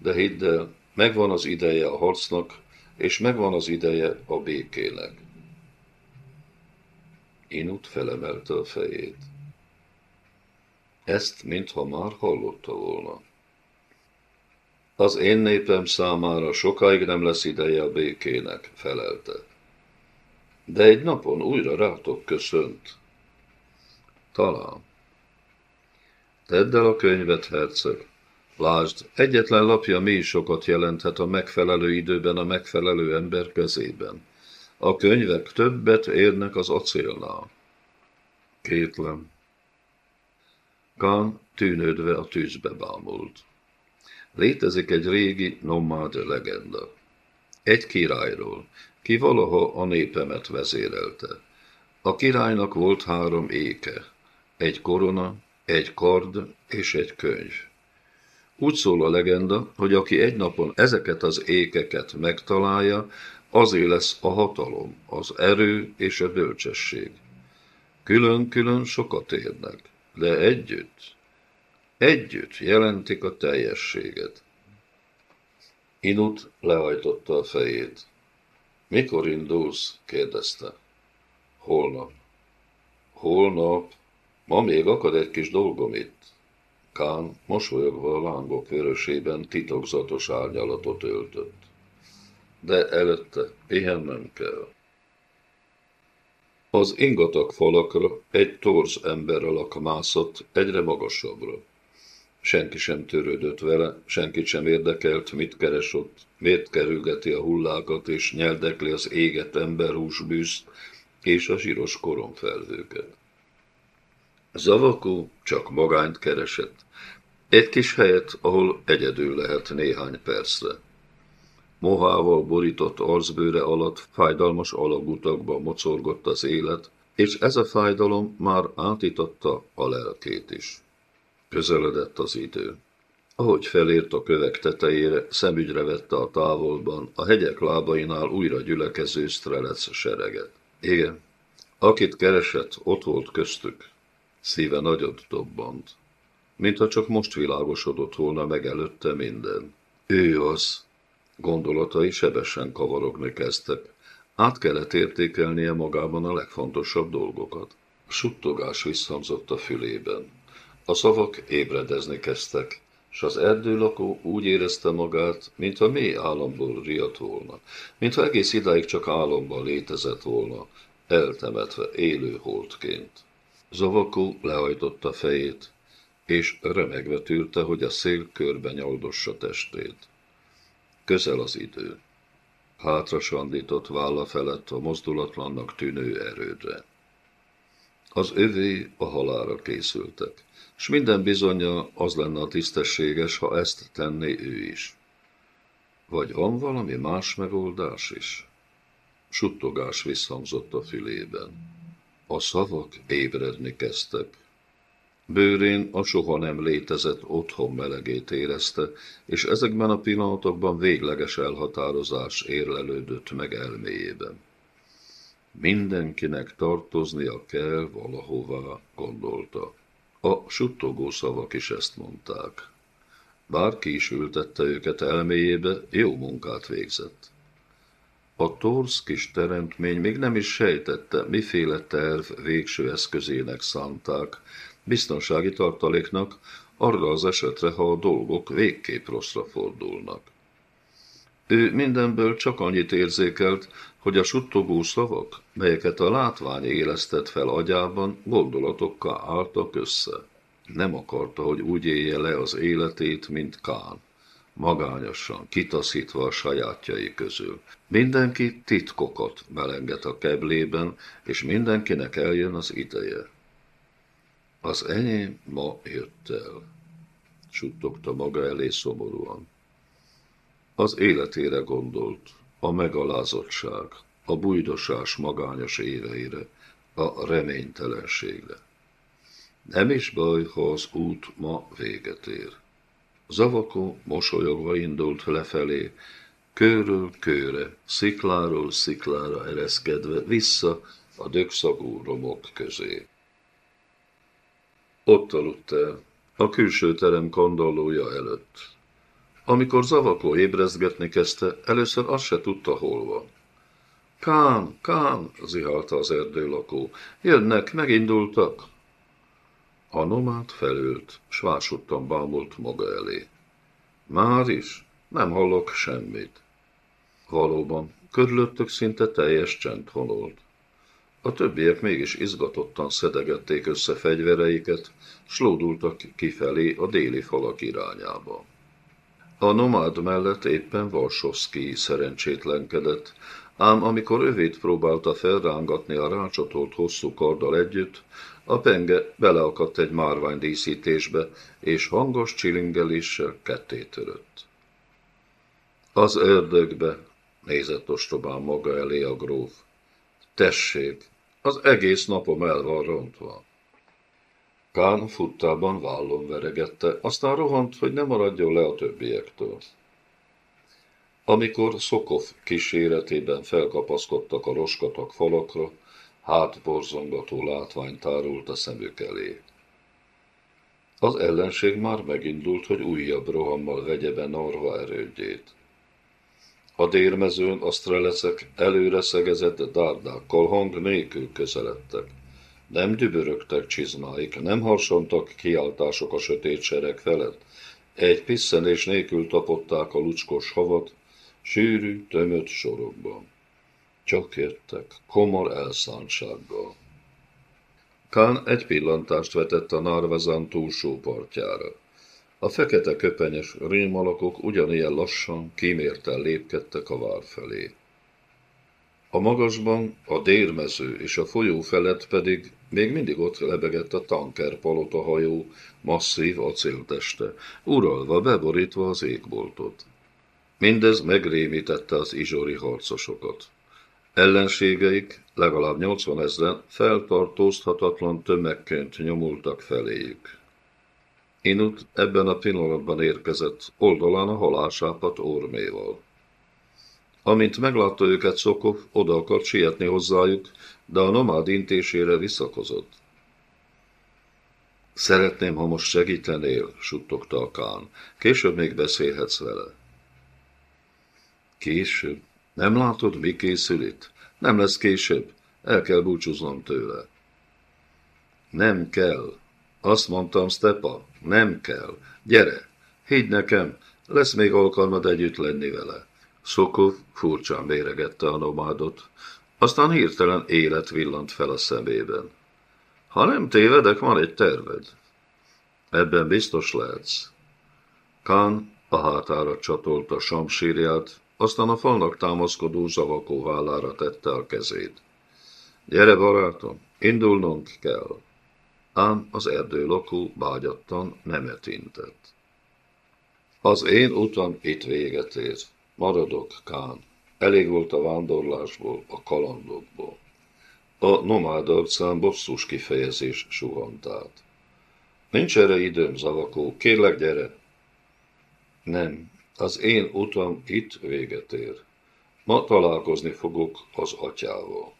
Speaker 1: De hidd el, megvan az ideje a harcnak, és megvan az ideje a békének. Inut felemelte a fejét. Ezt, mintha már hallotta volna. Az én népem számára sokáig nem lesz ideje a békének, felelte. De egy napon újra rátok köszönt. Talán. Tedd el a könyvet, herceg. Lásd, egyetlen lapja is sokat jelenthet a megfelelő időben a megfelelő ember kezében. A könyvek többet érnek az acélnál. Kétlem. Kán tűnődve a tűzbe bámult. Létezik egy régi nomád legenda. Egy királyról, ki valaha a népemet vezérelte. A királynak volt három éke, egy korona, egy kard és egy könyv. Úgy szól a legenda, hogy aki egy napon ezeket az ékeket megtalálja, azé lesz a hatalom, az erő és a bölcsesség. Külön-külön sokat érnek, de együtt, együtt jelentik a teljességet. Inut lehajtotta a fejét. Mikor indulsz? kérdezte. Holnap. Holnap? Ma még akad egy kis dolgom itt. Kán mosolyogva a lángok vörösében titokzatos árnyalatot öltött. De előtte pihennem kell. Az ingatag falakra egy torz ember alak mászott egyre magasabbra. Senki sem törődött vele, senkit sem érdekelt, mit keres miért kerülgeti a hullákat és nyeldekli az éget emberhús bűzt és a zsíros koromfelhőket. Zavakó csak magányt keresett. Egy kis helyet, ahol egyedül lehet néhány percre. Mohával borított arcbőre alatt fájdalmas alagutakba mocorgott az élet, és ez a fájdalom már átitatta a lelkét is. Közeledett az idő. Ahogy felért a kövek tetejére, szemügyre vette a távolban, a hegyek lábainál újra gyülekező strelec sereget. Igen, akit keresett, ott volt köztük. Szíve nagyot dobbant. Mintha csak most világosodott volna meg előtte minden. Ő az. Gondolatai sebesen kavarogni kezdtek. Át kellett értékelnie magában a legfontosabb dolgokat. Suttogás visszhangzott a fülében. A szavak ébredezni kezdtek, s az erdőlakó úgy érezte magát, mintha mély álomból riadt volna, mintha egész idáig csak álomban létezett volna, eltemetve élő holdként. Zavakó lehajtotta fejét, és remegve tűrte, hogy a szél körben nyaldossa testét. Közel az idő. Hátra sandított válla felett a mozdulatlannak tűnő erődre. Az övé a halára készültek és minden bizonyja az lenne a tisztességes, ha ezt tenné ő is. Vagy van valami más megoldás is? Suttogás visszhangzott a fülében. A szavak ébredni kezdtek. Bőrén a soha nem létezett otthon melegét érezte, és ezekben a pillanatokban végleges elhatározás érlelődött meg elméjében. Mindenkinek tartoznia kell valahová, gondolta. A suttogó szavak is ezt mondták. Bárki is ültette őket elméjébe, jó munkát végzett. A torsz kis teremtmény még nem is sejtette, miféle terv végső eszközének szánták, biztonsági tartaléknak, arra az esetre, ha a dolgok végképp rosszra fordulnak. Ő mindenből csak annyit érzékelt, hogy a suttogó szavak, melyeket a látvány élesztett fel agyában, gondolatokkal álltak össze. Nem akarta, hogy úgy élje le az életét, mint Kán, magányosan, kitaszítva a sajátjai közül. Mindenki titkokat melenget a keblében, és mindenkinek eljön az ideje. Az enyém ma jött el, suttogta maga elé szomorúan. Az életére gondolt, a megalázottság, a bujdosás magányos éveire, a reménytelenségre. Nem is baj, ha az út ma véget ér. Zavakó mosolyogva indult lefelé, kőről kőre, szikláról sziklára ereszkedve vissza a dögszagú romok közé. Ott aludt el, a külső terem kandallója előtt. Amikor Zavakó ébrezgetni kezdte, először azt se tudta, hol van. Kán, Kán, zihalta az erdőlakó. Jönnek, megindultak. A nomád felült, s vásuttan bámult maga elé. Már is? Nem hallok semmit. Valóban, körülöttük szinte teljes csend honolt. A többiek mégis izgatottan szedegették össze fegyvereiket, s lódultak kifelé a déli falak irányába. A nomád mellett éppen Varsovszki szerencsétlenkedett, ám amikor övét próbálta felrángatni a rácsatolt hosszú karddal együtt, a penge beleakadt egy márvány díszítésbe, és hangos csilingeléssel ketté törött. Az ördögbe, nézett ostobán maga elé a gróf. Tessék, az egész napom el van rontva. Kán futtában vállon veregette, aztán rohant, hogy ne maradjon le a többiektől. Amikor Szokov kíséretében felkapaszkodtak a roskatak falakra, hátborzongató látvány tárult a szemük elé. Az ellenség már megindult, hogy újabb rohammal vegye be Narva erődjét. A dérmezőn a strelecek előre szegezett dárdákkal hang nélkül közeledtek. Nem dübörögtek csizmáik, nem harsontak kiáltások a sötét sereg felett. Egy pisszenés nélkül tapották a lucskos havat, sűrű, tömött sorokban. Csak jöttek, komor elszántsággal. Kán egy pillantást vetett a Narvezán túlsó partjára. A fekete köpenyes rémalakok ugyanilyen lassan, kímérten lépkedtek a vár felé. A magasban a dérmező és a folyó felett pedig még mindig ott lebegett a tanker palota hajó masszív acélteste, uralva, beborítva az égboltot. Mindez megrémítette az izsori harcosokat. Ellenségeik, legalább 80 ezren, feltartózhatatlan tömegként nyomultak feléjük. Inut ebben a pillanatban érkezett, oldalán a halálsápat orméval. Amint meglátta őket Szokov, oda akart sietni hozzájuk, de a nomád intésére visszakozott. Szeretném, ha most segítenél, suttogta a Kán. Később még beszélhetsz vele. Később? Nem látod, mi készül itt? Nem lesz később. El kell búcsúznom tőle. Nem kell. Azt mondtam, Stepa, nem kell. Gyere, higgy nekem, lesz még alkalmad együtt lenni vele. Szokov furcsán méregette a nomádot, aztán hirtelen élet villant fel a szemében. Ha nem tévedek, van egy terved. Ebben biztos lehetsz. Kán a hátára csatolta samsírját, aztán a falnak támaszkodó zavakó vállára tette a kezét. Gyere, barátom, indulnunk kell. Ám az erdő lakó bágyattan nemet intett. Az én utam itt véget ér. Maradok, Kán. Elég volt a vándorlásból, a kalandokból. A nomád arcán bosszus kifejezés suhant át. Nincs erre időm, zavakó, kérlek gyere. Nem, az én utam itt véget ér. Ma találkozni fogok az atyával.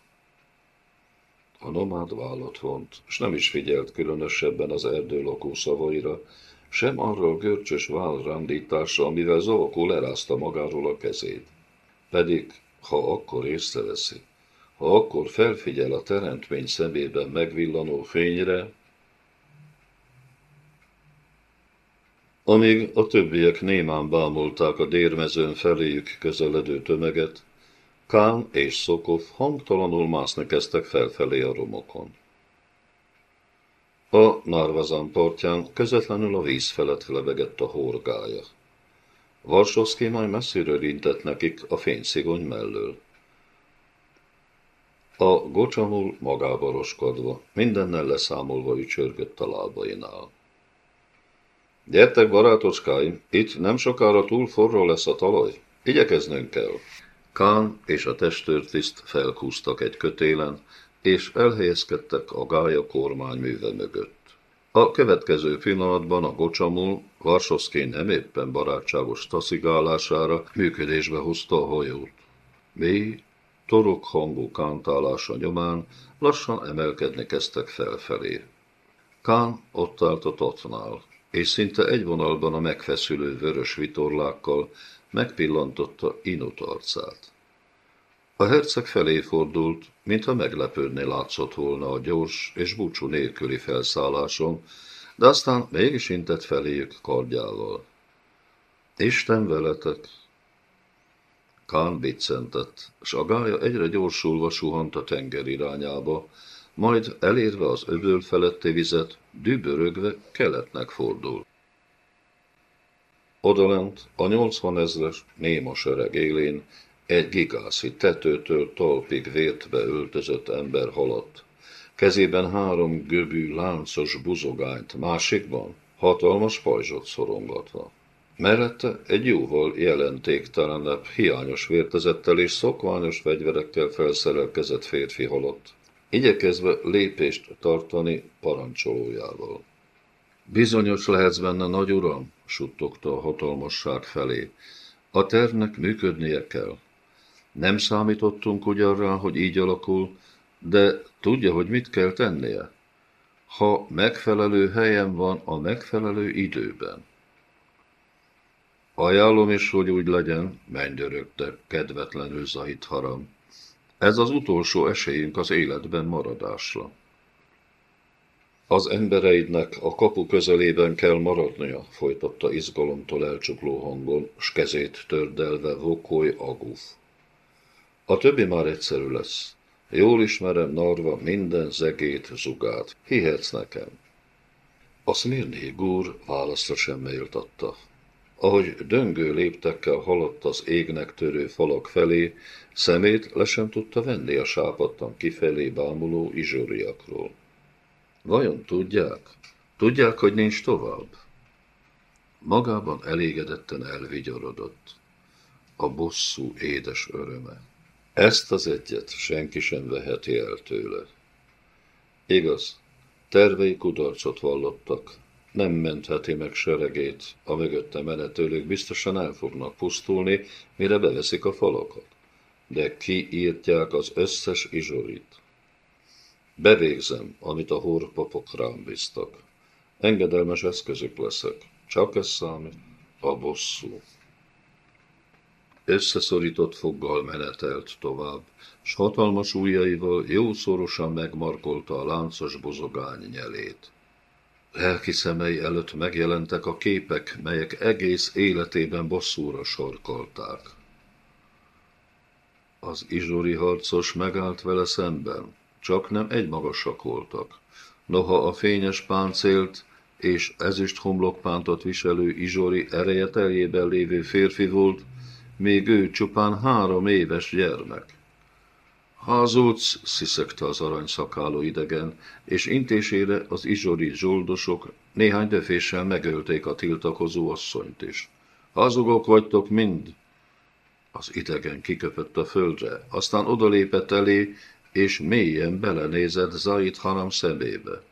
Speaker 1: A nomád vállat vont, és nem is figyelt különösebben az erdő lakó szavaira, sem arra a görcsös vállrandításra, amivel Zavakó lerázta magáról a kezét. Pedig, ha akkor észreveszi, ha akkor felfigyel a teremtmény szemében megvillanó fényre, Amíg a többiek némán bámulták a dérmezőn feléjük közeledő tömeget, Kán és Szokov hangtalanul mászni kezdtek felfelé a romokon. A Narvazan partján közvetlenül a víz felett lebegett a horgája. Varsovszki majd messziről intett nekik a fényszigony mellől. A gocsamul magába roskodva, mindennel leszámolva ücsörgött a lábainál. Gyertek, barátocskáim, itt nem sokára túl forró lesz a talaj. Igyekeznünk kell. Kán és a testőrtiszt felkúztak egy kötélen, és elhelyezkedtek a gája kormány műve mögött. A következő pillanatban a gocsamul Varsovszki nem éppen barátságos taszigálására működésbe hozta a hajót. Mély, torok hangú kántálása nyomán lassan emelkedni kezdtek felfelé. Kán ott állt a tatnál, és szinte egy vonalban a megfeszülő vörös vitorlákkal megpillantotta Inut arcát. A herceg felé fordult, mintha meglepődni látszott volna a gyors és búcsú nélküli felszálláson, de aztán mégis intett feléjük kardjával. Isten veletek! Kán biccentett, s a gája egyre gyorsulva suhant a tenger irányába, majd elérve az öböl feletti vizet, dübörögve keletnek fordul. Odalent a 80 ezres néma sereg élén egy gigászi tetőtől talpig vértbe öltözött ember haladt. Kezében három göbű láncos buzogányt, másikban hatalmas pajzsot szorongatva. Mellette egy jóval jelentéktelenebb, hiányos vértezettel és szokványos fegyverekkel felszerelkezett férfi halott, igyekezve lépést tartani parancsolójával. Bizonyos lehetsz benne, nagy uram, suttogta a hatalmasság felé. A tervnek működnie kell. Nem számítottunk ugyan hogy így alakul, de tudja, hogy mit kell tennie. Ha megfelelő helyen van a megfelelő időben. Ajánlom is, hogy úgy legyen, mennydörögte kedvetlenül Zahit Haram. Ez az utolsó esélyünk az életben maradásra. Az embereidnek a kapu közelében kell maradnia, folytatta izgalomtól elcsukló hangon, s kezét tördelve Vokoly Aguf. A többi már egyszerű lesz. Jól ismerem Narva minden zegét, zugát. Hihetsz nekem. A Szmirné gúr válaszra sem méltatta. Ahogy döngő léptekkel haladt az égnek törő falak felé, szemét le sem tudta venni a sápadtan kifelé bámuló izsoriakról. Vajon tudják? Tudják, hogy nincs tovább? Magában elégedetten elvigyorodott. A bosszú édes öröme. Ezt az egyet senki sem veheti el tőle. Igaz, tervei kudarcot vallottak, nem mentheti meg seregét, a mögötte menetőlők biztosan el fognak pusztulni, mire beveszik a falakat. De kiírtják az összes izsorit. Bevégzem, amit a hórpapok rám bíztak. Engedelmes eszközük leszek. Csak ez számít, a bosszú. Összeszorított foggal menetelt tovább, s hatalmas ujjaival jó szorosan megmarkolta a láncos bozogány nyelét. Lelki szemei előtt megjelentek a képek, melyek egész életében bosszúra sorkolták. Az izsori harcos megállt vele szemben, csak nem egymagasak voltak. Noha a fényes páncélt és ezüst homlokpántot viselő izsori ereje teljében lévő férfi volt, még ő csupán három éves gyermek. Házulc, sziszegte az aranyszakáló idegen, és intésére az izsori zsoldosok néhány döféssel megölték a tiltakozó asszonyt is. Hazugok vagytok mind! Az idegen kiköpött a földre, aztán odalépett elé, és mélyen belenézett Zaid Hanam szemébe.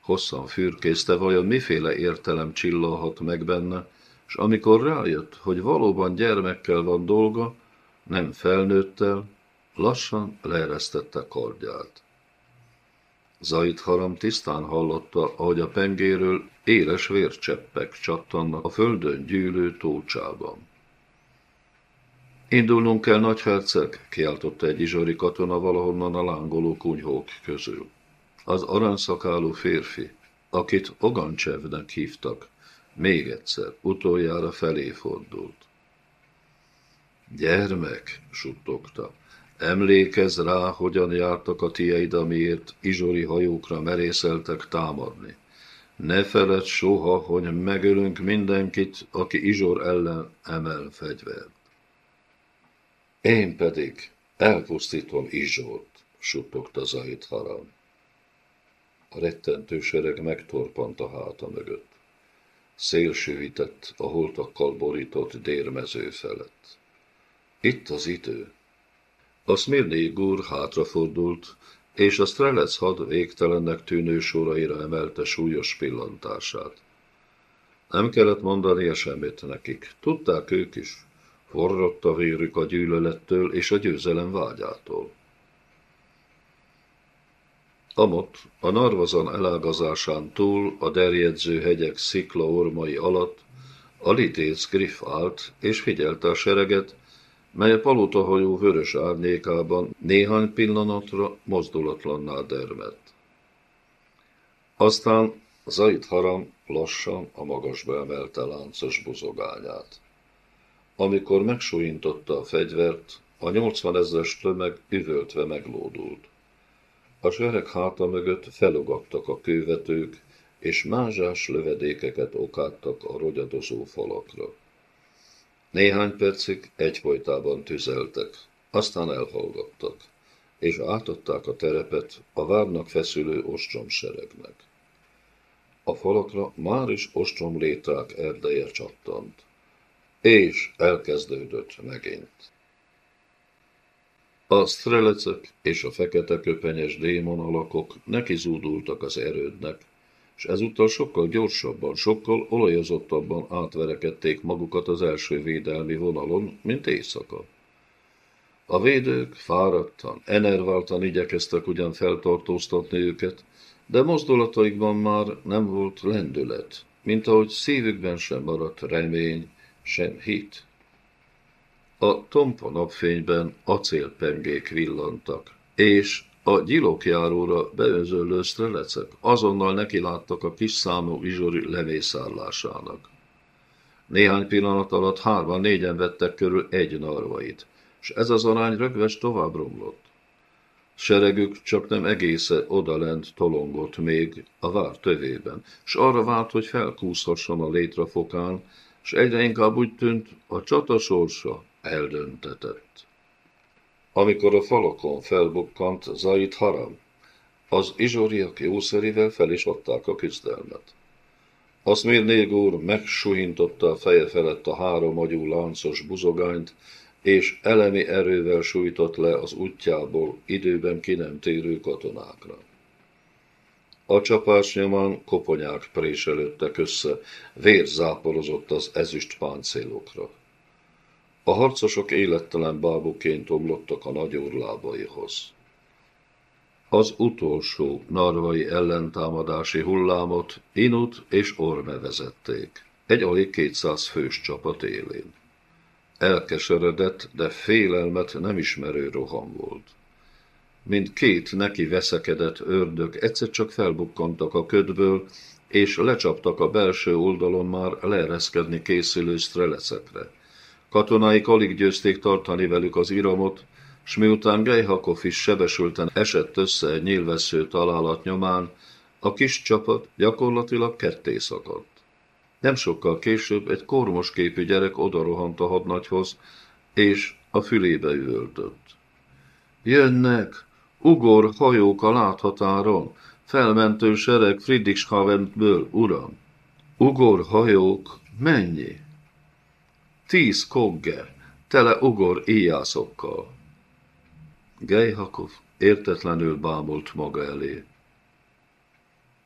Speaker 1: Hosszan fürkészte, vajon miféle értelem csillalhat meg benne, és amikor rájött, hogy valóban gyermekkel van dolga, nem felnőttel, lassan leeresztette kardját. Zaid Haram tisztán hallotta, ahogy a pengéről éles vércseppek csattannak a földön gyűlő tócsában. Indulnunk kell, nagyherceg, kiáltotta egy izsori katona valahonnan a lángoló kunyhók közül. Az aranyszakálú férfi, akit Ogancsevnek hívtak, még egyszer, utoljára felé fordult. Gyermek, suttogta, emlékezz rá, hogyan jártak a tieid, amiért izsori hajókra merészeltek támadni. Ne feled soha, hogy megölünk mindenkit, aki izsor ellen emel fegyvert. Én pedig elpusztítom Izsort, suttogta Zahid Haram. A rettentő sereg megtorpant a háta mögött. Szélsővített a holtakkal borított dérmező felett. Itt az idő. A Szmirné gúr hátrafordult, és a Strelec had végtelennek tűnő soraira emelte súlyos pillantását. Nem kellett mondania semmit nekik, tudták ők is, Forrott a vérük a gyűlölettől és a győzelem vágyától. Amott a Narvazan elágazásán túl a derjedző hegyek szikla ormai alatt a litéc griff állt és figyelte a sereget, mely a palotahajó vörös árnyékában néhány pillanatra mozdulatlanná dermedt. Aztán Zaid Haram lassan a magasba emelte láncos buzogányát. Amikor megsújintotta a fegyvert, a 80 ezres tömeg üvöltve meglódult. A sereg háta mögött felogattak a kővetők, és mázsás lövedékeket okáttak a rogyadozó falakra. Néhány percig egyfolytában tüzeltek, aztán elhallgattak, és átadták a terepet a várnak feszülő ostromseregnek. A falakra már is ostromlétrák erdeje csattant. És elkezdődött megint. A sztrelecek és a fekete köpenyes démon alakok nekizúdultak az erődnek, és ezúttal sokkal gyorsabban, sokkal olajozottabban átverekedték magukat az első védelmi vonalon, mint éjszaka. A védők fáradtan, enerváltan igyekeztek ugyan feltartóztatni őket, de mozdulataikban már nem volt lendület, mint ahogy szívükben sem maradt remény, sem hit. A tompa napfényben acélpengék villantak, és a gyilokjáróra beönzöllő sztrelecek azonnal nekiláttak a kis számú izsori levészállásának. Néhány pillanat alatt hárman-négyen vettek körül egy narvait, és ez az arány rögves tovább romlott. Seregük csak nem egésze odalent tolongott még a vár tövében, s arra várt, hogy felkúszhasson a létrafokán, s egyre inkább úgy tűnt, a csata sorsa eldöntetett. Amikor a falakon felbukkant Zaid Haram, az izsoriak jószerivel fel is adták a küzdelmet. Aszmir úr megsuhintotta a feje felett a három agyú láncos buzogányt, és elemi erővel sújtott le az útjából időben ki nem térő katonákra. A csapás nyomán koponyák préselődtek össze, vér záporozott az ezüst páncélokra. A harcosok élettelen bábuként omlottak a nagyúr lábaihoz. Az utolsó narvai ellentámadási hullámot Inut és Orme vezették, egy alig 200 fős csapat élén. Elkeseredett, de félelmet nem ismerő roham volt. Mint két neki veszekedett ördög egyszer csak felbukkantak a ködből, és lecsaptak a belső oldalon már leereszkedni készülő strelecekre. Katonáik alig győzték tartani velük az iramot, s miután Gejhakov is sebesülten esett össze egy nyílvesző találat nyomán, a kis csapat gyakorlatilag ketté szakadt. Nem sokkal később egy kormos képű gyerek odarohant a hadnagyhoz, és a fülébe üvöltött. Jönnek! Ugor hajók a láthatáron! Felmentő sereg Friedrichshavenből, uram! Ugor hajók, mennyi? Tíz kogge, tele ugor íjászokkal. Gejhakov értetlenül bámult maga elé.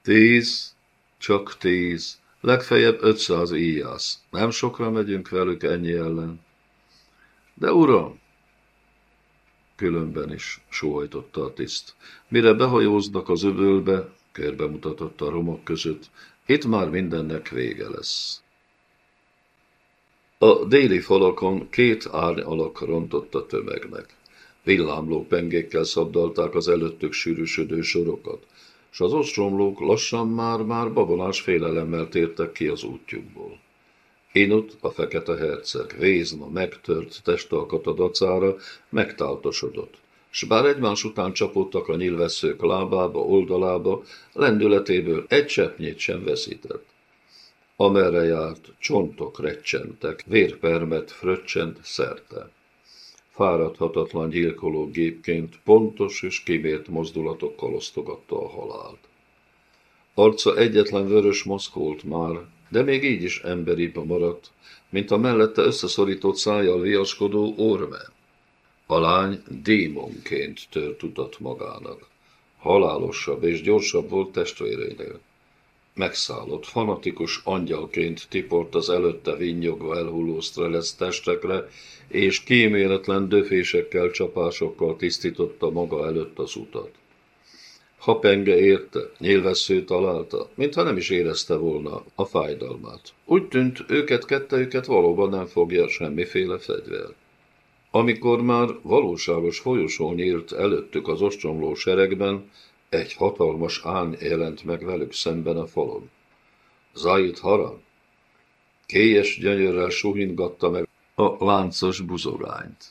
Speaker 1: Tíz, csak tíz, legfeljebb ötszáz íjász. Nem sokra megyünk velük ennyi ellen. De uram, különben is sóhajtotta a tiszt. Mire behajóznak az öbölbe, körbe mutatott a romok között, itt már mindennek vége lesz. A déli falakon két árny alak rontott a tömegnek. Villámló pengékkel szabdalták az előttük sűrűsödő sorokat, s az ostromlók lassan már-már babonás félelemmel tértek ki az útjukból. Inut, a fekete herceg, vézna, megtört testalkata dacára, megtáltosodott, s bár egymás után csapódtak a nyilvesszők lábába, oldalába, lendületéből egy cseppnyét sem veszített. Amerre járt, csontok recsentek, vérpermet fröccsent szerte. Fáradhatatlan gyilkoló gépként pontos és kimért mozdulatokkal osztogatta a halált. Arca egyetlen vörös maszkolt már, de még így is emberibb maradt, mint a mellette összeszorított szájjal viaskodó orme. A lány démonként tört utat magának. Halálosabb és gyorsabb volt testvérénél. Megszállott, fanatikus angyalként tiport az előtte vinnyogva elhulló strelesz testekre, és kíméletlen döfésekkel, csapásokkal tisztította maga előtt az utat. Ha penge érte, nyilvessző találta, mintha nem is érezte volna a fájdalmát. Úgy tűnt, őket kettejüket valóban nem fogja semmiféle fegyver. Amikor már valóságos folyosó nyílt előttük az ostromló seregben, egy hatalmas ány jelent meg velük szemben a falon. Zajt Haram kélyes gyönyörrel suhingatta meg a láncos buzogányt.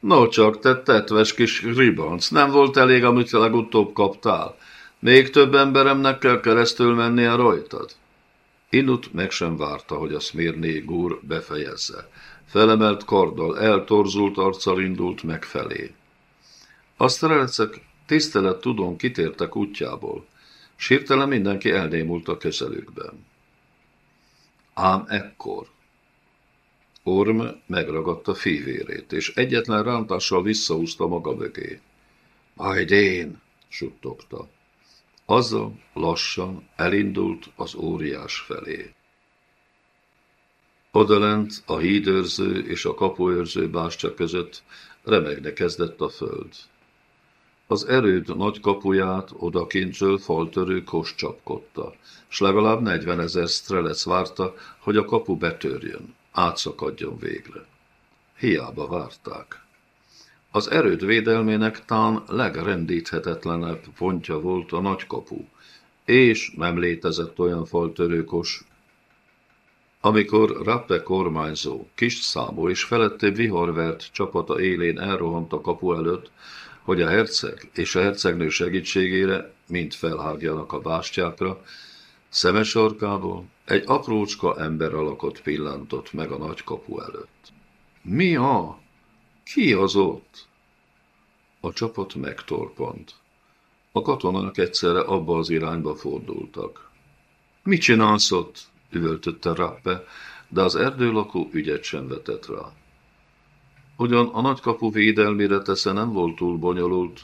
Speaker 1: No csak, te tetves kis ribanc, nem volt elég, amit legutóbb kaptál? Még több emberemnek kell keresztül mennie rajtad? Inut meg sem várta, hogy a Szmirné gúr befejezze. Felemelt karddal, eltorzult arccal indult megfelé. A sztrelecek tisztelet tudón kitértek útjából, Sírtelen mindenki elnémult a közelükben. Ám ekkor Orm megragadta fivérét, és egyetlen rántással visszahúzta maga mögé. Majd én, suttogta. Azzal lassan elindult az óriás felé. Odalent a hídőrző és a kapuőrző bástya között remegni kezdett a föld. Az erőd nagy kapuját odakincsől faltörő kos csapkodta, s legalább negyvenezer strelec várta, hogy a kapu betörjön, átszakadjon végre. Hiába várták. Az erőd védelmének tán legrendíthetetlenebb pontja volt a nagy kapu, és nem létezett olyan faltörőkos, amikor Rappe kormányzó, kis számú és feletté vihorvert csapata élén elrohant a kapu előtt, hogy a herceg és a hercegnő segítségére mind felhágjanak a bástyákra, szemes sarkából egy aprócska ember alakot pillantott meg a nagy kapu előtt. Mi a? Ki az ott? A csapat megtorpant. A katonák egyszerre abba az irányba fordultak. Mit csinálsz ott? üvöltötte Rappe, de az erdőlakó ügyet sem vetett rá. Ugyan a nagykapu védelmére tesze nem volt túl bonyolult,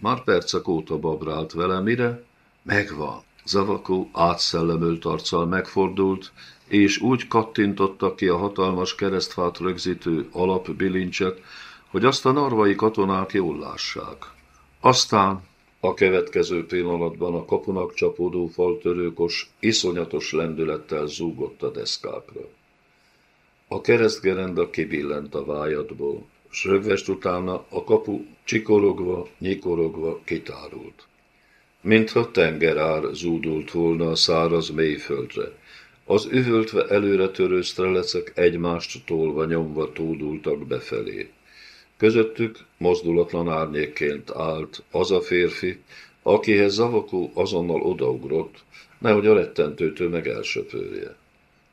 Speaker 1: már percek óta babrált vele, mire megvan. Zavakó átszellemült arccal megfordult, és úgy kattintotta ki a hatalmas keresztfát rögzítő alapbilincset, hogy azt a narvai katonák jól lássák. Aztán a következő pillanatban a kapunak csapódó faltörőkos iszonyatos lendülettel zúgott a deszkákra. A keresztgerenda kibillent a vájadból, s rögvest utána a kapu csikorogva, nyikorogva kitárult. Mintha tengerár zúdult volna a száraz mélyföldre. Az üvöltve előre törő strelecek egymást tolva nyomva tódultak befelé. Közöttük mozdulatlan árnyékként állt az a férfi, akihez Zavakó azonnal odaugrott, nehogy a rettentő tömeg elsöpörje.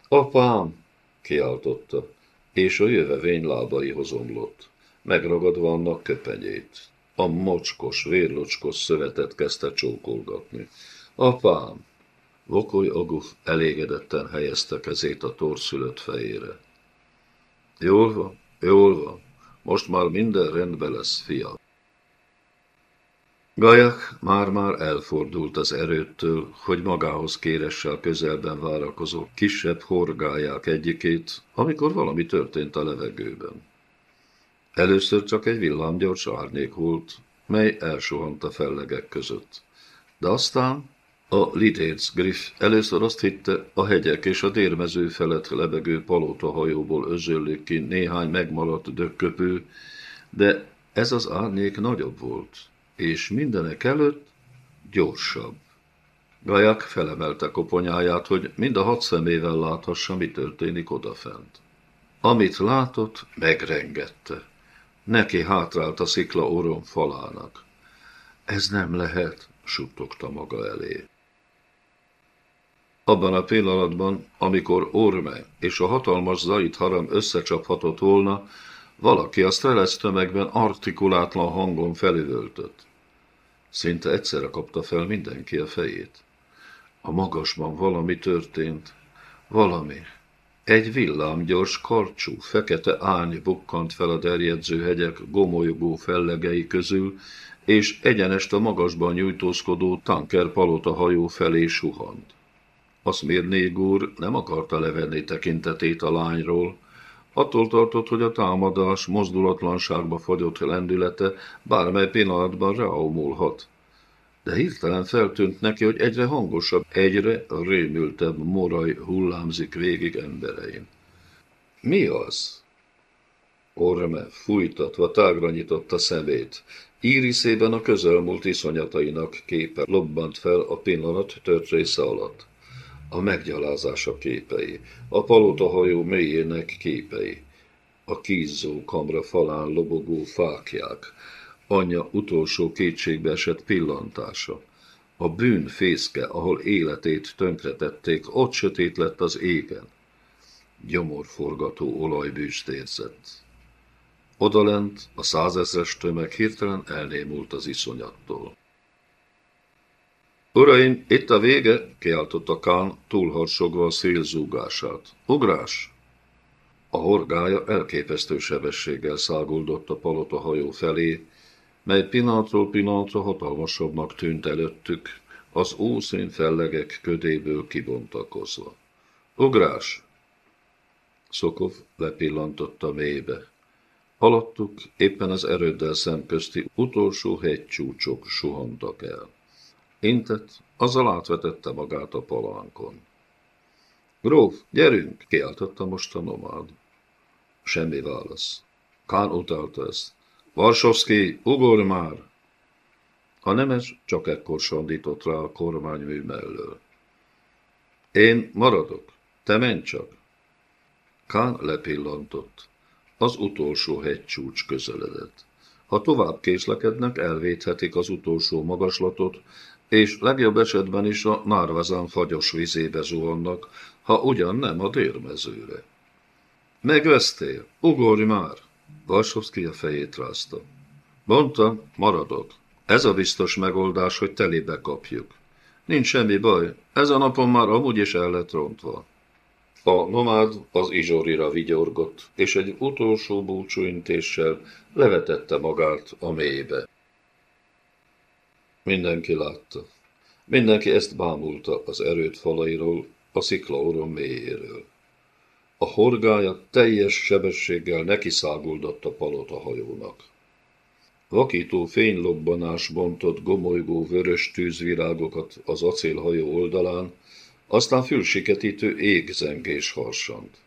Speaker 1: Apám! Kiáltotta, és a jövevény lábaihoz omlott, megragadva annak köpenyét. A mocskos, vérlocskos szövetet kezdte csókolgatni. Apám! Vokoly Aguf elégedetten helyezte kezét a torszülött fejére. Jól van, jól van, most már minden rendben lesz, fia. Gajak már-már elfordult az erőttől, hogy magához kéresse a közelben várakozó kisebb horgáják egyikét, amikor valami történt a levegőben. Először csak egy villámgyors árnyék volt, mely elsuhant a fellegek között. De aztán a Lidérc Griff először azt hitte, a hegyek és a dérmező felett lebegő palota hajóból özsöllik ki néhány megmaradt dökköpő, de ez az árnyék nagyobb volt, és mindenek előtt gyorsabb. Gajak felemelte koponyáját, hogy mind a hat szemével láthassa, mi történik odafent. Amit látott, megrengette. Neki hátrált a szikla orom falának. Ez nem lehet, suttogta maga elé. Abban a pillanatban, amikor Orme és a hatalmas Zait haram összecsaphatott volna, valaki a strelec tömegben artikulátlan hangon felüvöltött. Szinte egyszerre kapta fel mindenki a fejét. A magasban valami történt. Valami. Egy villámgyors, karcsú, fekete ány bukkant fel a derjedző hegyek gomolyogó fellegei közül, és egyenest a magasban nyújtózkodó tanker palota hajó felé suhant. A Szmirnég úr nem akarta levenni tekintetét a lányról, attól tartott, hogy a támadás mozdulatlanságba fagyott lendülete bármely pillanatban ráomolhat. De hirtelen feltűnt neki, hogy egyre hangosabb, egyre rémültebb moraj hullámzik végig emberein. Mi az? Orme fújtatva tágra nyitotta szemét. Íriszében a közelmúlt iszonyatainak képe lobbant fel a pillanat tört része alatt a meggyalázása képei, a palotahajó mélyének képei, a kízzó kamra falán lobogó fákják, anyja utolsó kétségbe esett pillantása, a bűn fészke, ahol életét tönkretették, ott sötét lett az égen. Gyomorforgató olajbűst érzett. Odalent a százezres tömeg hirtelen elnémult az iszonyattól. Uraim, itt a vége, kiáltotta Kán, túlharsogva a szél. Ugrás! A horgája elképesztő sebességgel száguldott a palota hajó felé, mely pillanatról pillanatra hatalmasabbnak tűnt előttük, az ószín fellegek ködéből kibontakozva. Ugrás! Szokov lepillantotta mélybe. Alattuk éppen az erőddel szemközti utolsó hegycsúcsok suhantak el. Intett, azzal átvetette magát a palánkon. Gróf, gyerünk, kiáltotta most a nomád. Semmi válasz. Kán utálta ezt. Varsovszki, ugorj már! A nemes csak ekkor sandított rá a kormánymű mellől. Én maradok, te menj csak. Kán lepillantott. Az utolsó hegycsúcs közeledett. Ha tovább késlekednek, elvéthetik az utolsó magaslatot, és legjobb esetben is a Nárvazán fagyos vizébe zuhannak, ha ugyan nem a dérmezőre. Megvesztél, ugorj már! Varsovszki a fejét rázta. Mondta, maradok. Ez a biztos megoldás, hogy telébe kapjuk. Nincs semmi baj, ez a napon már amúgy is el lett rontva. A nomád az izsorira vigyorgott, és egy utolsó búcsúintéssel levetette magát a mélybe. Mindenki látta. Mindenki ezt bámulta az erőt falairól, a sziklaoron mélyéről. A horgája teljes sebességgel nekiszáguldott a palota hajónak. Vakító fénylobbanás bontott gomolygó vörös tűzvirágokat az acélhajó oldalán, aztán fülsiketítő égzengés harsant.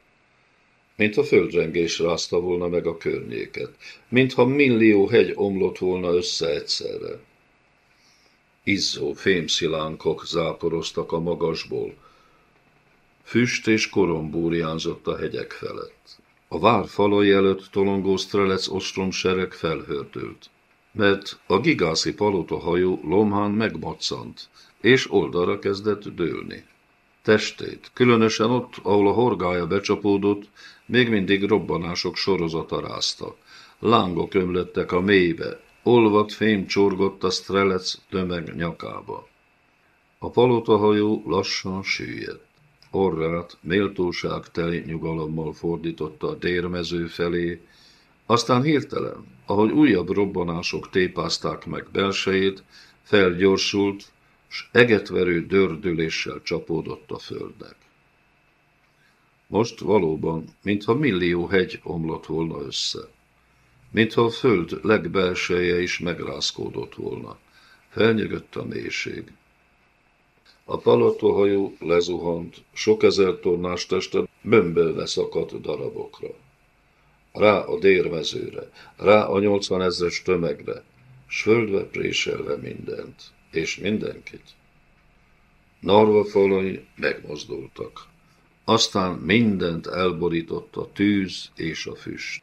Speaker 1: Mint a földrengés rázta volna meg a környéket, mintha millió hegy omlott volna össze egyszerre. Izzó fémszilánkok záporoztak a magasból, Füst és korom búrjánzott a hegyek felett. A vár falai előtt tolongó strelec ostromsereg felhördült, mert a gigászi palota hajó lomhán megmaccant, és oldalra kezdett dőlni. Testét, különösen ott, ahol a horgája becsapódott, még mindig robbanások sorozata rázta. Lángok ömlöttek a mélybe, olvat fém csorgott a strelec tömeg nyakába. A palotahajó lassan süllyedt. Orrát méltóságteli nyugalommal fordította a dérmező felé, aztán hirtelen, ahogy újabb robbanások tépázták meg belsejét, felgyorsult, s egetverő dördüléssel csapódott a földnek. Most valóban, mintha millió hegy omlott volna össze. Mintha a föld legbelseje is megrázkódott volna. Felnyögött a mélység. A palatohajó lezuhant, sok ezer tonnás testet bömbölve szakadt darabokra. Rá a dérmezőre, rá a nyolcvan ezres tömegre, s földbe préselve mindent, és mindenkit. Narva falai megmozdultak. Aztán mindent elborított a tűz és a füst.